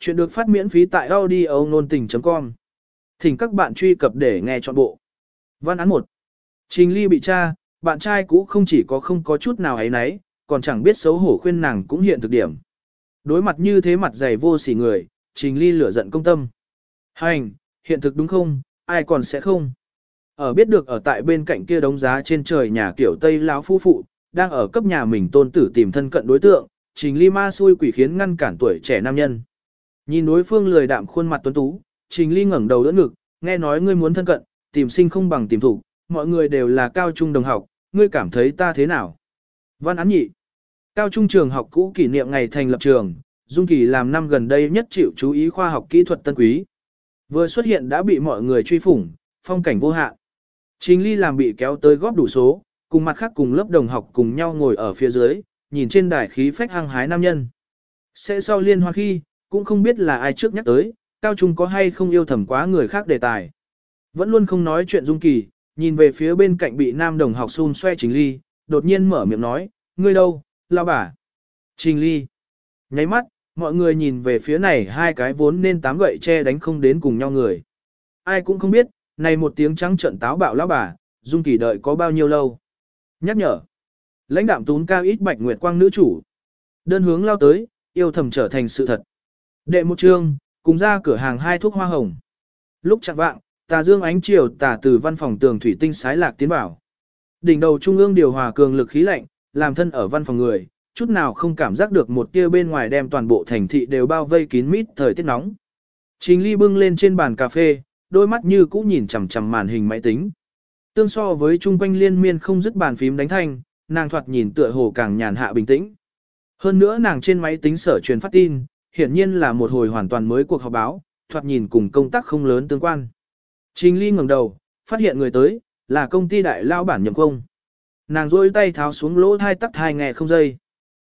Chuyện được phát miễn phí tại audio nôn tình.com. Thỉnh các bạn truy cập để nghe trọn bộ. Văn án 1. Trình Ly bị cha, bạn trai cũ không chỉ có không có chút nào ấy nấy, còn chẳng biết xấu hổ khuyên nàng cũng hiện thực điểm. Đối mặt như thế mặt dày vô sỉ người, Trình Ly lửa giận công tâm. Hành, hiện thực đúng không, ai còn sẽ không. Ở biết được ở tại bên cạnh kia đống giá trên trời nhà kiểu Tây lão phu phụ, đang ở cấp nhà mình tôn tử tìm thân cận đối tượng, Trình Ly ma xui quỷ khiến ngăn cản tuổi trẻ nam nhân. Nhìn đối phương lười đạm khuôn mặt tuấn tú, Trình Ly ngẩng đầu đỡ ngực, nghe nói ngươi muốn thân cận, tìm sinh không bằng tìm thủ, mọi người đều là cao trung đồng học, ngươi cảm thấy ta thế nào? Văn án nhị. Cao trung trường học cũ kỷ niệm ngày thành lập trường, Dung Kỳ làm năm gần đây nhất chịu chú ý khoa học kỹ thuật tân quý. Vừa xuất hiện đã bị mọi người truy phủng, phong cảnh vô hạn. Trình Ly làm bị kéo tới góp đủ số, cùng mặt khác cùng lớp đồng học cùng nhau ngồi ở phía dưới, nhìn trên đài khí phách hăng hái nam nhân. Sẽ sau liên hoa khi, cũng không biết là ai trước nhắc tới, cao trung có hay không yêu thầm quá người khác đề tài. Vẫn luôn không nói chuyện dung kỳ, nhìn về phía bên cạnh bị nam đồng học xun xoe Trình Ly, đột nhiên mở miệng nói, ngươi đâu, lao bà. Trình Ly. Nháy mắt, mọi người nhìn về phía này hai cái vốn nên tám gậy che đánh không đến cùng nhau người. Ai cũng không biết, này một tiếng trắng trận táo bạo lão bà, dung kỳ đợi có bao nhiêu lâu. Nhắc nhở. Lãnh đạm tún cao ít bạch nguyệt quang nữ chủ. Đơn hướng lao tới, yêu thầm trở thành sự thật. Đệ một chương, cùng ra cửa hàng hai thuốc hoa hồng. Lúc chặn vạng, tà dương ánh chiều tà từ văn phòng tường thủy tinh sái lạc tiến vào. Đỉnh đầu trung ương điều hòa cường lực khí lạnh, làm thân ở văn phòng người, chút nào không cảm giác được một tia bên ngoài đem toàn bộ thành thị đều bao vây kín mít thời tiết nóng. Trình ly bưng lên trên bàn cà phê, đôi mắt như cũ nhìn chằm chằm màn hình máy tính. Tương so với chung quanh liên miên không dứt bàn phím đánh thanh, nàng thoạt nhìn tựa hồ càng nhàn hạ bình tĩnh. Hơn nữa nàng trên máy tính sở truyền phát tin, hiển nhiên là một hồi hoàn toàn mới cuộc họp báo, thoạt nhìn cùng công tác không lớn tương quan. Trình Ly ngẩng đầu, phát hiện người tới, là công ty đại lao bản nhậm công. Nàng rôi tay tháo xuống lỗ thai tắt hai nghe không dây.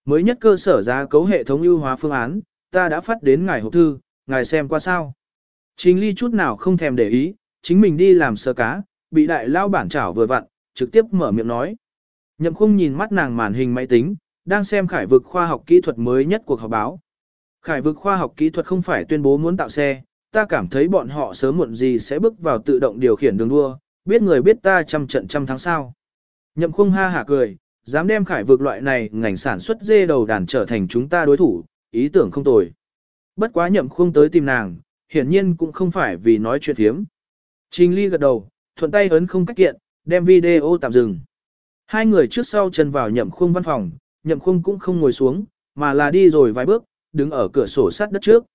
Mới nhất cơ sở giá cấu hệ thống ưu hóa phương án, ta đã phát đến ngài hộp thư, ngài xem qua sao. Trình Ly chút nào không thèm để ý, chính mình đi làm sơ cá, bị đại lao bản chảo vừa vặn, trực tiếp mở miệng nói. Nhậm khung nhìn mắt nàng màn hình máy tính, đang xem khải vực khoa học kỹ thuật mới nhất cuộc họp báo. Khải vực khoa học kỹ thuật không phải tuyên bố muốn tạo xe, ta cảm thấy bọn họ sớm muộn gì sẽ bước vào tự động điều khiển đường đua, biết người biết ta trăm trận trăm tháng sao? Nhậm khung ha hả cười, dám đem khải vực loại này ngành sản xuất dê đầu đàn trở thành chúng ta đối thủ, ý tưởng không tồi. Bất quá nhậm khung tới tìm nàng, hiển nhiên cũng không phải vì nói chuyện thiếm. Trình ly gật đầu, thuận tay ấn không cách kiện, đem video tạm dừng. Hai người trước sau chân vào nhậm khung văn phòng, nhậm khung cũng không ngồi xuống, mà là đi rồi vài bước, đứng ở cửa sổ sát đất trước.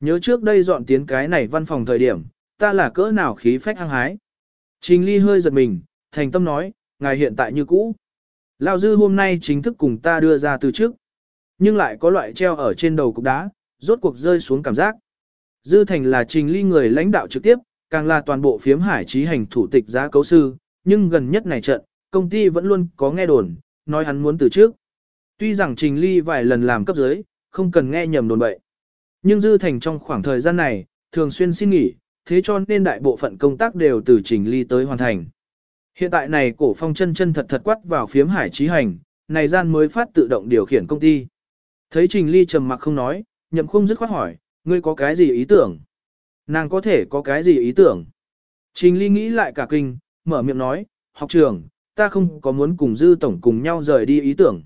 Nhớ trước đây dọn tiến cái này văn phòng thời điểm, ta là cỡ nào khí phách hăng hái. Trình ly hơi giật mình, thành tâm nói, ngài hiện tại như cũ. lao dư hôm nay chính thức cùng ta đưa ra từ trước. Nhưng lại có loại treo ở trên đầu cục đá, rốt cuộc rơi xuống cảm giác. Dư thành là trình ly người lãnh đạo trực tiếp, càng là toàn bộ phiếm hải trí hành thủ tịch giá cấu sư, nhưng gần nhất này trận, công ty vẫn luôn có nghe đồn, nói hắn muốn từ trước. Tuy rằng trình ly vài lần làm cấp dưới, không cần nghe nhầm đồn bậy. Nhưng dư thành trong khoảng thời gian này, thường xuyên xin nghỉ, thế cho nên đại bộ phận công tác đều từ trình ly tới hoàn thành. Hiện tại này cổ phong chân chân thật thật quát vào phiếm hải trí hành, này gian mới phát tự động điều khiển công ty. Thấy trình ly trầm mặc không nói, nhậm khung dứt khoát hỏi, ngươi có cái gì ý tưởng? Nàng có thể có cái gì ý tưởng? Trình ly nghĩ lại cả kinh, mở miệng nói, học trưởng, ta không có muốn cùng dư tổng cùng nhau rời đi ý tưởng.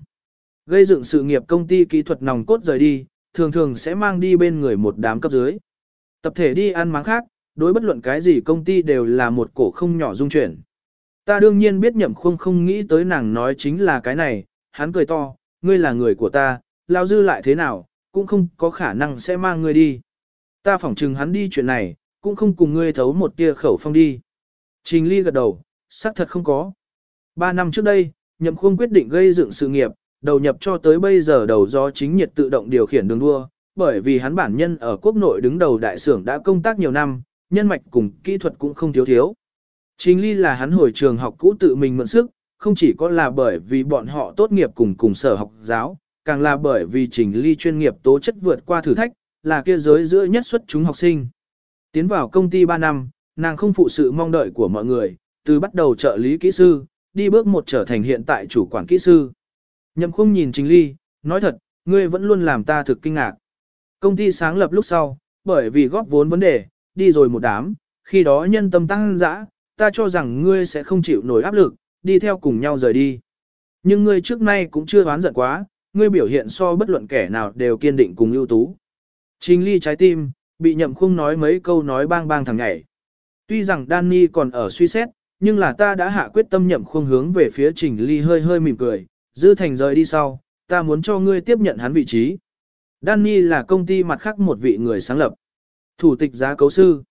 Gây dựng sự nghiệp công ty kỹ thuật nòng cốt rời đi, thường thường sẽ mang đi bên người một đám cấp dưới. Tập thể đi ăn máng khác, đối bất luận cái gì công ty đều là một cổ không nhỏ dung chuyển. Ta đương nhiên biết nhậm không không nghĩ tới nàng nói chính là cái này, hắn cười to, ngươi là người của ta, lao dư lại thế nào, cũng không có khả năng sẽ mang ngươi đi. Ta phỏng chừng hắn đi chuyện này, cũng không cùng ngươi thấu một tia khẩu phong đi. Trình ly gật đầu, xác thật không có. Ba năm trước đây, nhậm không quyết định gây dựng sự nghiệp, đầu nhập cho tới bây giờ đầu do chính nhiệt tự động điều khiển đường đua, bởi vì hắn bản nhân ở quốc nội đứng đầu đại xưởng đã công tác nhiều năm, nhân mạch cùng kỹ thuật cũng không thiếu thiếu. Trình ly là hắn hồi trường học cũ tự mình mượn sức, không chỉ có là bởi vì bọn họ tốt nghiệp cùng cùng sở học giáo, càng là bởi vì trình ly chuyên nghiệp tố chất vượt qua thử thách, là kia giới giữa nhất xuất chúng học sinh. Tiến vào công ty 3 năm, nàng không phụ sự mong đợi của mọi người, từ bắt đầu trợ lý kỹ sư, đi bước một trở thành hiện tại chủ quản kỹ sư. Nhậm khung nhìn Trình Ly, nói thật, ngươi vẫn luôn làm ta thực kinh ngạc. Công ty sáng lập lúc sau, bởi vì góp vốn vấn đề, đi rồi một đám, khi đó nhân tâm tăng dã, ta cho rằng ngươi sẽ không chịu nổi áp lực, đi theo cùng nhau rời đi. Nhưng ngươi trước nay cũng chưa đoán giận quá, ngươi biểu hiện so bất luận kẻ nào đều kiên định cùng ưu tú. Trình ly trái tim, bị nhậm khung nói mấy câu nói bang bang thằng nhảy. Tuy rằng Danny còn ở suy xét, nhưng là ta đã hạ quyết tâm nhậm khung hướng về phía trình ly hơi hơi mỉm cười, dư thành rời đi sau, ta muốn cho ngươi tiếp nhận hắn vị trí. Danny là công ty mặt khác một vị người sáng lập. Thủ tịch giá cấu sư.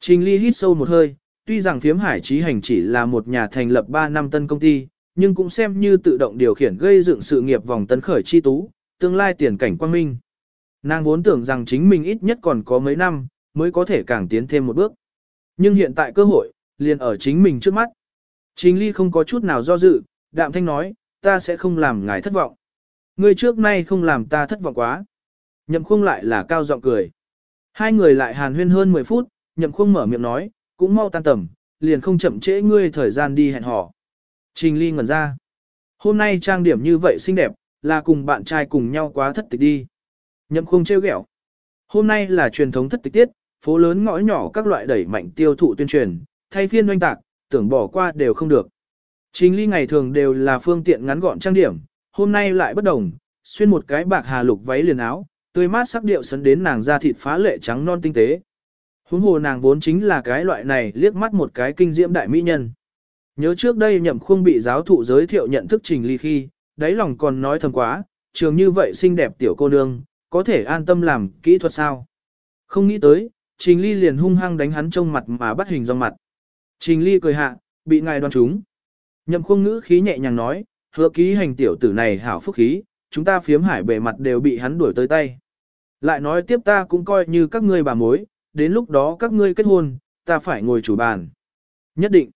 Trình ly hít sâu một hơi, tuy rằng phiếm hải trí hành chỉ là một nhà thành lập 3 năm tân công ty, nhưng cũng xem như tự động điều khiển gây dựng sự nghiệp vòng tấn khởi chi tú, tương lai tiền cảnh quang minh. Nàng vốn tưởng rằng chính mình ít nhất còn có mấy năm, mới có thể càng tiến thêm một bước. Nhưng hiện tại cơ hội, liền ở chính mình trước mắt. Trình ly không có chút nào do dự, đạm thanh nói, ta sẽ không làm ngài thất vọng. Ngươi trước nay không làm ta thất vọng quá. Nhậm khung lại là cao giọng cười. Hai người lại hàn huyên hơn 10 phút, nhậm khung mở miệng nói, cũng mau tan tầm, liền không chậm trễ ngươi thời gian đi hẹn hò. Trình ly ngẩn ra. Hôm nay trang điểm như vậy xinh đẹp, là cùng bạn trai cùng nhau quá thất tịch đi. Nhậm khung trêu ghẹo. Hôm nay là truyền thống thất tịch tiết, phố lớn ngõ nhỏ các loại đẩy mạnh tiêu thụ tuyên truyền, thay phiên doanh tạc, tưởng bỏ qua đều không được. Trình ly ngày thường đều là phương tiện ngắn gọn trang điểm, hôm nay lại bất đồng, xuyên một cái bạc hà lục váy liền áo, tươi mát sắc điệu sấn đến nàng da thịt phá lệ trắng non tinh tế. Huống hồ nàng vốn chính là cái loại này liếc mắt một cái kinh diễm đại mỹ nhân. Nhớ trước đây nhậm khung bị giáo thụ giới thiệu nhận thức trình ly khi, đáy lòng còn nói thầm quá, trường như vậy xinh đẹp tiểu cô nương, có thể an tâm làm kỹ thuật sao. Không nghĩ tới, trình ly liền hung hăng đánh hắn trong mặt mà bắt hình do mặt. Trình ly cười hạ, bị ngài đoan trúng. Nhậm khuôn ngữ khí nhẹ nhàng nói, hứa ký hành tiểu tử này hảo phúc khí, chúng ta phiếm hải bề mặt đều bị hắn đuổi tới tay. Lại nói tiếp ta cũng coi như các ngươi bà mối, đến lúc đó các ngươi kết hôn, ta phải ngồi chủ bàn. Nhất định.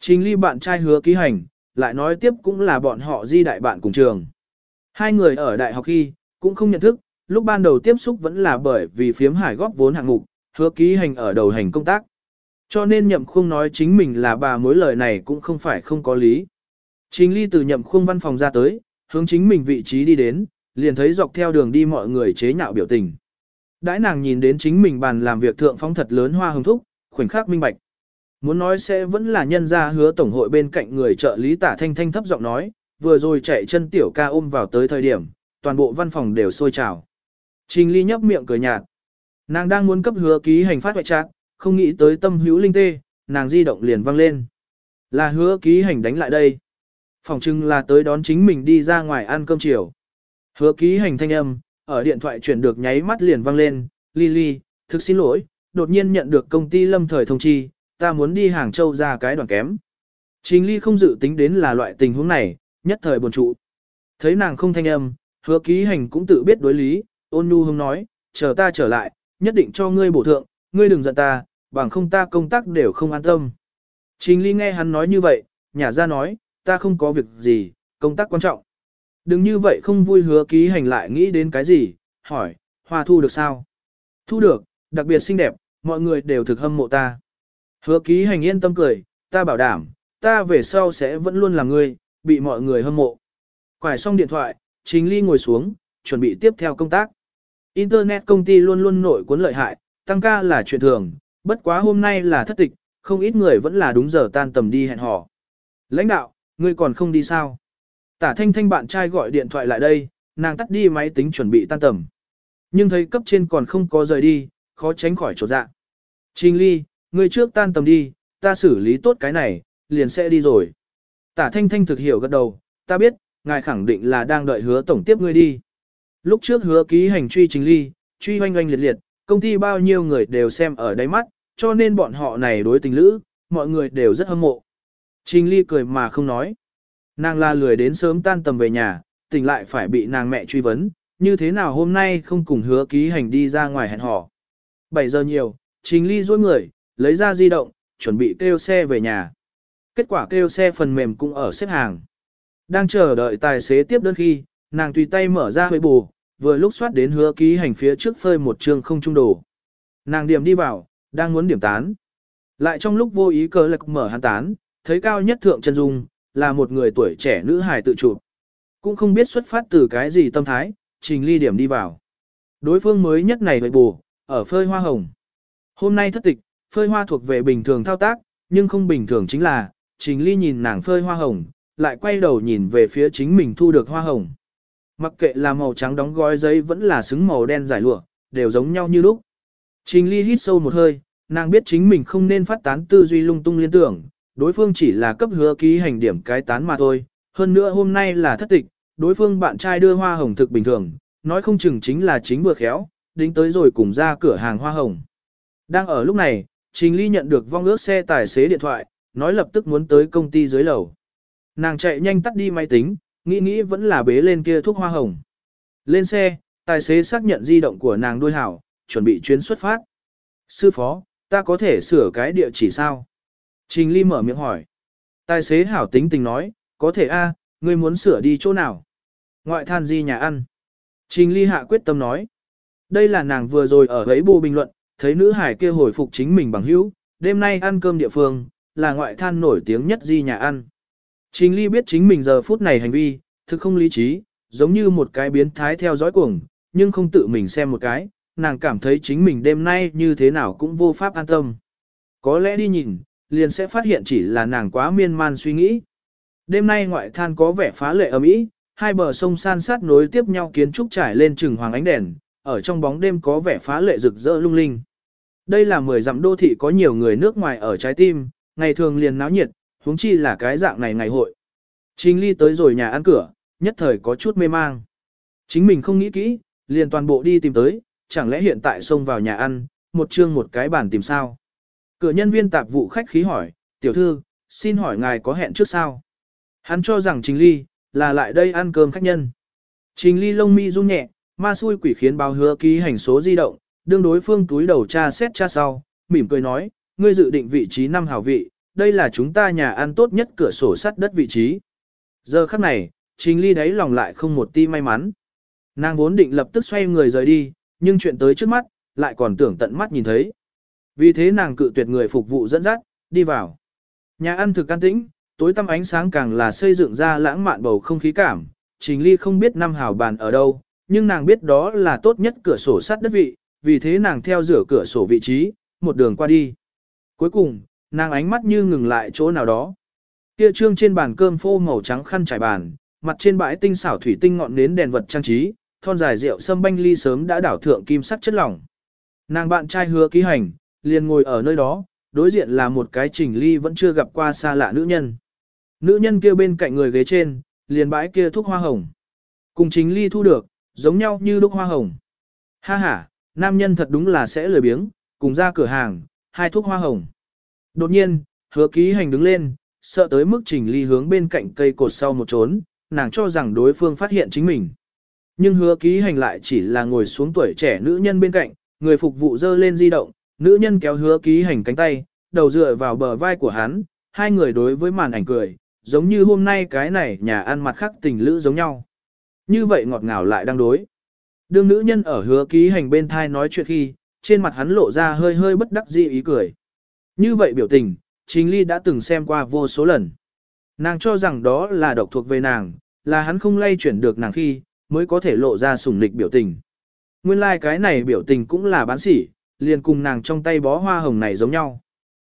Trình ly bạn trai hứa ký hành, lại nói tiếp cũng là bọn họ di đại bạn cùng trường. Hai người ở đại học khi, cũng không nhận thức, lúc ban đầu tiếp xúc vẫn là bởi vì phiếm hải góp vốn hạng mục, hứa ký hành ở đầu hành công tác. Cho nên nhậm khung nói chính mình là bà mối lời này cũng không phải không có lý. Trình ly từ nhậm khung văn phòng ra tới, hướng chính mình vị trí đi đến, liền thấy dọc theo đường đi mọi người chế nhạo biểu tình. Đãi nàng nhìn đến chính mình bàn làm việc thượng phong thật lớn hoa hồng thúc, khoảnh khắc minh bạch. Muốn nói sẽ vẫn là nhân ra hứa tổng hội bên cạnh người trợ lý tả thanh thanh thấp giọng nói, vừa rồi chạy chân tiểu ca ôm vào tới thời điểm, toàn bộ văn phòng đều sôi trào. Trình ly nhấp miệng cười nhạt. Nàng đang muốn cấp hứa ký hành phát hoại trạng, không nghĩ tới tâm hữu linh tê, nàng di động liền văng lên. Là hứa ký hành đánh lại đây. Phòng trưng là tới đón chính mình đi ra ngoài ăn cơm chiều. Hứa ký hành thanh âm, ở điện thoại chuyển được nháy mắt liền văng lên, Lily, thực xin lỗi, đột nhiên nhận được công ty lâm thời thông chi, ta muốn đi Hàng Châu ra cái đoàn kém. Trình ly không dự tính đến là loại tình huống này, nhất thời buồn trụ. Thấy nàng không thanh âm, hứa ký hành cũng tự biết đối lý, ôn nhu hông nói, chờ ta trở lại, nhất định cho ngươi bổ thượng, ngươi đừng giận ta, bằng không ta công tác đều không an tâm. Trình ly nghe hắn nói như vậy, nhà ra nói, ta không có việc gì, công tác quan trọng. Đừng như vậy không vui hứa ký hành lại nghĩ đến cái gì, hỏi, hoa thu được sao? Thu được, đặc biệt xinh đẹp, mọi người đều thực hâm mộ ta. Hứa ký hành yên tâm cười, ta bảo đảm, ta về sau sẽ vẫn luôn là người, bị mọi người hâm mộ. Quải xong điện thoại, Trình Ly ngồi xuống, chuẩn bị tiếp theo công tác. Internet công ty luôn luôn nổi cuốn lợi hại, tăng ca là chuyện thường, bất quá hôm nay là thất tịch, không ít người vẫn là đúng giờ tan tầm đi hẹn hò. Lãnh đạo, ngươi còn không đi sao? Tả thanh thanh bạn trai gọi điện thoại lại đây, nàng tắt đi máy tính chuẩn bị tan tầm. Nhưng thấy cấp trên còn không có rời đi, khó tránh khỏi chỗ dạ. Trình ly, ngươi trước tan tầm đi, ta xử lý tốt cái này, liền sẽ đi rồi. Tả thanh thanh thực hiểu gật đầu, ta biết, ngài khẳng định là đang đợi hứa tổng tiếp ngươi đi. Lúc trước hứa ký hành truy trình ly, truy hoanh hoanh liệt liệt, công ty bao nhiêu người đều xem ở đáy mắt, cho nên bọn họ này đối tình lữ, mọi người đều rất hâm mộ. Trình ly cười mà không nói. Nàng la lười đến sớm tan tầm về nhà, tỉnh lại phải bị nàng mẹ truy vấn, như thế nào hôm nay không cùng hứa ký hành đi ra ngoài hẹn hò. 7 giờ nhiều, trình ly dối người, lấy ra di động, chuẩn bị kêu xe về nhà. Kết quả kêu xe phần mềm cũng ở xếp hàng. Đang chờ đợi tài xế tiếp đơn khi, nàng tùy tay mở ra huệ bù, vừa lúc soát đến hứa ký hành phía trước phơi một trường không trung đồ. Nàng điểm đi vào, đang muốn điểm tán. Lại trong lúc vô ý cờ lạc mở hắn tán, thấy cao nhất thượng chân dung, là một người tuổi trẻ nữ hài tự chụp. Cũng không biết xuất phát từ cái gì tâm thái, trình ly điểm đi vào. Đối phương mới nhất này vậy bù, ở phơi hoa hồng. Hôm nay thất tịch, phơi hoa thuộc về bình thường thao tác, nhưng không bình thường chính là, Trình Ly nhìn nàng phơi hoa hồng, lại quay đầu nhìn về phía chính mình thu được hoa hồng. Mặc kệ là màu trắng đóng gói giấy vẫn là xứng màu đen giải lụa, đều giống nhau như lúc. Trình Ly hít sâu một hơi, nàng biết chính mình không nên phát tán tư duy lung tung liên tưởng, đối phương chỉ là cấp hứa ký hành điểm cái tán mà thôi. Hơn nữa hôm nay là thất tịch, đối phương bạn trai đưa hoa hồng thực bình thường, nói không chừng chính là chính vừa khéo, đính tới rồi cùng ra cửa hàng hoa hồng. Đang ở lúc này, Trình Ly nhận được vong ước xe tài xế điện thoại, nói lập tức muốn tới công ty dưới lầu. Nàng chạy nhanh tắt đi máy tính, nghĩ nghĩ vẫn là bế lên kia thuốc hoa hồng. Lên xe, tài xế xác nhận di động của nàng đuôi hảo, chuẩn bị chuyến xuất phát. Sư phó, ta có thể sửa cái địa chỉ sao? Trình Ly mở miệng hỏi. Tài xế hảo tính tình nói, có thể a, ngươi muốn sửa đi chỗ nào? Ngoại than di nhà ăn. Trình Ly hạ quyết tâm nói. Đây là nàng vừa rồi ở ấy bù bình luận, thấy nữ hải kia hồi phục chính mình bằng hữu, đêm nay ăn cơm địa phương, là ngoại than nổi tiếng nhất di nhà ăn. Trình Ly biết chính mình giờ phút này hành vi, thực không lý trí, giống như một cái biến thái theo dõi cuồng, nhưng không tự mình xem một cái, nàng cảm thấy chính mình đêm nay như thế nào cũng vô pháp an tâm. Có lẽ đi nhìn, liền sẽ phát hiện chỉ là nàng quá miên man suy nghĩ. Đêm nay ngoại than có vẻ phá lệ ấm ý, hai bờ sông san sát nối tiếp nhau kiến trúc trải lên trừng hoàng ánh đèn, ở trong bóng đêm có vẻ phá lệ rực rỡ lung linh. Đây là 10 dặm đô thị có nhiều người nước ngoài ở trái tim, ngày thường liền náo nhiệt, huống chi là cái dạng này ngày hội. Trình Ly tới rồi nhà ăn cửa, nhất thời có chút mê mang. Chính mình không nghĩ kỹ, liền toàn bộ đi tìm tới, chẳng lẽ hiện tại xông vào nhà ăn, một chương một cái bàn tìm sao. Cửa nhân viên tạp vụ khách khí hỏi, tiểu thư, xin hỏi ngài có hẹn trước sao? Hắn cho rằng Trình Ly, là lại đây ăn cơm khách nhân. Trình Ly lông mi run nhẹ, ma xui quỷ khiến báo hứa ký hành số di động, đương đối phương túi đầu tra xét tra sau, mỉm cười nói, ngươi dự định vị trí năm hảo vị, đây là chúng ta nhà ăn tốt nhất cửa sổ sắt đất vị trí. Giờ khắc này, Trình Ly đáy lòng lại không một ti may mắn. Nàng vốn định lập tức xoay người rời đi, nhưng chuyện tới trước mắt, lại còn tưởng tận mắt nhìn thấy. Vì thế nàng cự tuyệt người phục vụ dẫn dắt, đi vào. Nhà ăn thực an tĩnh, tối tăm ánh sáng càng là xây dựng ra lãng mạn bầu không khí cảm. Trình Ly không biết năm hào bàn ở đâu, nhưng nàng biết đó là tốt nhất cửa sổ sắt đất vị, vì thế nàng theo rửa cửa sổ vị trí, một đường qua đi. Cuối cùng, nàng ánh mắt như ngừng lại chỗ nào đó. Kia trương trên bàn cơm phô màu trắng khăn trải bàn, mặt trên bãi tinh xảo thủy tinh ngọn nến đèn vật trang trí, thon dài rượu sâm banh ly sớm đã đảo thượng kim sắc chất lỏng. Nàng bạn trai hứa ký hành, liền ngồi ở nơi đó, đối diện là một cái trình ly vẫn chưa gặp qua xa lạ nữ nhân. Nữ nhân kia bên cạnh người ghế trên, liền bãi kia thuốc hoa hồng. Cùng chính ly thu được, giống nhau như đúc hoa hồng. Ha ha, nam nhân thật đúng là sẽ lười biếng, cùng ra cửa hàng, hai thuốc hoa hồng. Đột nhiên, hứa ký hành đứng lên, sợ tới mức trình ly hướng bên cạnh cây cột sau một trốn, nàng cho rằng đối phương phát hiện chính mình. Nhưng hứa ký hành lại chỉ là ngồi xuống tuổi trẻ nữ nhân bên cạnh, người phục vụ dơ lên di động, nữ nhân kéo hứa ký hành cánh tay, đầu dựa vào bờ vai của hắn, hai người đối với màn ảnh cười, giống như hôm nay cái này nhà ăn mặt khác tình lữ giống nhau. Như vậy ngọt ngào lại đang đối. Đương nữ nhân ở hứa ký hành bên thai nói chuyện khi, trên mặt hắn lộ ra hơi hơi bất đắc dĩ ý cười. Như vậy biểu tình, Trình Ly đã từng xem qua vô số lần. Nàng cho rằng đó là độc thuộc về nàng, là hắn không lay chuyển được nàng khi, mới có thể lộ ra sủng nịch biểu tình. Nguyên lai like cái này biểu tình cũng là bán sỉ, liền cùng nàng trong tay bó hoa hồng này giống nhau.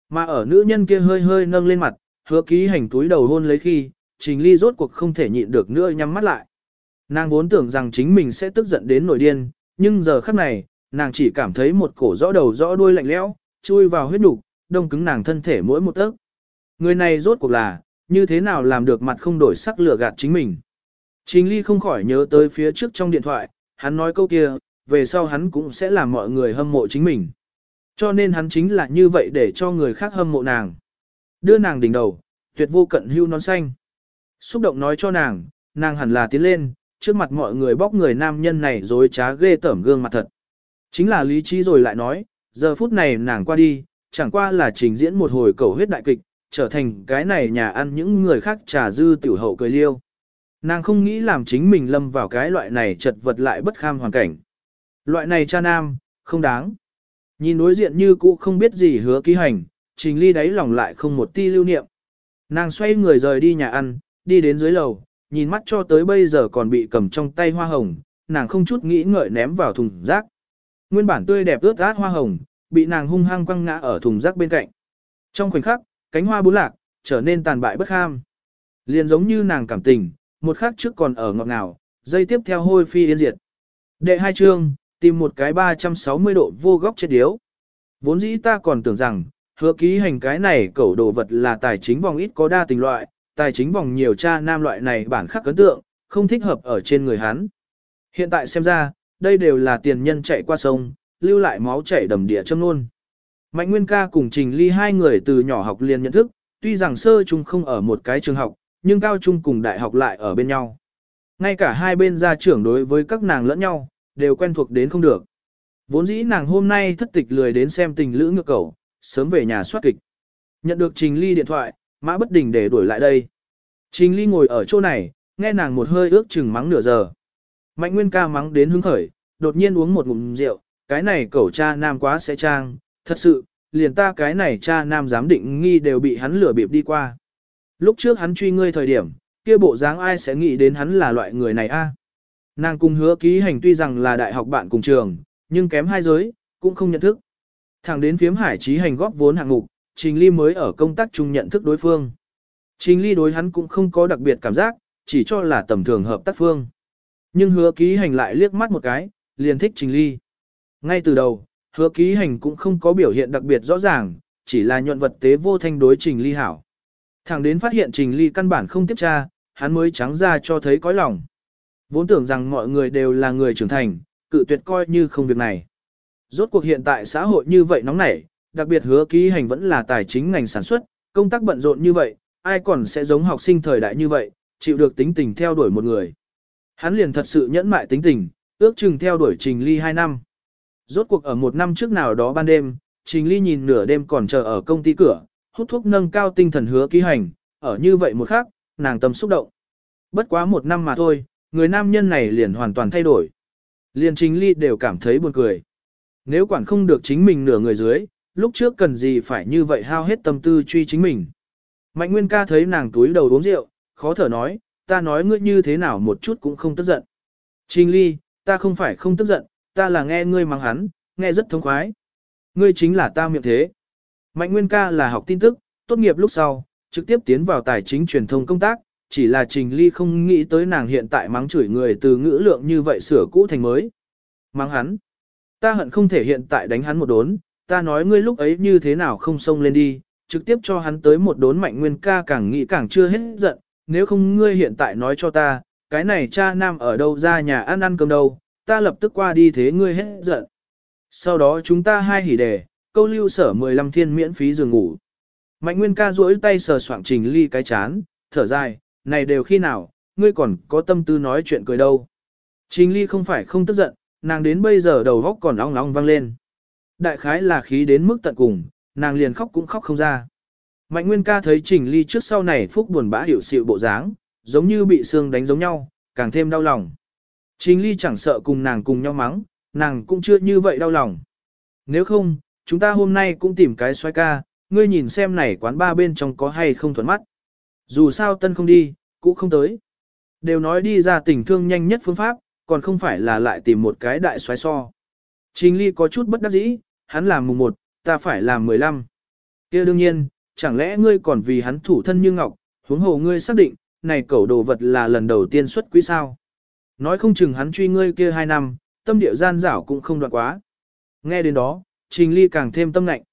Mà ở nữ nhân kia hơi hơi nâng lên mặt, hứa ký hành túi đầu hôn lấy khi, Trình Ly rốt cuộc không thể nhịn được nữa nhắm mắt lại. Nàng vốn tưởng rằng chính mình sẽ tức giận đến nổi điên, nhưng giờ khắc này, nàng chỉ cảm thấy một cổ rõ đầu rõ đuôi lạnh lẽo, chui vào huyết nục, đông cứng nàng thân thể mỗi một tấc. Người này rốt cuộc là, như thế nào làm được mặt không đổi sắc lửa gạt chính mình. Trình Ly không khỏi nhớ tới phía trước trong điện thoại, hắn nói câu kia, về sau hắn cũng sẽ làm mọi người hâm mộ chính mình. Cho nên hắn chính là như vậy để cho người khác hâm mộ nàng. Đưa nàng đỉnh đầu, tuyệt vô cận hưu non xanh. Xúc động nói cho nàng, nàng hẳn là tiến lên, trước mặt mọi người bóc người nam nhân này dối trá ghê tởm gương mặt thật. Chính là lý trí rồi lại nói, giờ phút này nàng qua đi, chẳng qua là trình diễn một hồi cầu huyết đại kịch, trở thành cái này nhà ăn những người khác trà dư tiểu hậu cười liêu. Nàng không nghĩ làm chính mình lâm vào cái loại này chật vật lại bất kham hoàn cảnh. Loại này cha nam, không đáng. Nhìn đối diện như cũ không biết gì hứa ký hành, trình ly đáy lòng lại không một ti lưu niệm. Nàng xoay người rời đi nhà ăn, đi đến dưới lầu, nhìn mắt cho tới bây giờ còn bị cầm trong tay hoa hồng, nàng không chút nghĩ ngợi ném vào thùng rác. Nguyên bản tươi đẹp ướt át hoa hồng, bị nàng hung hăng quăng ngã ở thùng rác bên cạnh. Trong khoảnh khắc, cánh hoa bốn lạc, trở nên tàn bại bất ham. Liền giống như nàng cảm tình, một khắc trước còn ở ngọt ngào, dây tiếp theo hôi phi yên diệt. Đệ hai chương, tìm một cái 360 độ vô góc chết điếu. Vốn dĩ ta còn tưởng rằng, hứa ký hành cái này cẩu đồ vật là tài chính vòng ít có đa tình loại, tài chính vòng nhiều cha nam loại này bản khắc cấn tượng, không thích hợp ở trên người hắn. Hiện tại xem ra, đây đều là tiền nhân chạy qua sông, lưu lại máu chảy đầm địa châm luôn. Mạnh Nguyên ca cùng Trình Ly hai người từ nhỏ học liền nhận thức, tuy rằng sơ chung không ở một cái trường học, nhưng cao trung cùng đại học lại ở bên nhau. Ngay cả hai bên gia trưởng đối với các nàng lẫn nhau, đều quen thuộc đến không được. Vốn dĩ nàng hôm nay thất tịch lười đến xem tình lữ ngược cầu, sớm về nhà soát kịch. Nhận được Trình Ly điện thoại, mã bất đình để đuổi lại đây. Trình Ly ngồi ở chỗ này, nghe nàng một hơi ước chừng mắng nửa giờ. Mạnh Nguyên ca mắng đến hứng khởi, đột nhiên uống một ngụm rượu, cái này cẩu cha nam quá sẽ trang, thật sự, liền ta cái này cha nam giám định nghi đều bị hắn lừa bịp đi qua. Lúc trước hắn truy ngươi thời điểm, kia bộ dáng ai sẽ nghĩ đến hắn là loại người này a? Nàng cùng hứa ký hành tuy rằng là đại học bạn cùng trường, nhưng kém hai giới, cũng không nhận thức. Thẳng đến phiếm hải trí hành góp vốn hạng mục, Trình Ly mới ở công tác chung nhận thức đối phương. Trình Ly đối hắn cũng không có đặc biệt cảm giác, chỉ cho là tầm thường hợp tác phương. Nhưng hứa ký hành lại liếc mắt một cái, liền thích Trình Ly. Ngay từ đầu, hứa ký hành cũng không có biểu hiện đặc biệt rõ ràng, chỉ là nhuận vật tế vô thanh đối Trình Ly hảo. Thẳng đến phát hiện Trình Ly căn bản không tiếp tra, hắn mới trắng ra cho thấy cõi lòng. Vốn tưởng rằng mọi người đều là người trưởng thành, cự tuyệt coi như không việc này. Rốt cuộc hiện tại xã hội như vậy nóng nảy, đặc biệt hứa ký hành vẫn là tài chính ngành sản xuất, công tác bận rộn như vậy, ai còn sẽ giống học sinh thời đại như vậy, chịu được tính tình theo đuổi một người. Hắn liền thật sự nhẫn mại tính tình, ước chừng theo đuổi Trình Ly 2 năm. Rốt cuộc ở một năm trước nào đó ban đêm, Trình Ly nhìn nửa đêm còn chờ ở công ty cửa, hút thuốc nâng cao tinh thần hứa ký hành, ở như vậy một khắc, nàng tâm xúc động. Bất quá một năm mà thôi, người nam nhân này liền hoàn toàn thay đổi. Liền Trình Ly đều cảm thấy buồn cười. Nếu quản không được chính mình nửa người dưới, lúc trước cần gì phải như vậy hao hết tâm tư truy chính mình. Mạnh Nguyên ca thấy nàng túi đầu uống rượu, khó thở nói, ta nói ngươi như thế nào một chút cũng không tức giận. Trình Ly, ta không phải không tức giận, ta là nghe ngươi mắng hắn, nghe rất thông khoái. Ngươi chính là ta miệng thế. Mạnh Nguyên ca là học tin tức, tốt nghiệp lúc sau, trực tiếp tiến vào tài chính truyền thông công tác, chỉ là Trình Ly không nghĩ tới nàng hiện tại mắng chửi người từ ngữ lượng như vậy sửa cũ thành mới. Mắng hắn. Ta hận không thể hiện tại đánh hắn một đốn, ta nói ngươi lúc ấy như thế nào không xông lên đi, trực tiếp cho hắn tới một đốn mạnh nguyên ca càng nghĩ càng chưa hết giận, nếu không ngươi hiện tại nói cho ta, cái này cha nam ở đâu ra nhà ăn ăn cơm đâu, ta lập tức qua đi thế ngươi hết giận. Sau đó chúng ta hai hỉ đề, câu lưu sở 15 thiên miễn phí giường ngủ. Mạnh nguyên ca duỗi tay sờ soạng trình ly cái chán, thở dài, này đều khi nào, ngươi còn có tâm tư nói chuyện cười đâu. Trình ly không phải không tức giận, nàng đến bây giờ đầu góc còn ong ong vang lên. Đại khái là khí đến mức tận cùng, nàng liền khóc cũng khóc không ra. Mạnh Nguyên ca thấy Trình Ly trước sau này phúc buồn bã hiểu sự bộ dáng, giống như bị xương đánh giống nhau, càng thêm đau lòng. Trình Ly chẳng sợ cùng nàng cùng nhau mắng, nàng cũng chưa như vậy đau lòng. Nếu không, chúng ta hôm nay cũng tìm cái xoay ca, ngươi nhìn xem này quán ba bên trong có hay không thuận mắt. Dù sao tân không đi, cũng không tới. Đều nói đi ra tình thương nhanh nhất phương pháp, còn không phải là lại tìm một cái đại xoáy so. Trình Ly có chút bất đắc dĩ, hắn làm mùng 1, ta phải làm 15. kia đương nhiên, chẳng lẽ ngươi còn vì hắn thủ thân như ngọc, huống hồ ngươi xác định, này cẩu đồ vật là lần đầu tiên xuất quý sao. Nói không chừng hắn truy ngươi kia hai năm, tâm địa gian dảo cũng không đoạn quá. Nghe đến đó, Trình Ly càng thêm tâm lạnh.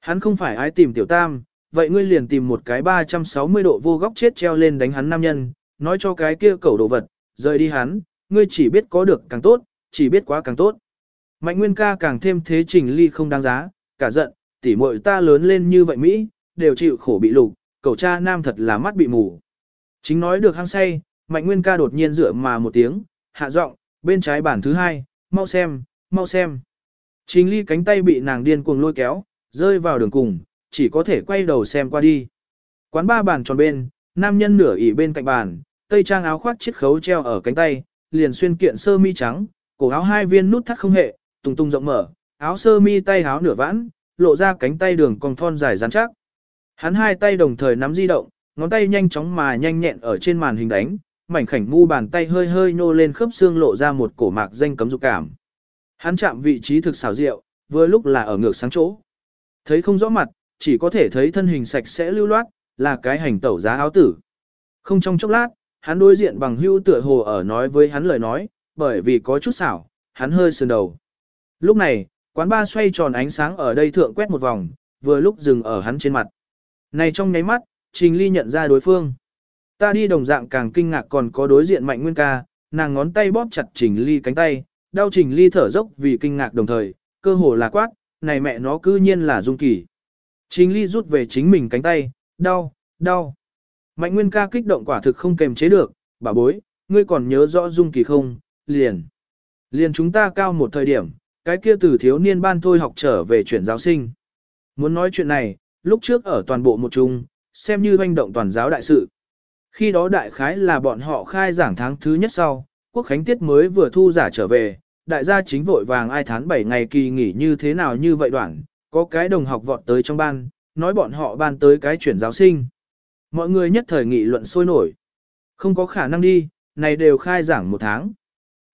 Hắn không phải ai tìm tiểu tam, vậy ngươi liền tìm một cái 360 độ vô góc chết treo lên đánh hắn nam nhân, nói cho cái kia cẩu đồ vật, rời đi hắn, ngươi chỉ biết có được càng tốt, chỉ biết quá càng tốt. Mạnh Nguyên ca càng thêm thế Trình Ly không đáng giá, cả giận, tỉ muội ta lớn lên như vậy Mỹ, đều chịu khổ bị lục, cẩu cha nam thật là mắt bị mù. Chính nói được hăng say, Mạnh Nguyên ca đột nhiên dựa mà một tiếng, hạ giọng, bên trái bản thứ hai, mau xem, mau xem. Trình Ly cánh tay bị nàng điên cuồng lôi kéo, rơi vào đường cùng, chỉ có thể quay đầu xem qua đi. Quán ba bàn tròn bên, nam nhân nửa ỉ bên cạnh bàn, tây trang áo khoác chiếc khấu treo ở cánh tay, liền xuyên kiện sơ mi trắng, cổ áo hai viên nút thắt không hệ, tung tung rộng mở, áo sơ mi tay áo nửa vãn, lộ ra cánh tay đường cong thon dài rắn chắc. Hắn hai tay đồng thời nắm di động, ngón tay nhanh chóng mà nhanh nhẹn ở trên màn hình đánh, mảnh khảnh mu bàn tay hơi hơi nô lên khớp xương lộ ra một cổ mạc danh cấm dục cảm. Hắn chạm vị trí thực xảo diệu, vừa lúc là ở ngược sáng chỗ. Thấy không rõ mặt, chỉ có thể thấy thân hình sạch sẽ lưu loát, là cái hành tẩu giá áo tử. Không trong chốc lát, hắn đối diện bằng hưu tựa hồ ở nói với hắn lời nói, bởi vì có chút xảo, hắn hơi sườn đầu. Lúc này, quán ba xoay tròn ánh sáng ở đây thượng quét một vòng, vừa lúc dừng ở hắn trên mặt. Này trong nháy mắt, Trình Ly nhận ra đối phương. Ta đi đồng dạng càng kinh ngạc còn có đối diện mạnh nguyên ca, nàng ngón tay bóp chặt Trình Ly cánh tay, đau Trình Ly thở dốc vì kinh ngạc đồng thời, cơ hồ là quát, này mẹ nó cư nhiên là Dung Kỳ. Trình Ly rút về chính mình cánh tay, đau, đau. Mạnh nguyên ca kích động quả thực không kềm chế được, bà bối, ngươi còn nhớ rõ Dung Kỳ không, liền. Liền chúng ta cao một thời điểm, cái kia từ thiếu niên ban thôi học trở về chuyển giáo sinh. Muốn nói chuyện này, lúc trước ở toàn bộ một chung, xem như hoành động toàn giáo đại sự. Khi đó đại khái là bọn họ khai giảng tháng thứ nhất sau, quốc khánh tiết mới vừa thu giả trở về, đại gia chính vội vàng ai tháng 7 ngày kỳ nghỉ như thế nào như vậy đoạn, có cái đồng học vọt tới trong ban, nói bọn họ ban tới cái chuyển giáo sinh. Mọi người nhất thời nghị luận sôi nổi. Không có khả năng đi, này đều khai giảng một tháng.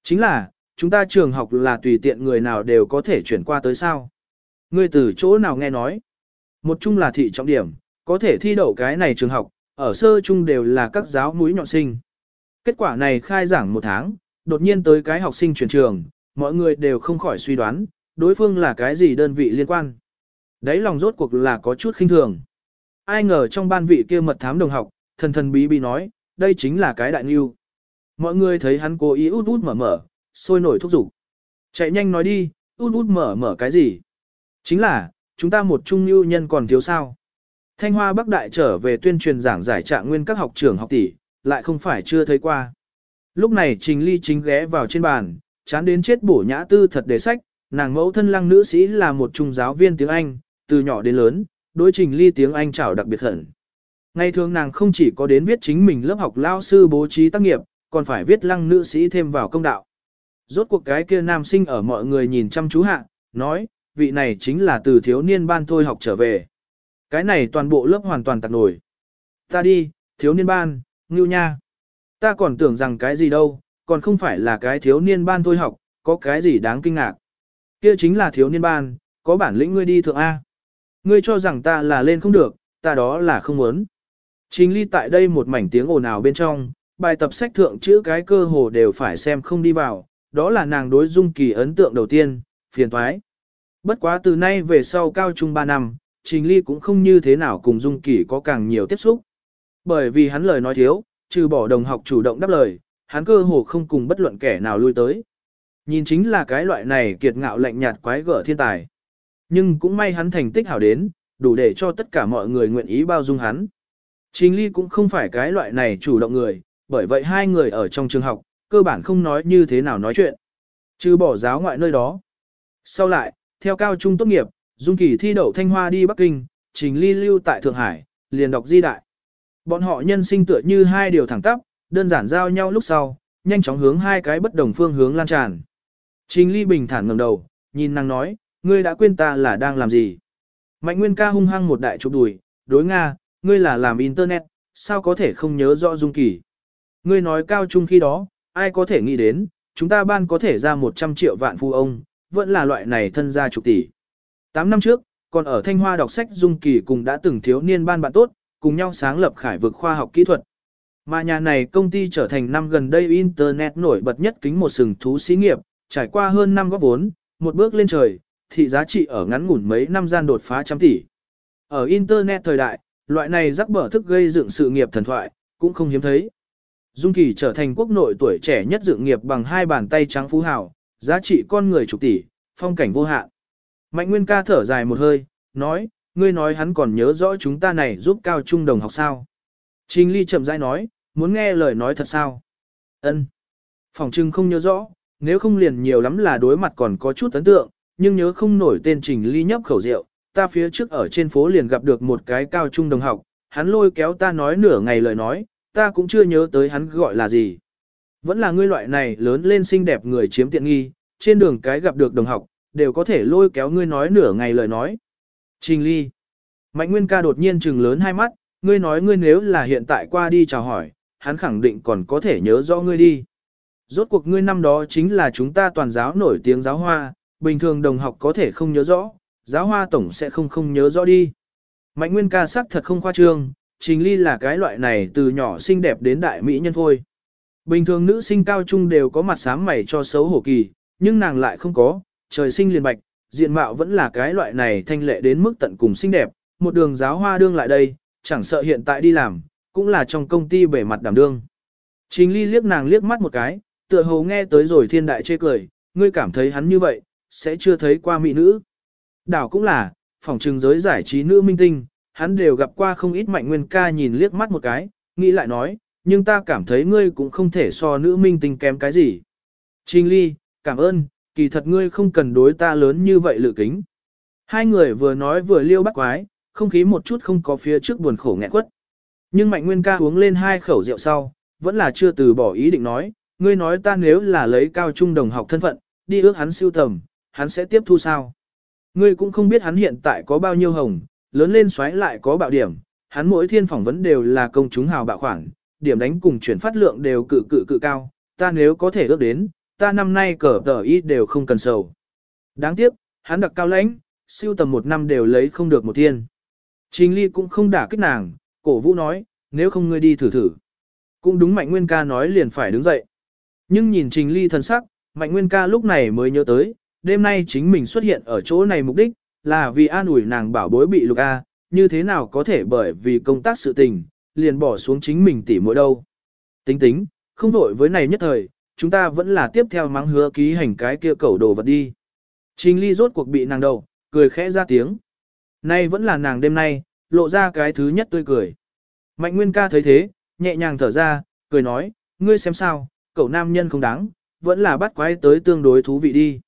Chính là, chúng ta trường học là tùy tiện người nào đều có thể chuyển qua tới sao. Ngươi từ chỗ nào nghe nói. Một chung là thị trọng điểm, có thể thi đậu cái này trường học, ở sơ chung đều là các giáo mũi nhọn sinh. Kết quả này khai giảng một tháng, đột nhiên tới cái học sinh chuyển trường, mọi người đều không khỏi suy đoán, đối phương là cái gì đơn vị liên quan. Đấy lòng rốt cuộc là có chút khinh thường. Ai ngờ trong ban vị kia mật thám đồng học, thần thần bí bí nói, đây chính là cái đại nghiêu. Mọi người thấy hắn cố ý út út mở mở, sôi nổi thúc giục. Chạy nhanh nói đi, út út mở mở cái gì? Chính là, chúng ta một trung lưu nhân còn thiếu sao? Thanh Hoa Bắc Đại trở về tuyên truyền giảng giải trạng nguyên các học trưởng học tỷ, lại không phải chưa thấy qua. Lúc này Trình Ly chính ghé vào trên bàn, chán đến chết bổ nhã tư thật đề sách, nàng mẫu thân lăng nữ sĩ là một trung giáo viên tiếng Anh, từ nhỏ đến lớn, đối Trình Ly tiếng Anh chảo đặc biệt hận. Ngày thường nàng không chỉ có đến viết chính mình lớp học lao sư bố trí tác nghiệp, còn phải viết lăng nữ sĩ thêm vào công đạo. Rốt cuộc cái kia nam sinh ở mọi người nhìn chăm chú hạ, nói, vị này chính là từ thiếu niên ban thôi học trở về. Cái này toàn bộ lớp hoàn toàn tạc nổi. Ta đi, thiếu niên ban, ngưu nha. Ta còn tưởng rằng cái gì đâu, còn không phải là cái thiếu niên ban thôi học, có cái gì đáng kinh ngạc. Kia chính là thiếu niên ban, có bản lĩnh ngươi đi thượng A. Ngươi cho rằng ta là lên không được, ta đó là không muốn. chính ly tại đây một mảnh tiếng ồn ào bên trong, bài tập sách thượng chữ cái cơ hồ đều phải xem không đi vào, đó là nàng đối dung kỳ ấn tượng đầu tiên, phiền thoái. Bất quá từ nay về sau cao trung 3 năm, Trình Ly cũng không như thế nào cùng Dung Kỳ có càng nhiều tiếp xúc. Bởi vì hắn lời nói thiếu, trừ bỏ đồng học chủ động đáp lời, hắn cơ hồ không cùng bất luận kẻ nào lui tới. Nhìn chính là cái loại này kiệt ngạo lạnh nhạt quái gở thiên tài. Nhưng cũng may hắn thành tích hảo đến, đủ để cho tất cả mọi người nguyện ý bao dung hắn. Trình Ly cũng không phải cái loại này chủ động người, bởi vậy hai người ở trong trường học, cơ bản không nói như thế nào nói chuyện. Trừ bỏ giáo ngoại nơi đó. Sau lại, theo cao trung tốt nghiệp, Dung Kỳ thi đậu Thanh Hoa đi Bắc Kinh, Trình Ly lưu tại Thượng Hải, liền đọc di đại. Bọn họ nhân sinh tựa như hai điều thẳng tắp, đơn giản giao nhau lúc sau, nhanh chóng hướng hai cái bất đồng phương hướng lan tràn. Trình Ly bình thản ngẩng đầu, nhìn nàng nói, ngươi đã quên ta là đang làm gì. Mạnh Nguyên ca hung hăng một đại chụp đùi, đối Nga, ngươi là làm internet, sao có thể không nhớ rõ Dung Kỳ. Ngươi nói cao trung khi đó, ai có thể nghĩ đến, chúng ta ban có thể ra 100 triệu vạn phu ông, vẫn là loại này thân gia chục tỷ. 8 năm trước, còn ở Thanh Hoa đọc sách Dung Kỳ cùng đã từng thiếu niên ban bạn tốt, cùng nhau sáng lập khải vực khoa học kỹ thuật. Mà nhà này công ty trở thành năm gần đây Internet nổi bật nhất kính một sừng thú xí nghiệp, trải qua hơn năm góp vốn, một bước lên trời, thị giá trị ở ngắn ngủn mấy năm gian đột phá trăm tỷ. Ở Internet thời đại, loại này rắc bở thức gây dựng sự nghiệp thần thoại, cũng không hiếm thấy. Dung Kỳ trở thành quốc nội tuổi trẻ nhất dựng nghiệp bằng hai bàn tay trắng phú hào, giá trị con người chục tỷ, phong cảnh vô hạn. Mạnh Nguyên ca thở dài một hơi, nói, ngươi nói hắn còn nhớ rõ chúng ta này giúp cao trung đồng học sao. Trình Ly chậm rãi nói, muốn nghe lời nói thật sao. Ân. Phòng trưng không nhớ rõ, nếu không liền nhiều lắm là đối mặt còn có chút ấn tượng, nhưng nhớ không nổi tên Trình Ly nhấp khẩu rượu. Ta phía trước ở trên phố liền gặp được một cái cao trung đồng học, hắn lôi kéo ta nói nửa ngày lời nói, ta cũng chưa nhớ tới hắn gọi là gì. Vẫn là ngươi loại này lớn lên xinh đẹp người chiếm tiện nghi, trên đường cái gặp được đồng học, đều có thể lôi kéo ngươi nói nửa ngày lời nói. Trình ly. Mạnh Nguyên ca đột nhiên trừng lớn hai mắt, ngươi nói ngươi nếu là hiện tại qua đi chào hỏi, hắn khẳng định còn có thể nhớ rõ ngươi đi. Rốt cuộc ngươi năm đó chính là chúng ta toàn giáo nổi tiếng giáo hoa, bình thường đồng học có thể không nhớ rõ, giáo hoa tổng sẽ không không nhớ rõ đi. Mạnh nguyên ca sắc thật không khoa trương, trình ly là cái loại này từ nhỏ xinh đẹp đến đại mỹ nhân thôi. Bình thường nữ sinh cao trung đều có mặt sáng mày cho xấu hổ kỳ, nhưng nàng lại không có, trời sinh liền bạch, diện mạo vẫn là cái loại này thanh lệ đến mức tận cùng xinh đẹp, một đường giáo hoa đương lại đây, chẳng sợ hiện tại đi làm, cũng là trong công ty bể mặt đảm đương. Trình ly liếc nàng liếc mắt một cái, tựa hồ nghe tới rồi thiên đại chê cười, ngươi cảm thấy hắn như vậy, sẽ chưa thấy qua mỹ nữ. Đảo cũng là, phòng trừng giới giải trí nữ minh tinh, hắn đều gặp qua không ít mạnh nguyên ca nhìn liếc mắt một cái, nghĩ lại nói, nhưng ta cảm thấy ngươi cũng không thể so nữ minh tinh kém cái gì. Trình ly, cảm ơn, kỳ thật ngươi không cần đối ta lớn như vậy lự kính. Hai người vừa nói vừa liêu bắt quái, không khí một chút không có phía trước buồn khổ nghẹn quất. Nhưng Mạnh Nguyên ca uống lên hai khẩu rượu sau, vẫn là chưa từ bỏ ý định nói, ngươi nói ta nếu là lấy cao trung đồng học thân phận, đi ước hắn siêu tầm, hắn sẽ tiếp thu sao? Ngươi cũng không biết hắn hiện tại có bao nhiêu hồng, lớn lên xoáy lại có bạo điểm, hắn mỗi thiên phỏng vấn đều là công chúng hào bạo khoản, điểm đánh cùng chuyển phát lượng đều cự cự cự cao, ta nếu có thể ước đến, ta năm nay cờ tờ ít đều không cần sầu. Đáng tiếc, hắn đặc cao lãnh, siêu tầm một năm đều lấy không được một thiên. Trình Ly cũng không đả kích nàng, cổ vũ nói, nếu không ngươi đi thử thử. Cũng đúng Mạnh Nguyên ca nói liền phải đứng dậy. Nhưng nhìn Trình Ly thần sắc, Mạnh Nguyên ca lúc này mới nhớ tới, đêm nay chính mình xuất hiện ở chỗ này mục đích, là vì an ủi nàng bảo bối bị lục A, như thế nào có thể bởi vì công tác sự tình, liền bỏ xuống chính mình tỉ mỗi đâu. Tính tính, không vội với này nhất thời, chúng ta vẫn là tiếp theo mắng hứa ký hành cái kia cẩu đồ vật đi. Trình ly rốt cuộc bị nàng đầu, cười khẽ ra tiếng. Nay vẫn là nàng đêm nay, lộ ra cái thứ nhất tươi cười. Mạnh Nguyên ca thấy thế, nhẹ nhàng thở ra, cười nói, ngươi xem sao, cậu nam nhân không đáng, vẫn là bắt quái tới tương đối thú vị đi.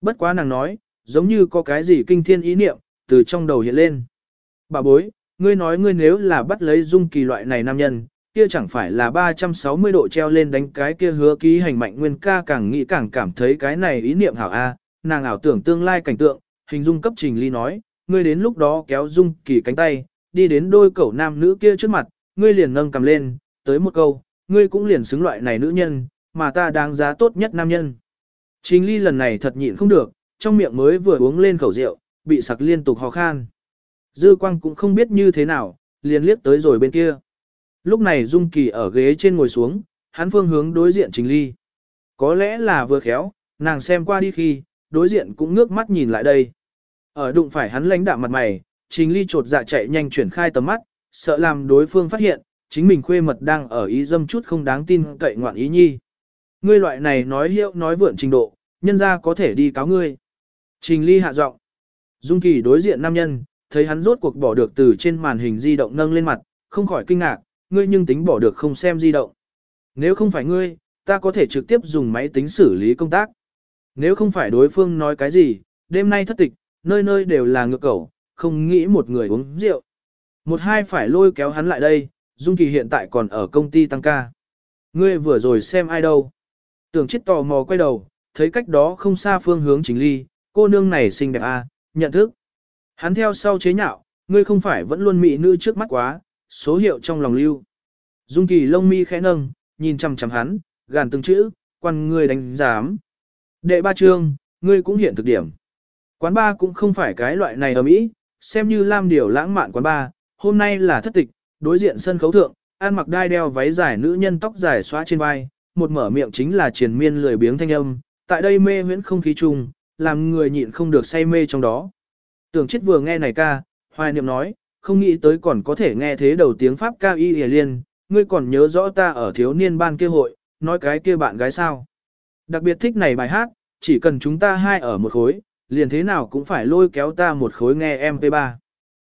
Bất quá nàng nói, giống như có cái gì kinh thiên ý niệm, từ trong đầu hiện lên. Bà bối, ngươi nói ngươi nếu là bắt lấy dung kỳ loại này nam nhân, kia chẳng phải là 360 độ treo lên đánh cái kia hứa ký hành mạnh nguyên ca càng nghĩ càng cảm thấy cái này ý niệm hảo a, nàng ảo tưởng tương lai cảnh tượng, hình dung cấp trình ly nói, ngươi đến lúc đó kéo dung kỳ cánh tay, đi đến đôi cẩu nam nữ kia trước mặt, ngươi liền nâng cầm lên, tới một câu, ngươi cũng liền xứng loại này nữ nhân, mà ta đáng giá tốt nhất nam nhân. Trình ly lần này thật nhịn không được, trong miệng mới vừa uống lên khẩu rượu, bị sặc liên tục ho khan. Dư quang cũng không biết như thế nào, liền liếc tới rồi bên kia. Lúc này Dung Kỳ ở ghế trên ngồi xuống, hắn phương hướng đối diện Trình Ly. Có lẽ là vừa khéo, nàng xem qua đi khi, đối diện cũng ngước mắt nhìn lại đây. Ở đụng phải hắn lãnh đạm mặt mày, Trình Ly trột dạ chạy nhanh chuyển khai tầm mắt, sợ làm đối phương phát hiện, chính mình khuê mật đang ở ý dâm chút không đáng tin cậy ngoạn ý nhi. Ngươi loại này nói hiệu nói vượn trình độ, nhân ra có thể đi cáo ngươi. Trình Ly hạ giọng. Dung Kỳ đối diện nam nhân, thấy hắn rốt cuộc bỏ được từ trên màn hình di động nâng lên mặt, không khỏi kinh ngạc, ngươi nhưng tính bỏ được không xem di động. Nếu không phải ngươi, ta có thể trực tiếp dùng máy tính xử lý công tác. Nếu không phải đối phương nói cái gì, đêm nay thất tịch, nơi nơi đều là ngược cẩu, không nghĩ một người uống rượu. Một hai phải lôi kéo hắn lại đây, Dung Kỳ hiện tại còn ở công ty tăng ca. Ngươi vừa rồi xem ai đâu. Tưởng chết tò mò quay đầu, thấy cách đó không xa phương hướng chính ly, cô nương này xinh đẹp à, nhận thức. Hắn theo sau chế nhạo, ngươi không phải vẫn luôn mị nữ trước mắt quá, số hiệu trong lòng lưu. Dung Kỳ lông mi khẽ nâng, nhìn chằm chằm hắn, gàn từng chữ, quan ngươi đánh giám. Đệ ba chương, ngươi cũng hiện thực điểm. Quán ba cũng không phải cái loại này ở Mỹ, xem như lam điều lãng mạn quán ba, hôm nay là thất tịch, đối diện sân khấu thượng, ăn mặc đai đeo váy dài nữ nhân tóc dài xóa trên vai, một mở miệng chính là triền miên lười biếng thanh âm, tại đây mê huyễn không khí chung, làm người nhịn không được say mê trong đó. Tưởng chết vừa nghe này ca, hoài niệm nói, không nghĩ tới còn có thể nghe thế đầu tiếng Pháp ca y hề liên, ngươi còn nhớ rõ ta ở thiếu niên ban kia hội, nói cái kia bạn gái sao. Đặc biệt thích này bài hát, chỉ cần chúng ta hai ở một khối, liền thế nào cũng phải lôi kéo ta một khối nghe MP3.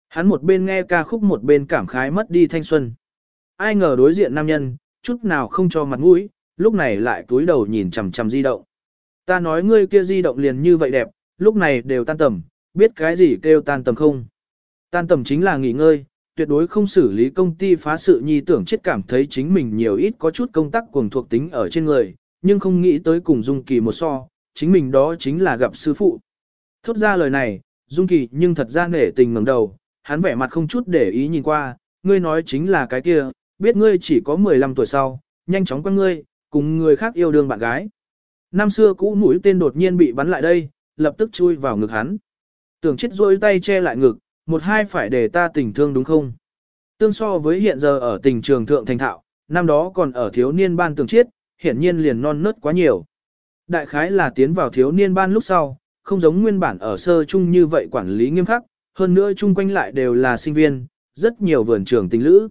Hắn một bên nghe ca khúc một bên cảm khái mất đi thanh xuân. Ai ngờ đối diện nam nhân, chút nào không cho mặt mũi, lúc này lại túi đầu nhìn chằm chằm di động. Ta nói ngươi kia di động liền như vậy đẹp, lúc này đều tan tầm, biết cái gì kêu tan tầm không? Tan tầm chính là nghỉ ngơi, tuyệt đối không xử lý công ty phá sự nhi tưởng chết cảm thấy chính mình nhiều ít có chút công tác cuồng thuộc tính ở trên người, nhưng không nghĩ tới cùng Dung Kỳ một so, chính mình đó chính là gặp sư phụ. Thốt ra lời này, Dung Kỳ nhưng thật ra nể tình ngẩng đầu, hắn vẻ mặt không chút để ý nhìn qua, ngươi nói chính là cái kia, biết ngươi chỉ có 15 tuổi sau, nhanh chóng quen ngươi, cùng người khác yêu đương bạn gái. Năm xưa cũ mũi tên đột nhiên bị bắn lại đây, lập tức chui vào ngực hắn. Tưởng chết rôi tay che lại ngực, một hai phải để ta tình thương đúng không? Tương so với hiện giờ ở tình trường thượng thành thạo, năm đó còn ở thiếu niên ban tưởng chiết, hiển nhiên liền non nớt quá nhiều. Đại khái là tiến vào thiếu niên ban lúc sau, không giống nguyên bản ở sơ chung như vậy quản lý nghiêm khắc, hơn nữa chung quanh lại đều là sinh viên, rất nhiều vườn trường tình lữ.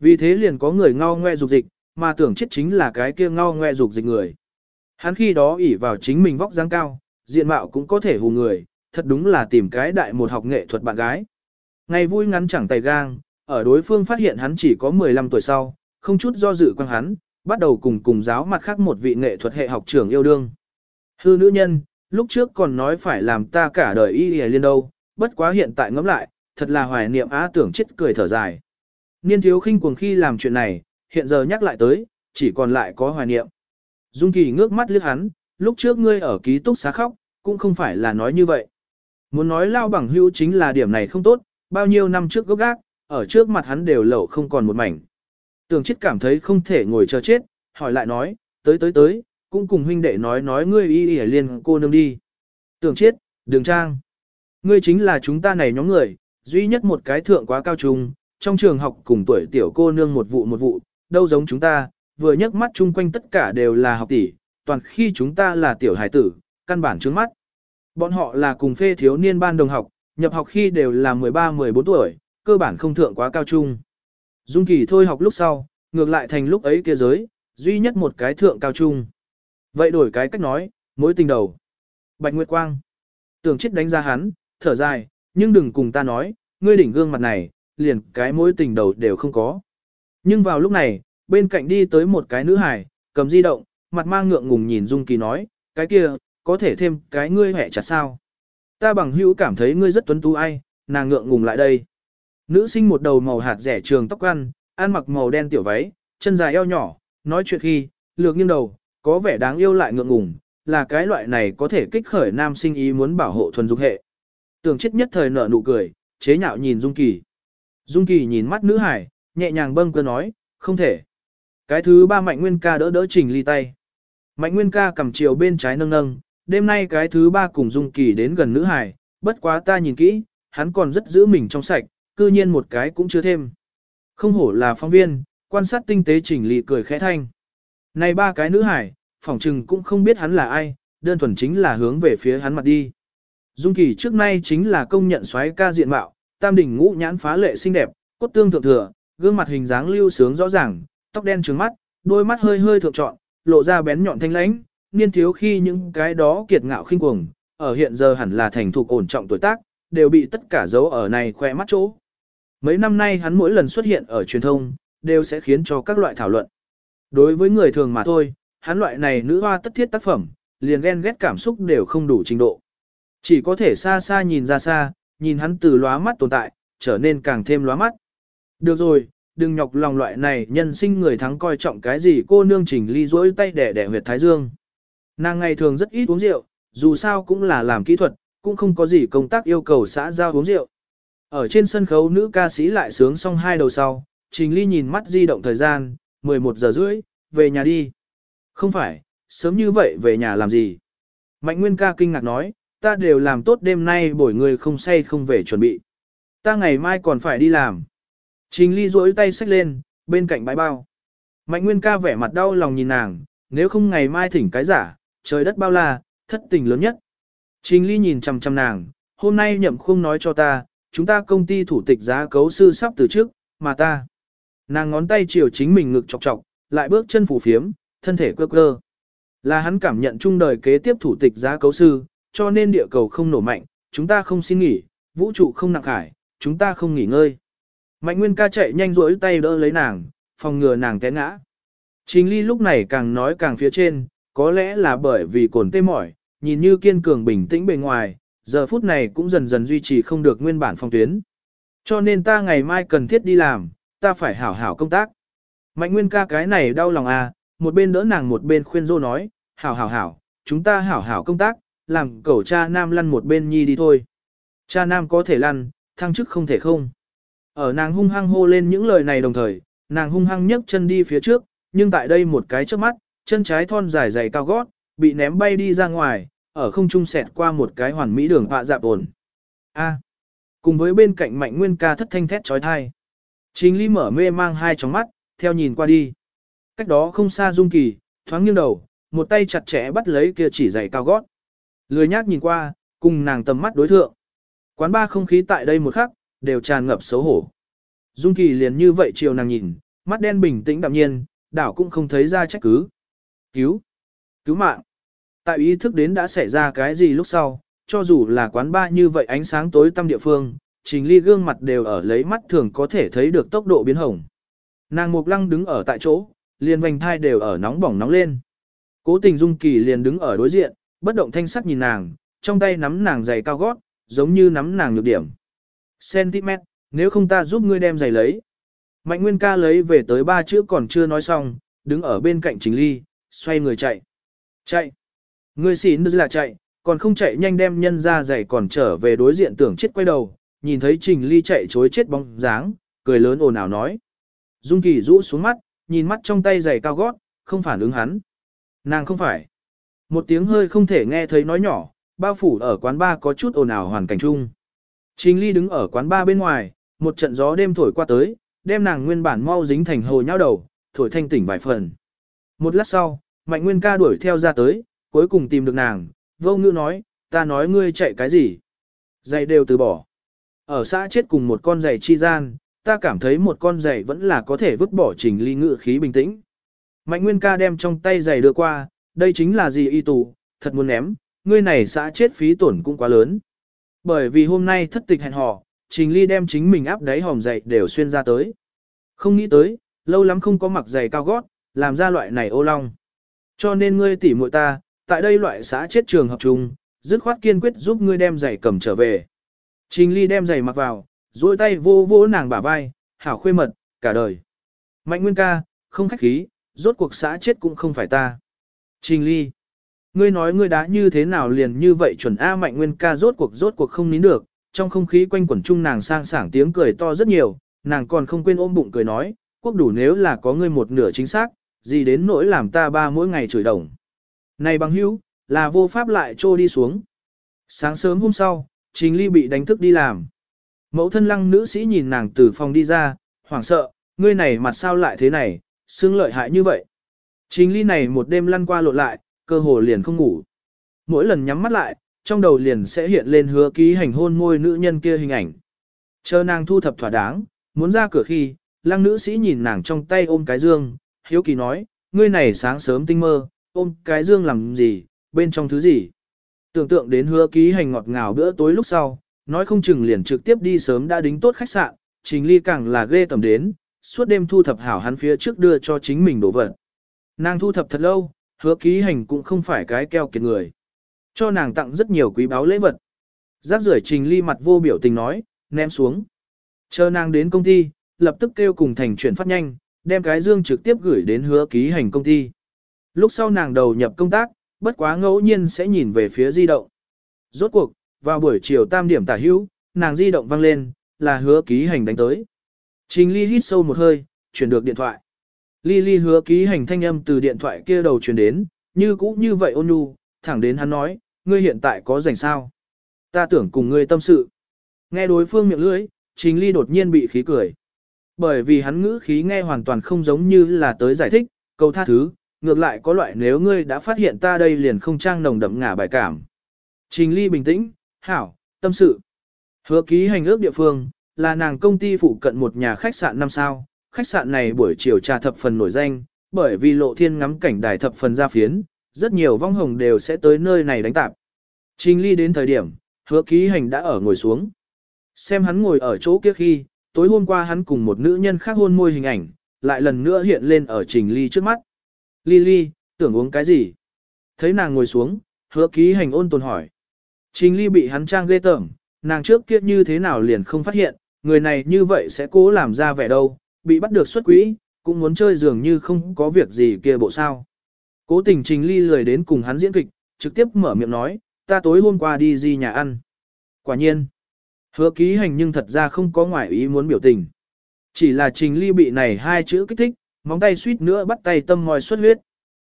Vì thế liền có người ngao ngoe dục dịch, mà tưởng chết chính là cái kia ngao ngoe dục dịch người. Hắn khi đó ỷ vào chính mình vóc dáng cao, diện mạo cũng có thể hù người, thật đúng là tìm cái đại một học nghệ thuật bạn gái. Ngày vui ngắn chẳng tay gang, ở đối phương phát hiện hắn chỉ có 15 tuổi sau, không chút do dự quăng hắn, bắt đầu cùng cùng giáo mặt khác một vị nghệ thuật hệ học trưởng yêu đương. Hư nữ nhân, lúc trước còn nói phải làm ta cả đời y y liên đâu, bất quá hiện tại ngẫm lại, thật là hoài niệm á tưởng chết cười thở dài. Niên thiếu khinh cuồng khi làm chuyện này, hiện giờ nhắc lại tới, chỉ còn lại có hoài niệm. Dung Kỳ ngước mắt liếc hắn, lúc trước ngươi ở ký túc xá khóc, cũng không phải là nói như vậy. Muốn nói lao bằng hữu chính là điểm này không tốt, bao nhiêu năm trước gốc gác, ở trước mặt hắn đều lẩu không còn một mảnh. tường chết cảm thấy không thể ngồi chờ chết, hỏi lại nói, tới tới tới, cũng cùng huynh đệ nói nói ngươi y y liên cô nương đi. tường chết, đường trang. Ngươi chính là chúng ta này nhóm người, duy nhất một cái thượng quá cao trung, trong trường học cùng tuổi tiểu cô nương một vụ một vụ, đâu giống chúng ta, vừa nhấc mắt chung quanh tất cả đều là học tỷ, toàn khi chúng ta là tiểu hải tử, căn bản trước mắt. Bọn họ là cùng phê thiếu niên ban đồng học, nhập học khi đều là 13-14 tuổi, cơ bản không thượng quá cao trung. Dung kỳ thôi học lúc sau, ngược lại thành lúc ấy kia giới, duy nhất một cái thượng cao trung. Vậy đổi cái cách nói, mối tình đầu. Bạch Nguyệt Quang. Tưởng chết đánh ra hắn, thở dài, nhưng đừng cùng ta nói, ngươi đỉnh gương mặt này, liền cái mối tình đầu đều không có. Nhưng vào lúc này, bên cạnh đi tới một cái nữ hải, cầm di động, mặt mang ngượng ngùng nhìn Dung Kỳ nói, cái kia, có thể thêm cái ngươi hẹ chặt sao. Ta bằng hữu cảm thấy ngươi rất tuấn tú ai, nàng ngượng ngùng lại đây. Nữ sinh một đầu màu hạt rẻ trường tóc ăn, ăn mặc màu đen tiểu váy, chân dài eo nhỏ, nói chuyện khi, lược nghiêng đầu, có vẻ đáng yêu lại ngượng ngùng, là cái loại này có thể kích khởi nam sinh ý muốn bảo hộ thuần dục hệ. Tưởng chết nhất thời nở nụ cười, chế nhạo nhìn Dung Kỳ. Dung Kỳ nhìn mắt nữ hải, nhẹ nhàng bâng cơ nói, không thể. Cái thứ ba Mạnh Nguyên ca đỡ đỡ Trình Ly tay. Mạnh Nguyên ca cầm chiều bên trái nâng nâng, đêm nay cái thứ ba cùng Dung Kỳ đến gần nữ hải, bất quá ta nhìn kỹ, hắn còn rất giữ mình trong sạch, cư nhiên một cái cũng chưa thêm. Không hổ là phóng viên, quan sát tinh tế chỉnh lị cười khẽ thanh. Này ba cái nữ hải, phỏng trừng cũng không biết hắn là ai, đơn thuần chính là hướng về phía hắn mặt đi. Dung Kỳ trước nay chính là công nhận xoáy ca diện mạo, tam đỉnh ngũ nhãn phá lệ xinh đẹp, cốt tương thượng thừa, gương mặt hình dáng lưu sướng rõ ràng, tóc đen trứng mắt, đôi mắt hơi hơi thượng trọn, lộ ra bén nhọn thanh lãnh, niên thiếu khi những cái đó kiệt ngạo khinh cuồng, ở hiện giờ hẳn là thành thục ổn trọng tuổi tác, đều bị tất cả dấu ở này khoe mắt chỗ. Mấy năm nay hắn mỗi lần xuất hiện ở truyền thông, đều sẽ khiến cho các loại thảo luận. Đối với người thường mà thôi, hắn loại này nữ hoa tất thiết tác phẩm, liền ghen ghét cảm xúc đều không đủ trình độ. Chỉ có thể xa xa nhìn ra xa, nhìn hắn từ lóa mắt tồn tại, trở nên càng thêm lóa mắt. Được rồi, đừng nhọc lòng loại này nhân sinh người thắng coi trọng cái gì cô nương trình ly rỗi tay đẻ đẻ huyệt thái dương. Nàng ngày thường rất ít uống rượu, dù sao cũng là làm kỹ thuật, cũng không có gì công tác yêu cầu xã giao uống rượu. Ở trên sân khấu nữ ca sĩ lại sướng xong hai đầu sau, trình ly nhìn mắt di động thời gian, 11 giờ rưỡi, về nhà đi. Không phải, sớm như vậy về nhà làm gì? Mạnh Nguyên ca kinh ngạc nói, ta đều làm tốt đêm nay bổi người không say không về chuẩn bị. Ta ngày mai còn phải đi làm. Trình ly duỗi tay xách lên, bên cạnh bãi bao. Mạnh Nguyên ca vẻ mặt đau lòng nhìn nàng, nếu không ngày mai thỉnh cái giả, trời đất bao la, thất tình lớn nhất. Trình ly nhìn chằm chằm nàng, hôm nay nhậm khung nói cho ta, chúng ta công ty thủ tịch giá cấu sư sắp từ trước, mà ta. Nàng ngón tay chiều chính mình ngực chọc chọc, lại bước chân phủ phiếm, thân thể quơ quơ. Là hắn cảm nhận chung đời kế tiếp thủ tịch giá cấu sư, cho nên địa cầu không nổ mạnh, chúng ta không xin nghỉ, vũ trụ không nặng hải, chúng ta không nghỉ ngơi. Mạnh Nguyên ca chạy nhanh rỗi tay đỡ lấy nàng, phòng ngừa nàng té ngã. Trình Ly lúc này càng nói càng phía trên, có lẽ là bởi vì cồn tê mỏi, nhìn như kiên cường bình tĩnh bề ngoài, giờ phút này cũng dần dần duy trì không được nguyên bản phong tuyến. Cho nên ta ngày mai cần thiết đi làm, ta phải hảo hảo công tác. Mạnh Nguyên ca cái này đau lòng à, một bên đỡ nàng một bên khuyên dô nói, hảo hảo hảo, chúng ta hảo hảo công tác, làm cẩu cha nam lăn một bên nhi đi thôi. Cha nam có thể lăn, thăng chức không thể không. Ở nàng hung hăng hô lên những lời này đồng thời, nàng hung hăng nhấc chân đi phía trước, nhưng tại đây một cái trước mắt, chân trái thon dài dày cao gót, bị ném bay đi ra ngoài, ở không trung xẹt qua một cái hoàn mỹ đường họa dạp ổn. A. Cùng với bên cạnh mạnh nguyên ca thất thanh thét trói thai. Trình ly mở mê mang hai tròng mắt, theo nhìn qua đi. Cách đó không xa dung kỳ, thoáng nghiêng đầu, một tay chặt chẽ bắt lấy kia chỉ giày cao gót. Lười nhác nhìn qua, cùng nàng tầm mắt đối thượng. Quán ba không khí tại đây một khắc, đều tràn ngập xấu hổ. Dung kỳ liền như vậy chiều nàng nhìn, mắt đen bình tĩnh đạm nhiên, đảo cũng không thấy ra trách cứ. Cứu! Cứu mạng! Tại ý thức đến đã xảy ra cái gì lúc sau, cho dù là quán ba như vậy ánh sáng tối tăm địa phương, trình ly gương mặt đều ở lấy mắt thường có thể thấy được tốc độ biến hồng. Nàng Mục Lăng đứng ở tại chỗ, liền vành thai đều ở nóng bỏng nóng lên. Cố tình Dung Kỳ liền đứng ở đối diện, bất động thanh sắc nhìn nàng, trong tay nắm nàng giày cao gót, giống như nắm nàng nhược điểm. centimet nếu không ta giúp ngươi đem giày lấy. Mạnh Nguyên ca lấy về tới ba chữ còn chưa nói xong, đứng ở bên cạnh Trình Ly, xoay người chạy. Chạy. người xỉn là chạy, còn không chạy nhanh đem nhân ra giày còn trở về đối diện tưởng chết quay đầu, nhìn thấy Trình Ly chạy chối chết bóng dáng, cười lớn ồn ào nói. Dung Kỳ rũ xuống mắt, nhìn mắt trong tay giày cao gót, không phản ứng hắn. Nàng không phải. Một tiếng hơi không thể nghe thấy nói nhỏ, bao phủ ở quán ba có chút ồn ào hoàn cảnh chung. Trình Ly đứng ở quán ba bên ngoài, một trận gió đêm thổi qua tới, đem nàng nguyên bản mau dính thành hồ nhau đầu, thổi thanh tỉnh vài phần. Một lát sau, Mạnh Nguyên ca đuổi theo ra tới, cuối cùng tìm được nàng, vô ngữ nói, ta nói ngươi chạy cái gì? Giày đều từ bỏ. Ở xã chết cùng một con giày chi gian, ta cảm thấy một con giày vẫn là có thể vứt bỏ trình ly ngự khí bình tĩnh. Mạnh Nguyên ca đem trong tay giày đưa qua, đây chính là gì y tù, thật muốn ném, ngươi này xã chết phí tổn cũng quá lớn. Bởi vì hôm nay thất tịch hẹn hò, trình ly đem chính mình áp đáy hòm giày đều xuyên ra tới. Không nghĩ tới, lâu lắm không có mặc giày cao gót, làm ra loại này ô long. Cho nên ngươi tỉ muội ta, tại đây loại xã chết trường hợp chung, dứt khoát kiên quyết giúp ngươi đem giày cầm trở về. Trình ly đem giày mặc vào, duỗi tay vô vô nàng bả vai, hảo khuê mật, cả đời. Mạnh nguyên ca, không khách khí, rốt cuộc xã chết cũng không phải ta. Trình ly, ngươi nói ngươi đã như thế nào liền như vậy chuẩn A mạnh nguyên ca rốt cuộc rốt cuộc không nín được, trong không khí quanh quẩn chung nàng sang sảng tiếng cười to rất nhiều, nàng còn không quên ôm bụng cười nói, quốc đủ nếu là có ngươi một nửa chính xác, gì đến nỗi làm ta ba mỗi ngày chửi đồng. Này bằng hữu, là vô pháp lại trô đi xuống. Sáng sớm hôm sau, Trình Ly bị đánh thức đi làm. Mẫu thân lăng nữ sĩ nhìn nàng từ phòng đi ra, hoảng sợ, ngươi này mặt sao lại thế này, xương lợi hại như vậy. Trình Ly này một đêm lăn qua lộn lại, cơ hồ liền không ngủ. Mỗi lần nhắm mắt lại, trong đầu liền sẽ hiện lên hứa ký hành hôn môi nữ nhân kia hình ảnh. Chờ nàng thu thập thỏa đáng, muốn ra cửa khi, lăng nữ sĩ nhìn nàng trong tay ôm cái dương, hiếu kỳ nói, ngươi này sáng sớm tinh mơ, ôm cái dương làm gì, bên trong thứ gì. Tưởng tượng đến hứa ký hành ngọt ngào bữa tối lúc sau, nói không chừng liền trực tiếp đi sớm đã đính tốt khách sạn, trình ly càng là ghê tầm đến, suốt đêm thu thập hảo hắn phía trước đưa cho chính mình đổ vật. Nàng thu thập thật lâu, hứa ký hành cũng không phải cái keo kiệt người. Cho nàng tặng rất nhiều quý báu lễ vật. Giác rưởi trình ly mặt vô biểu tình nói, ném xuống. Chờ nàng đến công ty, lập tức kêu cùng thành chuyển phát nhanh, đem cái dương trực tiếp gửi đến hứa ký hành công ty. Lúc sau nàng đầu nhập công tác, bất quá ngẫu nhiên sẽ nhìn về phía di động. Rốt cuộc, vào buổi chiều tam điểm tả hữu, nàng di động vang lên, là hứa ký hành đánh tới. Trình ly hít sâu một hơi, chuyển được điện thoại. Ly ly hứa ký hành thanh âm từ điện thoại kia đầu chuyển đến, như cũ như vậy ôn nhu, thẳng đến hắn nói, ngươi hiện tại có rảnh sao? Ta tưởng cùng ngươi tâm sự. Nghe đối phương miệng lưỡi, trình ly đột nhiên bị khí cười. Bởi vì hắn ngữ khí nghe hoàn toàn không giống như là tới giải thích, câu tha thứ, ngược lại có loại nếu ngươi đã phát hiện ta đây liền không trang nồng đậm ngả bài cảm. Trình ly bình tĩnh, hảo, tâm sự. Hứa ký hành ước địa phương, là nàng công ty phụ cận một nhà khách sạn năm sao. Khách sạn này buổi chiều trà thập phần nổi danh, bởi vì lộ thiên ngắm cảnh đài thập phần ra phiến, rất nhiều vong hồng đều sẽ tới nơi này đánh tạp. Trình ly đến thời điểm, hứa ký hành đã ở ngồi xuống. Xem hắn ngồi ở chỗ kia khi, tối hôm qua hắn cùng một nữ nhân khác hôn môi hình ảnh, lại lần nữa hiện lên ở trình ly trước mắt. Ly ly, tưởng uống cái gì? Thấy nàng ngồi xuống, hứa ký hành ôn tồn hỏi. Trình ly bị hắn trang ghê tởm, nàng trước kia như thế nào liền không phát hiện, người này như vậy sẽ cố làm ra vẻ đâu, bị bắt được xuất quỹ, cũng muốn chơi dường như không có việc gì kia bộ sao. Cố tình trình ly lười đến cùng hắn diễn kịch, trực tiếp mở miệng nói, ta tối hôm qua đi gì nhà ăn. Quả nhiên, hứa ký hành nhưng thật ra không có ngoại ý muốn biểu tình. Chỉ là trình ly bị này hai chữ kích thích, móng tay suýt nữa bắt tay tâm ngòi xuất huyết.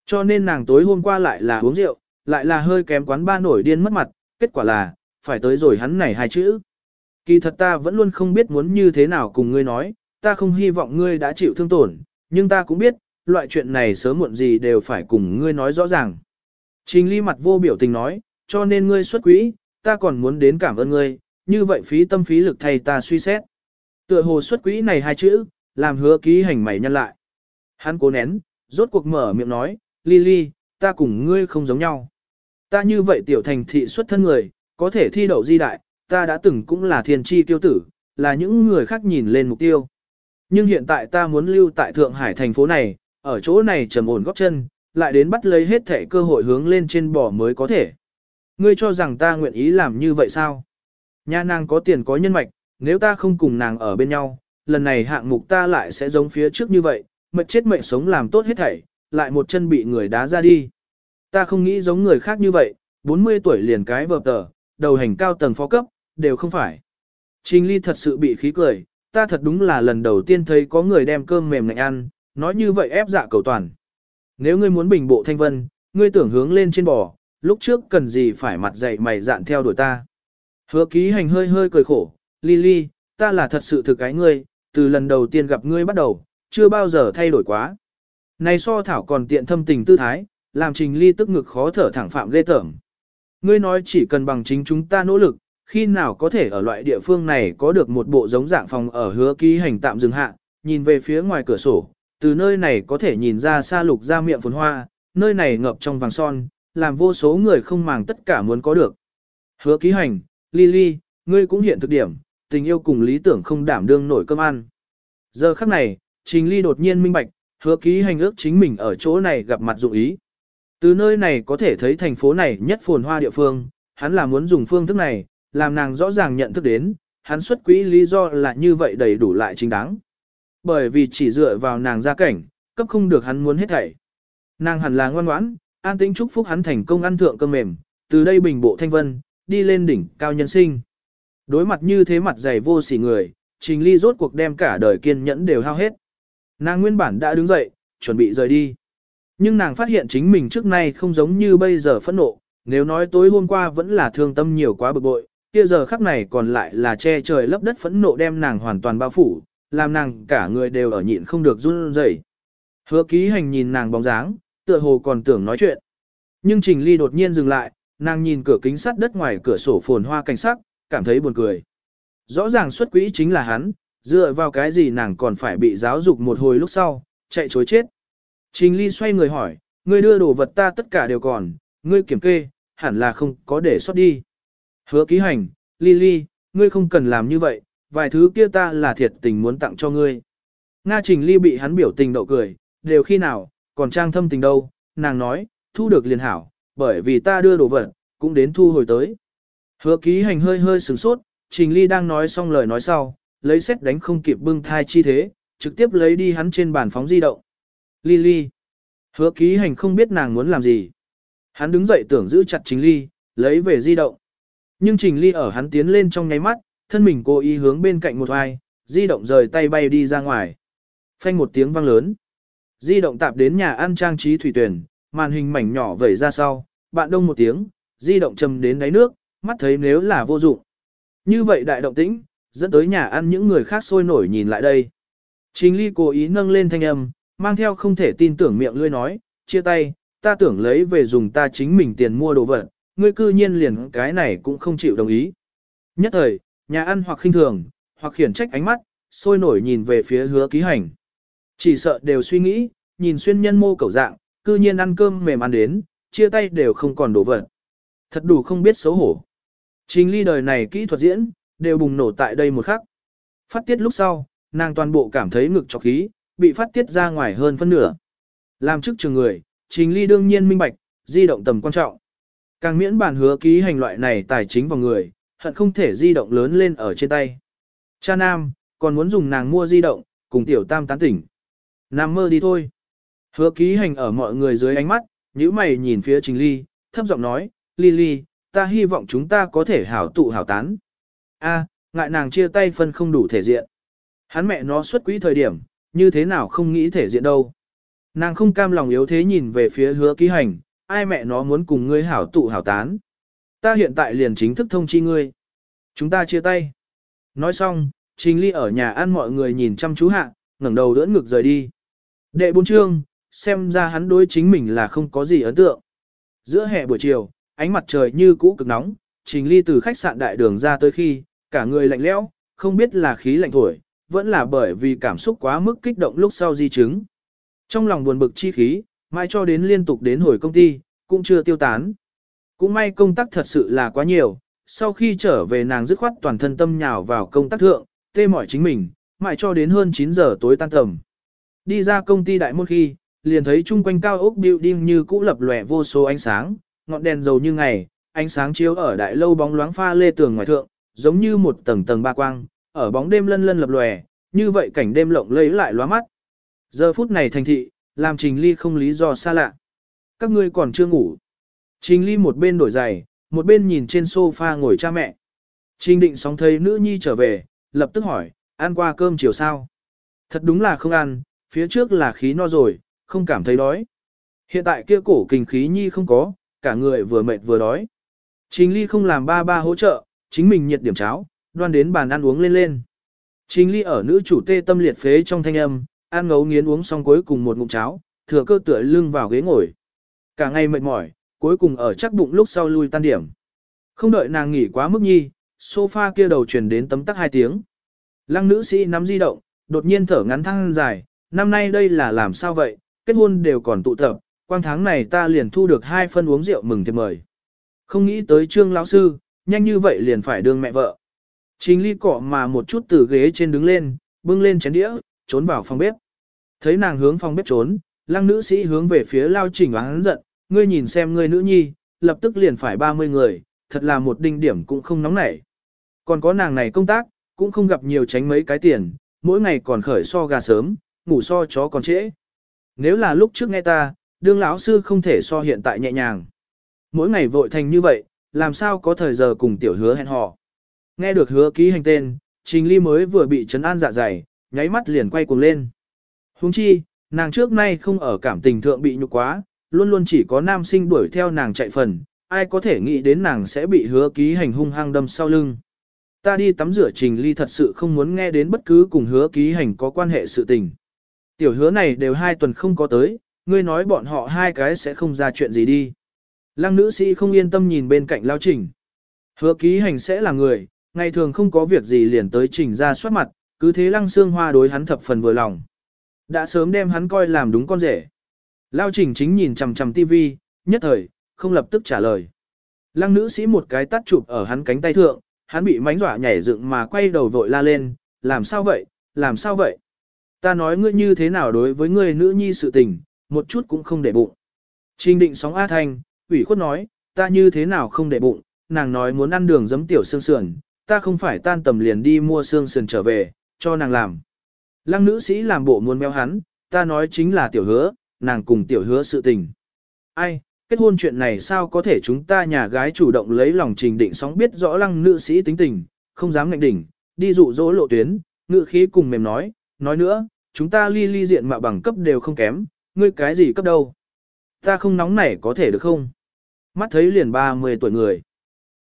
Cho nên nàng tối hôm qua lại là uống rượu, lại là hơi kém quán ba nổi điên mất mặt, kết quả là, phải tới rồi hắn này hai chữ. Kỳ thật ta vẫn luôn không biết muốn như thế nào cùng ngươi nói, ta không hy vọng ngươi đã chịu thương tổn, nhưng ta cũng biết, loại chuyện này sớm muộn gì đều phải cùng ngươi nói rõ ràng. Trình ly mặt vô biểu tình nói, cho nên ngươi xuất quỹ, ta còn muốn đến cảm ơn ngươi, như vậy phí tâm phí lực thầy ta suy xét. Tựa hồ xuất quỹ này hai chữ, làm hứa ký hành mày nhân lại. Hắn cố nén, rốt cuộc mở miệng nói, Lily, ta cùng ngươi không giống nhau. Ta như vậy tiểu thành thị xuất thân người, có thể thi đậu di đại, ta đã từng cũng là thiên tri tiêu tử, là những người khác nhìn lên mục tiêu. Nhưng hiện tại ta muốn lưu tại Thượng Hải thành phố này, ở chỗ này trầm ổn góp chân, lại đến bắt lấy hết thể cơ hội hướng lên trên bò mới có thể. Ngươi cho rằng ta nguyện ý làm như vậy sao? Nhà nàng có tiền có nhân mạch, nếu ta không cùng nàng ở bên nhau, lần này hạng mục ta lại sẽ giống phía trước như vậy, mệt chết mệnh sống làm tốt hết thảy, lại một chân bị người đá ra đi. Ta không nghĩ giống người khác như vậy, 40 tuổi liền cái vợp tờ, đầu hành cao tầng phó cấp, đều không phải. Trình Ly thật sự bị khí cười, ta thật đúng là lần đầu tiên thấy có người đem cơm mềm ngạnh ăn, nói như vậy ép dạ cầu toàn. Nếu ngươi muốn bình bộ thanh vân, ngươi tưởng hướng lên trên bò, lúc trước cần gì phải mặt dậy mày dạn theo đuổi ta. Hứa ký hành hơi hơi cười khổ, Lily, ta là thật sự thực cái ngươi, từ lần đầu tiên gặp ngươi bắt đầu, chưa bao giờ thay đổi quá. Này so thảo còn tiện thâm tình tư thái, làm trình ly tức ngực khó thở thẳng phạm ghê tởm. Ngươi nói chỉ cần bằng chính chúng ta nỗ lực, khi nào có thể ở loại địa phương này có được một bộ giống dạng phòng ở hứa ký hành tạm dừng hạ, nhìn về phía ngoài cửa sổ, từ nơi này có thể nhìn ra xa lục ra miệng phồn hoa, nơi này ngập trong vàng son, làm vô số người không màng tất cả muốn có được. Hứa ký hành, Lily, ngươi cũng hiện thực điểm, tình yêu cùng lý tưởng không đảm đương nổi cơm ăn. Giờ khắc này, Trình Ly đột nhiên minh bạch, hứa ký hành ước chính mình ở chỗ này gặp mặt dụng ý. Từ nơi này có thể thấy thành phố này nhất phồn hoa địa phương, hắn là muốn dùng phương thức này, làm nàng rõ ràng nhận thức đến, hắn xuất quỹ lý do là như vậy đầy đủ lại chính đáng. Bởi vì chỉ dựa vào nàng gia cảnh, cấp không được hắn muốn hết thảy. Nàng hẳn là ngoan ngoãn, an tĩnh chúc phúc hắn thành công ăn thượng cơm mềm, từ đây bình bộ thanh vân, đi lên đỉnh cao nhân sinh. Đối mặt như thế mặt dày vô sỉ người, Trình Ly rốt cuộc đem cả đời kiên nhẫn đều hao hết. Nàng nguyên bản đã đứng dậy, chuẩn bị rời đi. Nhưng nàng phát hiện chính mình trước nay không giống như bây giờ phẫn nộ, nếu nói tối hôm qua vẫn là thương tâm nhiều quá bực bội, kia giờ khắc này còn lại là che trời lấp đất phẫn nộ đem nàng hoàn toàn bao phủ, làm nàng cả người đều ở nhịn không được run rẩy. Hứa ký hành nhìn nàng bóng dáng, tựa hồ còn tưởng nói chuyện. Nhưng Trình Ly đột nhiên dừng lại, nàng nhìn cửa kính sắt đất ngoài cửa sổ phồn hoa cảnh sắc, cảm thấy buồn cười. Rõ ràng xuất quỹ chính là hắn, dựa vào cái gì nàng còn phải bị giáo dục một hồi lúc sau, chạy chối chết. Trình Ly xoay người hỏi, ngươi đưa đồ vật ta tất cả đều còn, ngươi kiểm kê, hẳn là không có để sót đi. Hứa ký hành, Ly Ly, ngươi không cần làm như vậy, vài thứ kia ta là thiệt tình muốn tặng cho ngươi. Nga Trình Ly bị hắn biểu tình đậu cười, đều khi nào, còn trang thâm tình đâu, nàng nói, thu được liền hảo, bởi vì ta đưa đồ vật, cũng đến thu hồi tới. Hứa ký hành hơi hơi sửng sốt, Trình Ly đang nói xong lời nói sau, lấy xét đánh không kịp bưng thai chi thế, trực tiếp lấy đi hắn trên bàn phóng di động. Ly Ly. Hứa ký hành không biết nàng muốn làm gì. Hắn đứng dậy tưởng giữ chặt Trình Ly, lấy về di động. Nhưng Trình Ly ở hắn tiến lên trong nháy mắt, thân mình cố ý hướng bên cạnh một ai, di động rời tay bay đi ra ngoài. Phanh một tiếng vang lớn. Di động tạp đến nhà ăn trang trí thủy tuyển, màn hình mảnh nhỏ vẩy ra sau, bạn đông một tiếng, di động chầm đến đáy nước, mắt thấy nếu là vô dụng. Như vậy đại động tĩnh, dẫn tới nhà ăn những người khác sôi nổi nhìn lại đây. Trình ly cố ý nâng lên thanh âm, mang theo không thể tin tưởng miệng lươi nói, chia tay, ta tưởng lấy về dùng ta chính mình tiền mua đồ vật, ngươi cư nhiên liền cái này cũng không chịu đồng ý. Nhất thời, nhà ăn hoặc khinh thường, hoặc khiển trách ánh mắt, sôi nổi nhìn về phía hứa ký hành. Chỉ sợ đều suy nghĩ, nhìn xuyên nhân mô cầu dạng, cư nhiên ăn cơm mềm ăn đến, chia tay đều không còn đổ vật. Thật đủ không biết xấu hổ. Trình ly đời này kỹ thuật diễn, đều bùng nổ tại đây một khắc. Phát tiết lúc sau, nàng toàn bộ cảm thấy ngực chọc khí, bị phát tiết ra ngoài hơn phân nửa. Làm chức trường người, trình ly đương nhiên minh bạch, di động tầm quan trọng. Càng miễn bản hứa ký hành loại này tài chính vào người, hận không thể di động lớn lên ở trên tay. Cha nam, còn muốn dùng nàng mua di động, cùng tiểu tam tán tỉnh. Nam mơ đi thôi. Hứa ký hành ở mọi người dưới ánh mắt, nhíu mày nhìn phía trình ly, thấp giọng nói, ly ly, ta hy vọng chúng ta có thể hảo tụ hảo tán. A, ngại nàng chia tay phân không đủ thể diện. Hắn mẹ nó xuất quỹ thời điểm, như thế nào không nghĩ thể diện đâu. Nàng không cam lòng yếu thế nhìn về phía hứa ký hành, ai mẹ nó muốn cùng ngươi hảo tụ hảo tán. Ta hiện tại liền chính thức thông chi ngươi. Chúng ta chia tay. Nói xong, Trình Ly ở nhà ăn mọi người nhìn chăm chú hạ, ngẩng đầu đỡ ngực rời đi. Đệ bốn chương, xem ra hắn đối chính mình là không có gì ấn tượng. Giữa hè buổi chiều, ánh mặt trời như cũ cực nóng, Trình Ly từ khách sạn đại đường ra tới khi, cả người lạnh lẽo, không biết là khí lạnh thổi, vẫn là bởi vì cảm xúc quá mức kích động lúc sau di chứng. Trong lòng buồn bực chi khí, mãi cho đến liên tục đến hồi công ty, cũng chưa tiêu tán. Cũng may công tác thật sự là quá nhiều, sau khi trở về nàng dứt khoát toàn thân tâm nhào vào công tác thượng, tê mỏi chính mình, mãi cho đến hơn 9 giờ tối tan tầm. Đi ra công ty đại môn khi, liền thấy chung quanh cao ốc building như cũ lập lòe vô số ánh sáng, ngọn đèn dầu như ngày, ánh sáng chiếu ở đại lâu bóng loáng pha lê tường ngoài thượng, giống như một tầng tầng ba quang, ở bóng đêm lân lân lập lòe, như vậy cảnh đêm lộng lẫy lại lóa mắt. Giờ phút này thành thị, làm Trình Ly không lý do xa lạ. Các ngươi còn chưa ngủ. Trình Ly một bên đổi giày, một bên nhìn trên sofa ngồi cha mẹ. Trình định sóng thấy nữ nhi trở về, lập tức hỏi, ăn qua cơm chiều sao? Thật đúng là không ăn, phía trước là khí no rồi, không cảm thấy đói. Hiện tại kia cổ kinh khí nhi không có, cả người vừa mệt vừa đói. Trình Ly không làm ba ba hỗ trợ, chính mình nhiệt điểm cháo, đoan đến bàn ăn uống lên lên. Trình Ly ở nữ chủ tê tâm liệt phế trong thanh âm, ăn ngấu nghiến uống xong cuối cùng một ngụm cháo, thừa cơ tựa lưng vào ghế ngồi. Cả ngày mệt mỏi, cuối cùng ở chắc bụng lúc sau lui tan điểm. Không đợi nàng nghỉ quá mức nhi, sofa kia đầu truyền đến tấm tắc hai tiếng. Lăng nữ sĩ nắm di động, đột nhiên thở ngắn thăng dài, năm nay đây là làm sao vậy, kết hôn đều còn tụ tập, quang tháng này ta liền thu được hai phân uống rượu mừng thiệp mời. Không nghĩ tới trương lão sư, nhanh như vậy liền phải đương mẹ vợ. Trình ly cọ mà một chút từ ghế trên đứng lên, bưng lên chén đĩa, trốn vào phòng bếp. Thấy nàng hướng phòng bếp trốn, lăng nữ sĩ hướng về phía lao trình hắn giận, ngươi nhìn xem ngươi nữ nhi, lập tức liền phải 30 người, thật là một đinh điểm cũng không nóng nảy. Còn có nàng này công tác, cũng không gặp nhiều tránh mấy cái tiền, mỗi ngày còn khởi so gà sớm, ngủ so chó còn trễ. Nếu là lúc trước nghe ta, đương lão sư không thể so hiện tại nhẹ nhàng. Mỗi ngày vội thành như vậy, làm sao có thời giờ cùng tiểu hứa hẹn hò. Nghe được hứa ký hành tên, Trình Ly mới vừa bị chấn an dạ dày, nháy mắt liền quay cuồng lên. Huống chi, nàng trước nay không ở cảm tình thượng bị nhục quá, luôn luôn chỉ có nam sinh đuổi theo nàng chạy phần, ai có thể nghĩ đến nàng sẽ bị hứa ký hành hung hăng đâm sau lưng. Ta đi tắm rửa Trình Ly thật sự không muốn nghe đến bất cứ cùng hứa ký hành có quan hệ sự tình. Tiểu hứa này đều hai tuần không có tới, ngươi nói bọn họ hai cái sẽ không ra chuyện gì đi. Lăng nữ sĩ không yên tâm nhìn bên cạnh lao trình. Hứa ký hành sẽ là người, ngày thường không có việc gì liền tới trình ra soát mặt, cứ thế lăng xương hoa đối hắn thập phần vừa lòng. Đã sớm đem hắn coi làm đúng con rể. Lao trình chính nhìn chằm chằm tivi, nhất thời, không lập tức trả lời. Lăng nữ sĩ một cái tắt chụp ở hắn cánh tay thượng, hắn bị mánh dọa nhảy dựng mà quay đầu vội la lên, làm sao vậy, làm sao vậy? Ta nói ngươi như thế nào đối với ngươi nữ nhi sự tình, một chút cũng không để bụng. Trình định sóng A Thanh, ủy khuất nói, ta như thế nào không để bụng, nàng nói muốn ăn đường giấm tiểu xương sườn, ta không phải tan tầm liền đi mua xương sườn trở về, cho nàng làm. Lăng nữ sĩ làm bộ muốn méo hắn, ta nói chính là tiểu hứa, nàng cùng tiểu hứa sự tình. Ai, kết hôn chuyện này sao có thể chúng ta nhà gái chủ động lấy lòng trình định sóng biết rõ lăng nữ sĩ tính tình, không dám ngạnh đỉnh, đi dụ dỗ lộ tuyến, ngự khí cùng mềm nói, nói nữa, chúng ta ly ly diện mạo bằng cấp đều không kém, ngươi cái gì cấp đâu. Ta không nóng nảy có thể được không? Mắt thấy liền 30 tuổi người.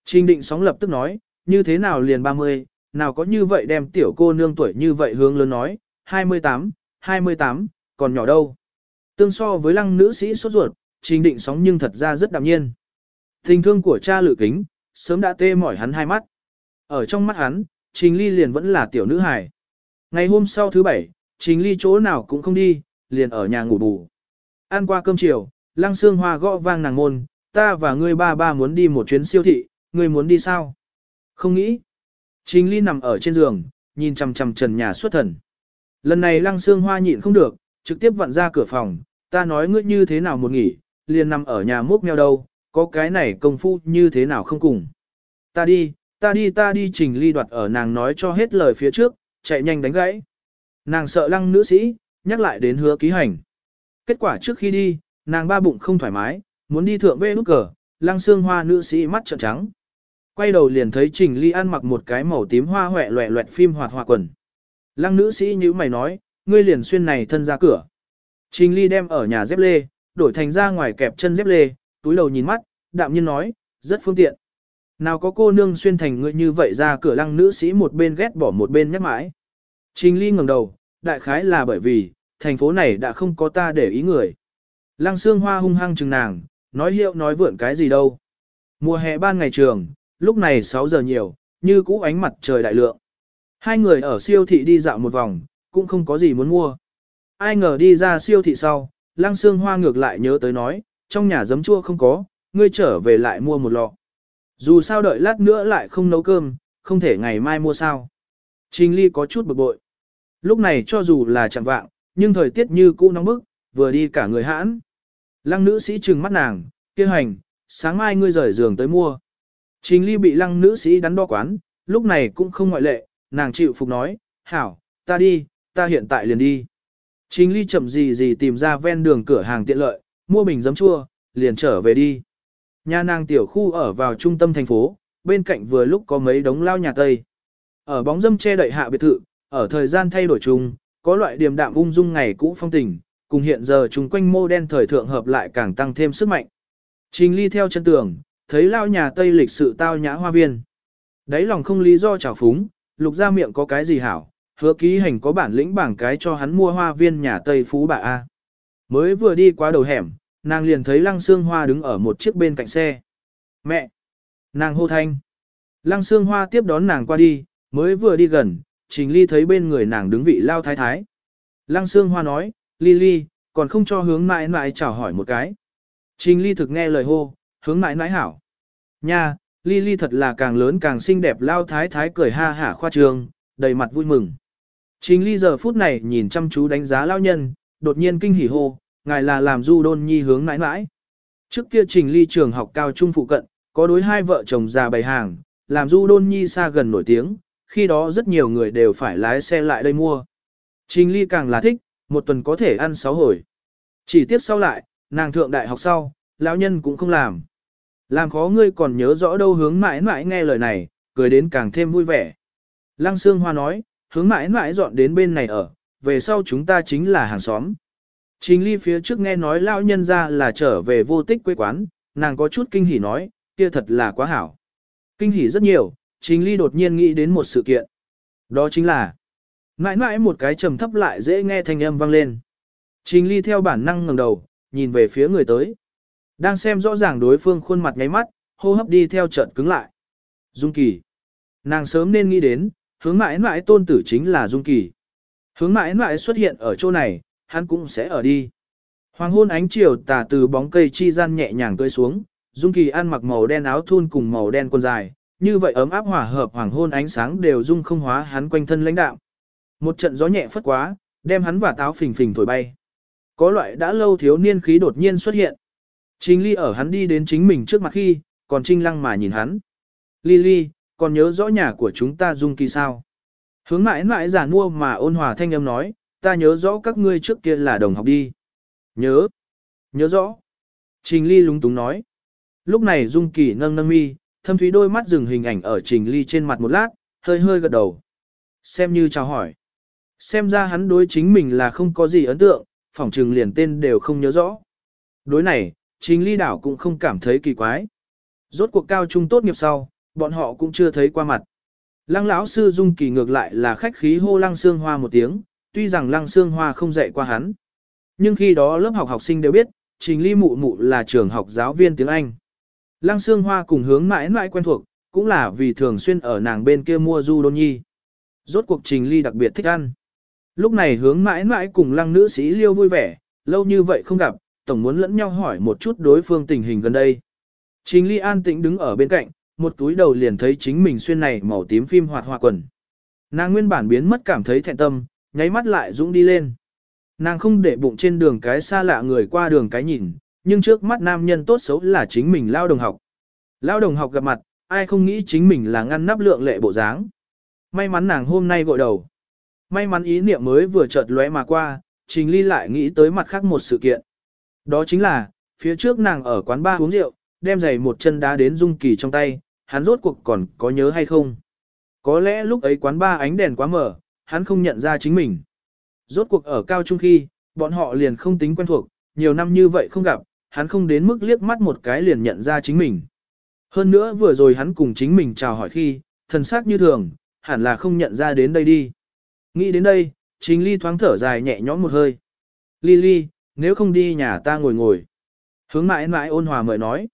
Trình định sóng lập tức nói, như thế nào liền 30, nào có như vậy đem tiểu cô nương tuổi như vậy hướng lớn nói, 28, 28, còn nhỏ đâu. Tương so với lăng nữ sĩ sốt ruột, trình định sóng nhưng thật ra rất đạm nhiên. Tình thương của cha lự kính, sớm đã tê mỏi hắn hai mắt. Ở trong mắt hắn, trình ly liền vẫn là tiểu nữ hài. Ngày hôm sau thứ bảy, trình ly chỗ nào cũng không đi, liền ở nhà ngủ bù. Ăn qua cơm chiều, lăng Sương hoa gõ vang nàng môn, ta và ngươi ba ba muốn đi một chuyến siêu thị, ngươi muốn đi sao? Không nghĩ. Trình ly nằm ở trên giường, nhìn chằm chằm trần nhà xuất thần. Lần này lăng Sương hoa nhịn không được, trực tiếp vặn ra cửa phòng, ta nói ngươi như thế nào một nghỉ, liền nằm ở nhà múc mèo đâu, có cái này công phu như thế nào không cùng. Ta đi, ta đi ta đi trình ly đoạt ở nàng nói cho hết lời phía trước, chạy nhanh đánh gãy. Nàng sợ lăng nữ sĩ, nhắc lại đến hứa ký hành. Kết quả trước khi đi, nàng ba bụng không thoải mái, muốn đi thượng vê nút cờ, lăng xương hoa nữ sĩ mắt trợn trắng. Quay đầu liền thấy Trình Ly ăn mặc một cái màu tím hoa hoẹ loẹ loẹt phim hoạt hoa quần. Lăng nữ sĩ như mày nói, ngươi liền xuyên này thân ra cửa. Trình ly đem ở nhà dép lê, đổi thành ra ngoài kẹp chân dép lê, túi đầu nhìn mắt, đạm nhiên nói, rất phương tiện. Nào có cô nương xuyên thành ngươi như vậy ra cửa lăng nữ sĩ một bên ghét bỏ một bên nhắc mãi. Trình ly ngẩng đầu, đại khái là bởi vì, thành phố này đã không có ta để ý người. Lăng xương hoa hung hăng chừng nàng, nói hiệu nói vượn cái gì đâu. Mùa hè ban ngày trường, lúc này 6 giờ nhiều, như cũ ánh mặt trời đại lượng. Hai người ở siêu thị đi dạo một vòng, cũng không có gì muốn mua. Ai ngờ đi ra siêu thị sau, lăng xương hoa ngược lại nhớ tới nói, trong nhà giấm chua không có, ngươi trở về lại mua một lọ. Dù sao đợi lát nữa lại không nấu cơm, không thể ngày mai mua sao. Trình ly có chút bực bội. Lúc này cho dù là chẳng vạng, nhưng thời tiết như cũ nóng bức, vừa đi cả người hãn. Lăng nữ sĩ trừng mắt nàng, kia hành, sáng mai ngươi rời giường tới mua. Trình ly bị lăng nữ sĩ đắn đo quán, lúc này cũng không ngoại lệ, nàng chịu phục nói, hảo, ta đi, ta hiện tại liền đi. Trình ly chậm gì gì tìm ra ven đường cửa hàng tiện lợi, mua bình giấm chua, liền trở về đi. Nhà nàng tiểu khu ở vào trung tâm thành phố, bên cạnh vừa lúc có mấy đống lao nhà Tây. Ở bóng dâm che đậy hạ biệt thự, ở thời gian thay đổi chung, có loại điềm đạm ung dung ngày cũ phong tình, cùng hiện giờ chung quanh mô đen thời thượng hợp lại càng tăng thêm sức mạnh. Trình ly theo chân tường, thấy lao nhà Tây lịch sự tao nhã hoa viên. Đấy lòng không lý do trào phúng, lục ra miệng có cái gì hảo, hứa ký hành có bản lĩnh bảng cái cho hắn mua hoa viên nhà Tây Phú bà A. Mới vừa đi qua đầu hẻm, nàng liền thấy lăng xương hoa đứng ở một chiếc bên cạnh xe. Mẹ! Nàng hô thanh. Lăng xương hoa tiếp đón nàng qua đi, mới vừa đi gần, trình ly thấy bên người nàng đứng vị lao thái thái. Lăng xương hoa nói, ly ly, còn không cho hướng mãi mãi chào hỏi một cái. Trình ly thực nghe lời hô, hướng mãi mãi hảo. Nha, ly ly thật là càng lớn càng xinh đẹp lao thái thái cười ha hả khoa trương, đầy mặt vui mừng. Trình ly giờ phút này nhìn chăm chú đánh giá lao nhân, đột nhiên kinh hỉ hô, ngài là làm du đôn nhi hướng mãi mãi. Trước kia trình ly trường học cao trung phụ cận, có đối hai vợ chồng già bày hàng, làm du đôn nhi xa gần nổi tiếng, khi đó rất nhiều người đều phải lái xe lại đây mua. Trình ly càng là thích, một tuần có thể ăn sáu hồi. Chỉ tiếp sau lại, nàng thượng đại học sau, lão nhân cũng không làm. Làm khó ngươi còn nhớ rõ đâu hướng mãi mãi nghe lời này, cười đến càng thêm vui vẻ. Lăng Sương Hoa nói, hướng mãi mãi dọn đến bên này ở, về sau chúng ta chính là hàng xóm. Trình ly phía trước nghe nói lão nhân ra là trở về vô tích quê quán, nàng có chút kinh hỉ nói, kia thật là quá hảo. Kinh hỉ rất nhiều, trình ly đột nhiên nghĩ đến một sự kiện. Đó chính là, mãi mãi một cái trầm thấp lại dễ nghe thanh âm vang lên. Trình ly theo bản năng ngẩng đầu, nhìn về phía người tới. Đang xem rõ ràng đối phương khuôn mặt nháy mắt, hô hấp đi theo trận cứng lại. Dung Kỳ. Nàng sớm nên nghĩ đến, hướng mãi mãi tôn tử chính là Dung Kỳ. Hướng mãi mãi xuất hiện ở chỗ này, hắn cũng sẽ ở đi. Hoàng hôn ánh chiều tà từ bóng cây chi gian nhẹ nhàng tươi xuống, Dung Kỳ ăn mặc màu đen áo thun cùng màu đen quần dài, như vậy ấm áp hòa hợp hoàng hôn ánh sáng đều dung không hóa hắn quanh thân lãnh đạo. Một trận gió nhẹ phất quá, đem hắn và táo phình phình thổi bay. Có loại đã lâu thiếu niên khí đột nhiên xuất hiện. Trình Ly ở hắn đi đến chính mình trước mặt khi, còn trinh lăng mà nhìn hắn. Ly Ly, còn nhớ rõ nhà của chúng ta Dung Kỳ sao? Hướng mãi mãi giả mua mà ôn hòa thanh âm nói, ta nhớ rõ các ngươi trước kia là đồng học đi. Nhớ. Nhớ rõ. Trình Ly lúng túng nói. Lúc này Dung Kỳ nâng nâng mi, thâm thúy đôi mắt dừng hình ảnh ở Trình Ly trên mặt một lát, hơi hơi gật đầu. Xem như chào hỏi. Xem ra hắn đối chính mình là không có gì ấn tượng, phỏng trừng liền tên đều không nhớ rõ. Đối này, Trình Ly đảo cũng không cảm thấy kỳ quái. Rốt cuộc cao trung tốt nghiệp sau, bọn họ cũng chưa thấy qua mặt. Lăng lão sư Dung Kỳ ngược lại là khách khí hô Lăng xương Hoa một tiếng, tuy rằng Lăng Sương Hoa không dạy qua hắn. Nhưng khi đó lớp học học sinh đều biết, Trình Ly mụ mụ là trường học giáo viên tiếng Anh. Lăng Sương Hoa cùng hướng mãi mãi quen thuộc, cũng là vì thường xuyên ở nàng bên kia mua du đôn nhi. Rốt cuộc Trình Ly đặc biệt thích ăn. Lúc này hướng mãi mãi cùng lăng nữ sĩ liêu vui vẻ, lâu như vậy không gặp, tổng muốn lẫn nhau hỏi một chút đối phương tình hình gần đây. Trình Ly an tĩnh đứng ở bên cạnh, một túi đầu liền thấy chính mình xuyên này màu tím phim hoạt hoa quần. Nàng nguyên bản biến mất cảm thấy thẹn tâm, nháy mắt lại dũng đi lên. Nàng không để bụng trên đường cái xa lạ người qua đường cái nhìn, nhưng trước mắt nam nhân tốt xấu là chính mình lao đồng học. Lao đồng học gặp mặt, ai không nghĩ chính mình là ngăn nắp lượng lệ bộ dáng. May mắn nàng hôm nay gội đầu. May mắn ý niệm mới vừa chợt lóe mà qua, Trình Ly lại nghĩ tới mặt khác một sự kiện. Đó chính là, phía trước nàng ở quán bar uống rượu, đem giày một chân đá đến Dung Kỳ trong tay, hắn rốt cuộc còn có nhớ hay không? Có lẽ lúc ấy quán bar ánh đèn quá mở, hắn không nhận ra chính mình. Rốt cuộc ở cao trung khi, bọn họ liền không tính quen thuộc, nhiều năm như vậy không gặp, hắn không đến mức liếc mắt một cái liền nhận ra chính mình. Hơn nữa vừa rồi hắn cùng chính mình chào hỏi khi, thần sắc như thường, hẳn là không nhận ra đến đây đi. Nghĩ đến đây, chính ly thoáng thở dài nhẹ nhõm một hơi. Ly ly, nếu không đi nhà ta ngồi ngồi. Hướng mãi mãi ôn hòa mời nói.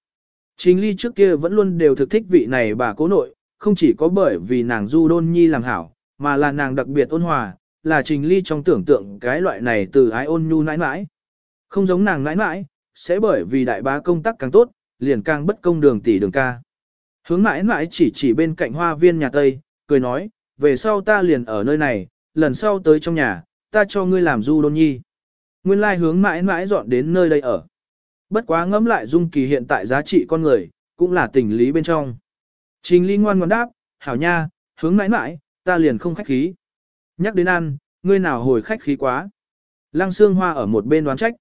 chính ly trước kia vẫn luôn đều thực thích vị này bà cố nội, không chỉ có bởi vì nàng du đôn nhi làm hảo, mà là nàng đặc biệt ôn hòa, là trình ly trong tưởng tượng cái loại này từ ái ôn nhu nãi nãi. Không giống nàng nãi nãi, sẽ bởi vì đại bá công tác càng tốt, liền càng bất công đường tỷ đường ca. Hướng mãi mãi chỉ chỉ bên cạnh hoa viên nhà Tây, cười nói, về sau ta liền ở nơi này, lần sau tới trong nhà, ta cho ngươi làm du đôn nhi. Nguyên lai hướng mãi mãi dọn đến nơi đây ở. Bất quá ngẫm lại dung kỳ hiện tại giá trị con người, cũng là tình lý bên trong. Trình ly ngoan ngoan đáp, hảo nha, hướng mãi mãi, ta liền không khách khí. Nhắc đến ăn, ngươi nào hồi khách khí quá. Lăng xương hoa ở một bên đoán trách.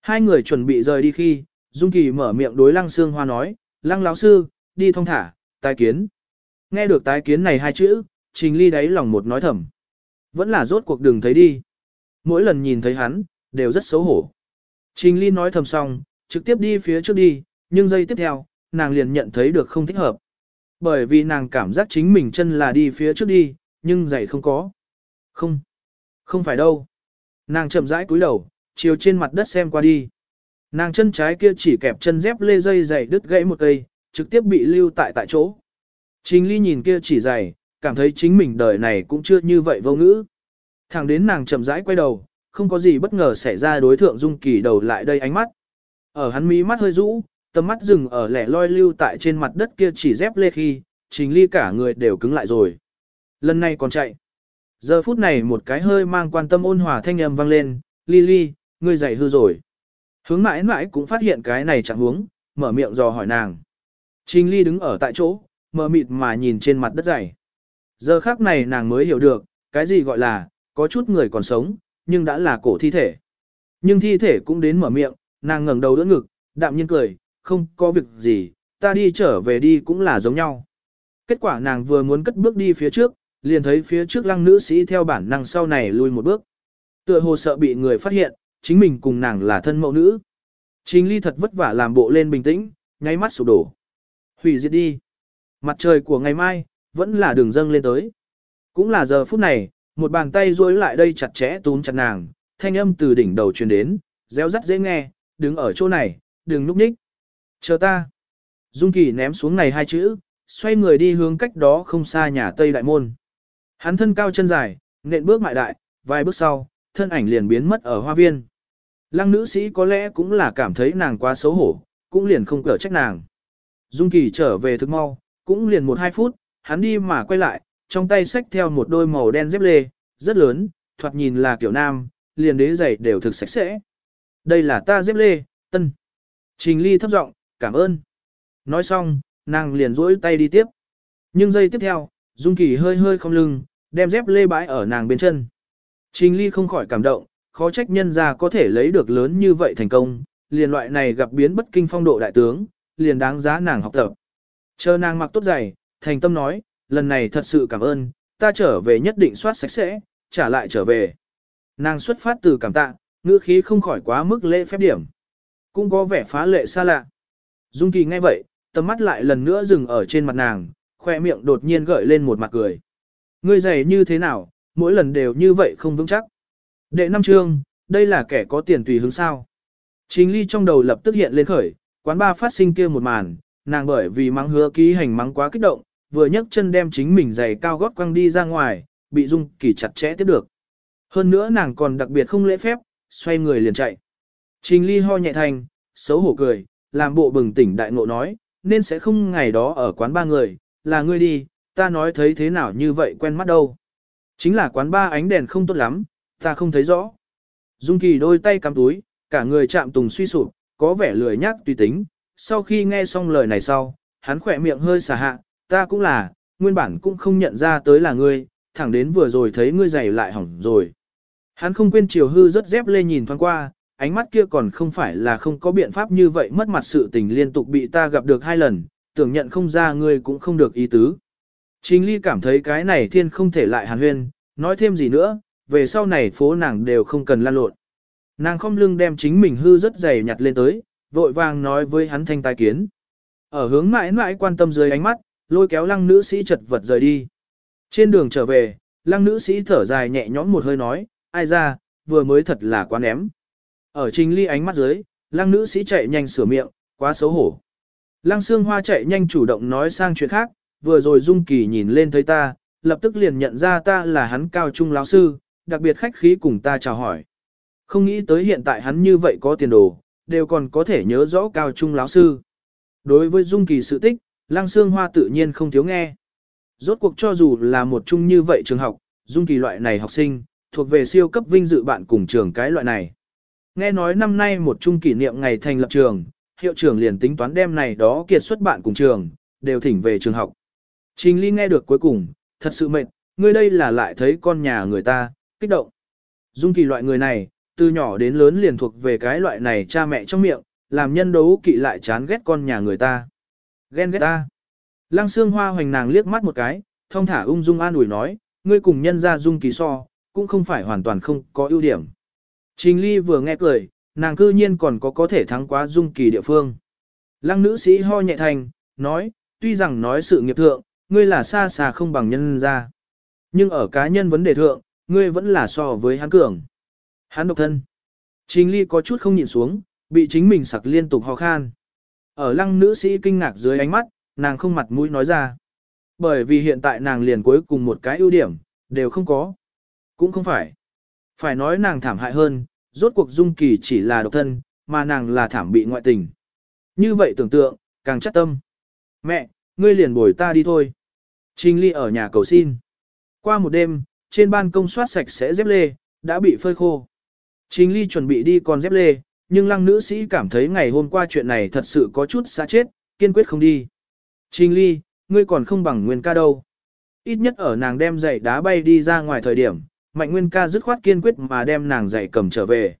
Hai người chuẩn bị rời đi khi, Dung Kỳ mở miệng đối Lăng Sương Hoa nói, Lăng lão sư, đi thong thả, tái kiến. Nghe được tái kiến này hai chữ, Trình Ly đáy lòng một nói thầm. Vẫn là rốt cuộc đường thấy đi. Mỗi lần nhìn thấy hắn, đều rất xấu hổ. Trình Ly nói thầm xong, trực tiếp đi phía trước đi, nhưng giây tiếp theo, nàng liền nhận thấy được không thích hợp. Bởi vì nàng cảm giác chính mình chân là đi phía trước đi, nhưng giày không có. Không, không phải đâu. Nàng chậm rãi cúi đầu, chiều trên mặt đất xem qua đi. Nàng chân trái kia chỉ kẹp chân dép lê dây giày đứt gãy một cây, trực tiếp bị lưu tại tại chỗ. Trình ly nhìn kia chỉ giày, cảm thấy chính mình đời này cũng chưa như vậy vô ngữ. Thẳng đến nàng chậm rãi quay đầu, không có gì bất ngờ xảy ra đối thượng dung kỳ đầu lại đây ánh mắt. Ở hắn mí mắt hơi rũ, tầm mắt dừng ở lẻ loi lưu tại trên mặt đất kia chỉ dép lê khi, trình ly cả người đều cứng lại rồi. Lần này còn chạy. Giờ phút này một cái hơi mang quan tâm ôn hòa thanh âm vang lên, ly ly, ngươi dậy hư rồi. Hướng mãi mãi cũng phát hiện cái này chẳng huống, mở miệng dò hỏi nàng. Trình ly đứng ở tại chỗ, mờ mịt mà nhìn trên mặt đất dày. Giờ khác này nàng mới hiểu được, cái gì gọi là, có chút người còn sống, nhưng đã là cổ thi thể. Nhưng thi thể cũng đến mở miệng, nàng ngẩng đầu đỡ ngực, đạm nhiên cười, không có việc gì, ta đi trở về đi cũng là giống nhau. Kết quả nàng vừa muốn cất bước đi phía trước, liền thấy phía trước lăng nữ sĩ theo bản năng sau này lui một bước. Tựa hồ sợ bị người phát hiện, chính mình cùng nàng là thân mẫu nữ. Trình ly thật vất vả làm bộ lên bình tĩnh, ngay mắt sụp đổ. Hủy diệt đi. Mặt trời của ngày mai, vẫn là đường dâng lên tới. Cũng là giờ phút này, một bàn tay duỗi lại đây chặt chẽ túm chặt nàng, thanh âm từ đỉnh đầu truyền đến, réo rắt dễ nghe, đứng ở chỗ này, đừng núp nhích. Chờ ta. Dung Kỳ ném xuống này hai chữ, xoay người đi hướng cách đó không xa nhà Tây Đại Môn. Hắn thân cao chân dài, nện bước mại đại, vài bước sau, thân ảnh liền biến mất ở hoa viên. Lăng nữ sĩ có lẽ cũng là cảm thấy nàng quá xấu hổ, cũng liền không cỡ trách nàng. Dung Kỳ trở về thức mau, cũng liền một hai phút, hắn đi mà quay lại, trong tay xách theo một đôi màu đen dép lê, rất lớn, thoạt nhìn là kiểu nam, liền đế giày đều thực sạch sẽ. Đây là ta dép lê, tân. Trình ly thấp giọng, cảm ơn. Nói xong, nàng liền duỗi tay đi tiếp. Nhưng giây tiếp theo, Dung Kỳ hơi hơi không lưng, đem dép lê bãi ở nàng bên chân. Trình ly không khỏi cảm động, khó trách nhân ra có thể lấy được lớn như vậy thành công, liền loại này gặp biến bất kinh phong độ đại tướng, liền đáng giá nàng học tập. Chờ nàng mặc tốt giày, thành tâm nói, lần này thật sự cảm ơn, ta trở về nhất định soát sạch sẽ, trả lại trở về. Nàng xuất phát từ cảm tạ, ngữ khí không khỏi quá mức lễ phép điểm. Cũng có vẻ phá lệ xa lạ. Dung Kỳ nghe vậy, tầm mắt lại lần nữa dừng ở trên mặt nàng, khoe miệng đột nhiên gợi lên một mặt cười. Ngươi giày như thế nào, mỗi lần đều như vậy không vững chắc. Đệ năm chương, đây là kẻ có tiền tùy hướng sao. Trình ly trong đầu lập tức hiện lên khởi, quán ba phát sinh kia một màn, nàng bởi vì mắng hứa ký hành mắng quá kích động, vừa nhấc chân đem chính mình giày cao gót quăng đi ra ngoài, bị Dung Kỳ chặt chẽ tiếp được. Hơn nữa nàng còn đặc biệt không lễ phép, xoay người liền chạy. Trình ly ho nhẹ thành, xấu hổ cười, làm bộ bừng tỉnh đại ngộ nói, nên sẽ không ngày đó ở quán ba người, là ngươi đi, ta nói thấy thế nào như vậy quen mắt đâu. Chính là quán ba ánh đèn không tốt lắm, ta không thấy rõ. Dung Kỳ đôi tay cắm túi, cả người chạm tùng suy sụp, có vẻ lười nhác tùy tính. Sau khi nghe xong lời này sau, hắn khỏe miệng hơi xả hạ, ta cũng là, nguyên bản cũng không nhận ra tới là ngươi, thẳng đến vừa rồi thấy ngươi giày lại hỏng rồi. Hắn không quên chiều hư rất dép lê nhìn thoáng qua, ánh mắt kia còn không phải là không có biện pháp như vậy mất mặt sự tình liên tục bị ta gặp được hai lần, tưởng nhận không ra ngươi cũng không được ý tứ. Trình ly cảm thấy cái này thiên không thể lại hàn huyên, nói thêm gì nữa, về sau này phố nàng đều không cần lan lộn. Nàng không lưng đem chính mình hư rất dày nhặt lên tới, vội vàng nói với hắn thanh tai kiến. Ở hướng mãi mãi quan tâm dưới ánh mắt, lôi kéo lăng nữ sĩ chật vật rời đi. Trên đường trở về, lăng nữ sĩ thở dài nhẹ nhõm một hơi nói, ai ra, vừa mới thật là quá ném. Ở trình ly ánh mắt dưới, lăng nữ sĩ chạy nhanh sửa miệng, quá xấu hổ. Lăng xương hoa chạy nhanh chủ động nói sang chuyện khác, vừa rồi Dung Kỳ nhìn lên thấy ta, lập tức liền nhận ra ta là hắn cao trung lão sư, đặc biệt khách khí cùng ta chào hỏi. Không nghĩ tới hiện tại hắn như vậy có tiền đồ, đều còn có thể nhớ rõ cao trung lão sư. Đối với Dung Kỳ sự tích, Lăng Sương Hoa tự nhiên không thiếu nghe. Rốt cuộc cho dù là một chung như vậy trường học, Dung Kỳ loại này học sinh, thuộc về siêu cấp vinh dự bạn cùng trường cái loại này. Nghe nói năm nay một chung kỷ niệm ngày thành lập trường, hiệu trưởng liền tính toán đem này đó kiệt xuất bạn cùng trường, đều thỉnh về trường học. Trình Ly nghe được cuối cùng, thật sự mệt, ngươi đây là lại thấy con nhà người ta, kích động. Dung Kỳ loại người này, từ nhỏ đến lớn liền thuộc về cái loại này cha mẹ trong miệng, làm nhân đấu kỵ lại chán ghét con nhà người ta. Ghen ghét ta. Lăng xương hoa hoành nàng liếc mắt một cái, thông thả ung dung an ủi nói, ngươi cùng nhân ra dung kỳ so, cũng không phải hoàn toàn không có ưu điểm. Trình ly vừa nghe cười, nàng cư nhiên còn có có thể thắng quá dung kỳ địa phương. Lăng nữ sĩ ho nhẹ thành, nói, tuy rằng nói sự nghiệp thượng, ngươi là xa xa không bằng nhân ra. Nhưng ở cá nhân vấn đề thượng, ngươi vẫn là so với hắn cường. Hắn độc thân. Trình ly có chút không nhìn xuống, bị chính mình sặc liên tục ho khan. Ở lăng nữ sĩ kinh ngạc dưới ánh mắt, nàng không mặt mũi nói ra. Bởi vì hiện tại nàng liền cuối cùng một cái ưu điểm, đều không có. Cũng không phải. Phải nói nàng thảm hại hơn, rốt cuộc dung kỳ chỉ là độc thân, mà nàng là thảm bị ngoại tình. Như vậy tưởng tượng, càng chắc tâm. Mẹ, ngươi liền bồi ta đi thôi. Trình ly ở nhà cầu xin. Qua một đêm, trên ban công soát sạch sẽ dép lê, đã bị phơi khô. Trình ly chuẩn bị đi còn dép lê, nhưng lăng nữ sĩ cảm thấy ngày hôm qua chuyện này thật sự có chút xa chết, kiên quyết không đi. Trình ly, ngươi còn không bằng nguyên ca đâu. Ít nhất ở nàng đem giày đá bay đi ra ngoài thời điểm, mạnh nguyên ca dứt khoát kiên quyết mà đem nàng giày cầm trở về.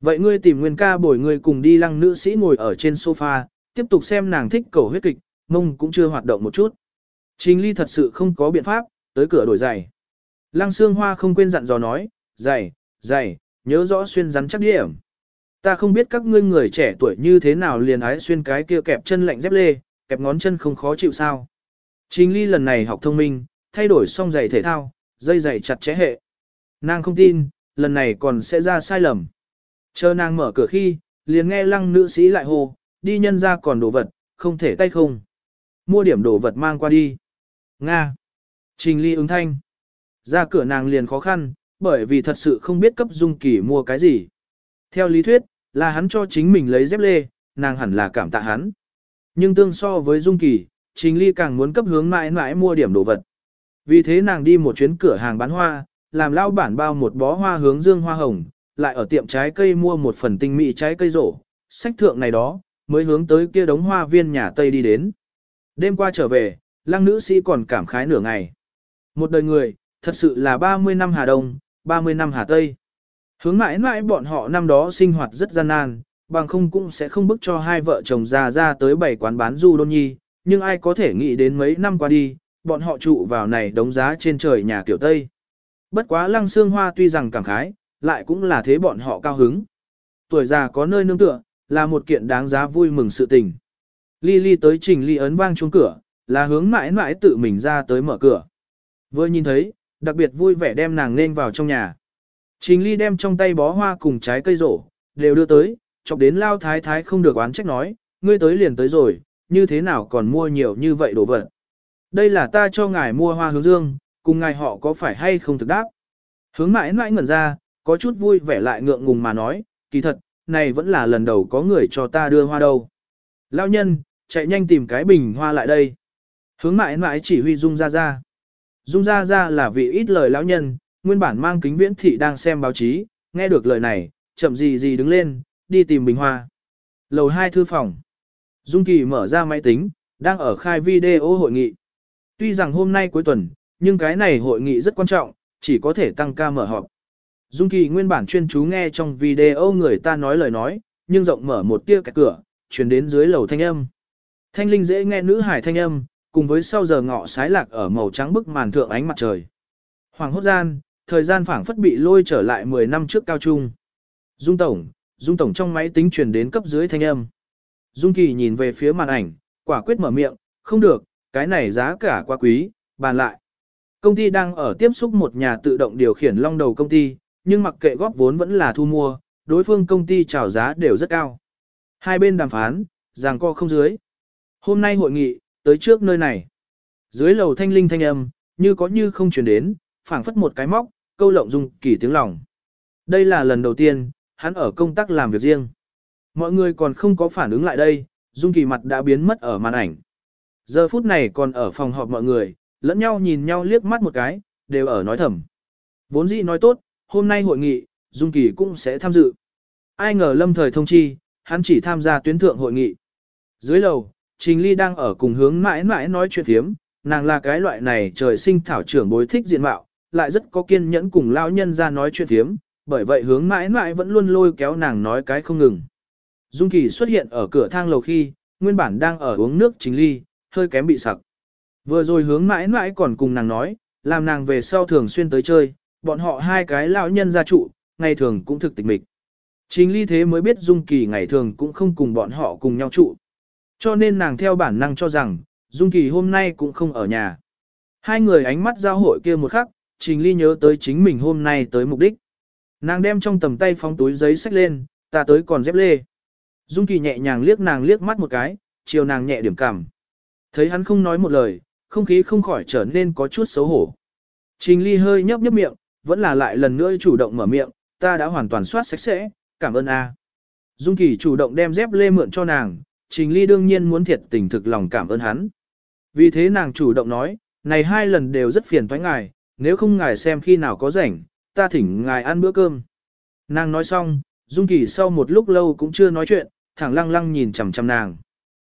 Vậy ngươi tìm nguyên ca bồi ngươi cùng đi lăng nữ sĩ ngồi ở trên sofa, tiếp tục xem nàng thích cầu huyết kịch, mông cũng chưa hoạt động một chút. Trình ly thật sự không có biện pháp, tới cửa đổi giày. Lăng xương hoa không quên dặn dò nói, giày, giày, nhớ rõ xuyên rắn chắc điểm. Ta không biết các ngươi người trẻ tuổi như thế nào liền ái xuyên cái kia kẹp chân lạnh dép lê, kẹp ngón chân không khó chịu sao. Trình ly lần này học thông minh, thay đổi xong giày thể thao, dây giày chặt chẽ hệ. Nàng không tin, lần này còn sẽ ra sai lầm. Chờ nàng mở cửa khi, liền nghe lăng nữ sĩ lại hô, đi nhân ra còn đồ vật, không thể tay không. Mua điểm đồ vật mang qua đi. Nga. Trình ly ứng thanh. Ra cửa nàng liền khó khăn, bởi vì thật sự không biết cấp dung kỳ mua cái gì. Theo lý thuyết, là hắn cho chính mình lấy dép lê, nàng hẳn là cảm tạ hắn. Nhưng tương so với dung kỳ, trình ly càng muốn cấp hướng mãi mãi mua điểm đồ vật. Vì thế nàng đi một chuyến cửa hàng bán hoa, làm lao bản bao một bó hoa hướng dương hoa hồng, lại ở tiệm trái cây mua một phần tinh mỹ trái cây rổ, sách thượng này đó, mới hướng tới kia đống hoa viên nhà Tây đi đến. Đêm qua trở về, lăng nữ sĩ còn cảm khái nửa ngày. Một đời người, thật sự là 30 năm Hà Đông, 30 năm Hà Tây. Hướng mãi mãi bọn họ năm đó sinh hoạt rất gian nan, bằng không cũng sẽ không bức cho hai vợ chồng già ra tới bảy quán bán du đôn nhi, nhưng ai có thể nghĩ đến mấy năm qua đi, bọn họ trụ vào này đống giá trên trời nhà kiểu Tây. Bất quá lăng xương hoa tuy rằng cảm khái, lại cũng là thế bọn họ cao hứng. Tuổi già có nơi nương tựa, là một kiện đáng giá vui mừng sự tình. Ly ly tới trình ly ấn vang chuông cửa, là hướng mãi mãi tự mình ra tới mở cửa. Vừa nhìn thấy, đặc biệt vui vẻ đem nàng lên vào trong nhà. Trình ly đem trong tay bó hoa cùng trái cây rổ, đều đưa tới, chọc đến lao thái thái không được oán trách nói, ngươi tới liền tới rồi, như thế nào còn mua nhiều như vậy đồ vật. Đây là ta cho ngài mua hoa hướng dương, cùng ngài họ có phải hay không thực đáp. Hướng mãi mãi ngẩn ra, có chút vui vẻ lại ngượng ngùng mà nói, kỳ thật, này vẫn là lần đầu có người cho ta đưa hoa đâu. Lao nhân, chạy nhanh tìm cái bình hoa lại đây. Hướng mãi mãi chỉ huy Dung gia gia Dung gia gia là vị ít lời lão nhân, nguyên bản mang kính viễn thị đang xem báo chí, nghe được lời này, chậm gì gì đứng lên, đi tìm bình hoa. Lầu 2 thư phòng. Dung Kỳ mở ra máy tính, đang ở khai video hội nghị. Tuy rằng hôm nay cuối tuần, nhưng cái này hội nghị rất quan trọng, chỉ có thể tăng ca mở họp. Dung Kỳ nguyên bản chuyên chú nghe trong video người ta nói lời nói, nhưng rộng mở một tia cái cửa, truyền đến dưới lầu thanh âm. Thanh linh dễ nghe nữ hải thanh âm, cùng với sau giờ ngọ sái lạc ở màu trắng bức màn thượng ánh mặt trời. Hoàng hốt gian, thời gian phảng phất bị lôi trở lại 10 năm trước cao trung. Dung Tổng, Dung Tổng trong máy tính truyền đến cấp dưới thanh âm. Dung Kỳ nhìn về phía màn ảnh, quả quyết mở miệng, không được, cái này giá cả quá quý, bàn lại. Công ty đang ở tiếp xúc một nhà tự động điều khiển long đầu công ty, nhưng mặc kệ góp vốn vẫn là thu mua, đối phương công ty chào giá đều rất cao. Hai bên đàm phán, ràng co không dưới. Hôm nay hội nghị, tới trước nơi này. Dưới lầu thanh linh thanh âm, như có như không chuyển đến, phảng phất một cái móc, câu lộng dung kỳ tiếng lòng. Đây là lần đầu tiên, hắn ở công tác làm việc riêng. Mọi người còn không có phản ứng lại đây, dung kỳ mặt đã biến mất ở màn ảnh. Giờ phút này còn ở phòng họp mọi người, lẫn nhau nhìn nhau liếc mắt một cái, đều ở nói thầm. Vốn dĩ nói tốt, hôm nay hội nghị, Dung Kỳ cũng sẽ tham dự. Ai ngờ lâm thời thông chi, hắn chỉ tham gia tuyến thượng hội nghị. Dưới lầu, Trình Ly đang ở cùng hướng mãi mãi nói chuyện thiếm, nàng là cái loại này trời sinh thảo trưởng bối thích diện mạo, lại rất có kiên nhẫn cùng lao nhân ra nói chuyện thiếm, bởi vậy hướng mãi mãi vẫn luôn lôi kéo nàng nói cái không ngừng. Dung Kỳ xuất hiện ở cửa thang lầu khi, nguyên bản đang ở uống nước Trình Ly, hơi kém bị sặc. Vừa rồi hướng mãi mãi còn cùng nàng nói, làm nàng về sau thường xuyên tới chơi, bọn họ hai cái lão nhân gia trụ, ngày thường cũng thực tịch mịch. chính ly thế mới biết Dung Kỳ ngày thường cũng không cùng bọn họ cùng nhau trụ. Cho nên nàng theo bản năng cho rằng, Dung Kỳ hôm nay cũng không ở nhà. Hai người ánh mắt giao hội kia một khắc, Trình ly nhớ tới chính mình hôm nay tới mục đích. Nàng đem trong tầm tay phóng túi giấy sách lên, ta tới còn dép lê. Dung Kỳ nhẹ nhàng liếc nàng liếc mắt một cái, chiều nàng nhẹ điểm cảm. Thấy hắn không nói một lời, không khí không khỏi trở nên có chút xấu hổ. Trình ly hơi nhấp nhấp miệng, vẫn là lại lần nữa chủ động mở miệng, ta đã hoàn toàn soát sạch sẽ, cảm ơn a. Dung Kỳ chủ động đem dép lê mượn cho nàng, Trình Ly đương nhiên muốn thiệt tình thực lòng cảm ơn hắn. Vì thế nàng chủ động nói, này hai lần đều rất phiền toái ngài, nếu không ngài xem khi nào có rảnh, ta thỉnh ngài ăn bữa cơm. Nàng nói xong, Dung Kỳ sau một lúc lâu cũng chưa nói chuyện, thẳng lăng lăng nhìn chằm chằm nàng.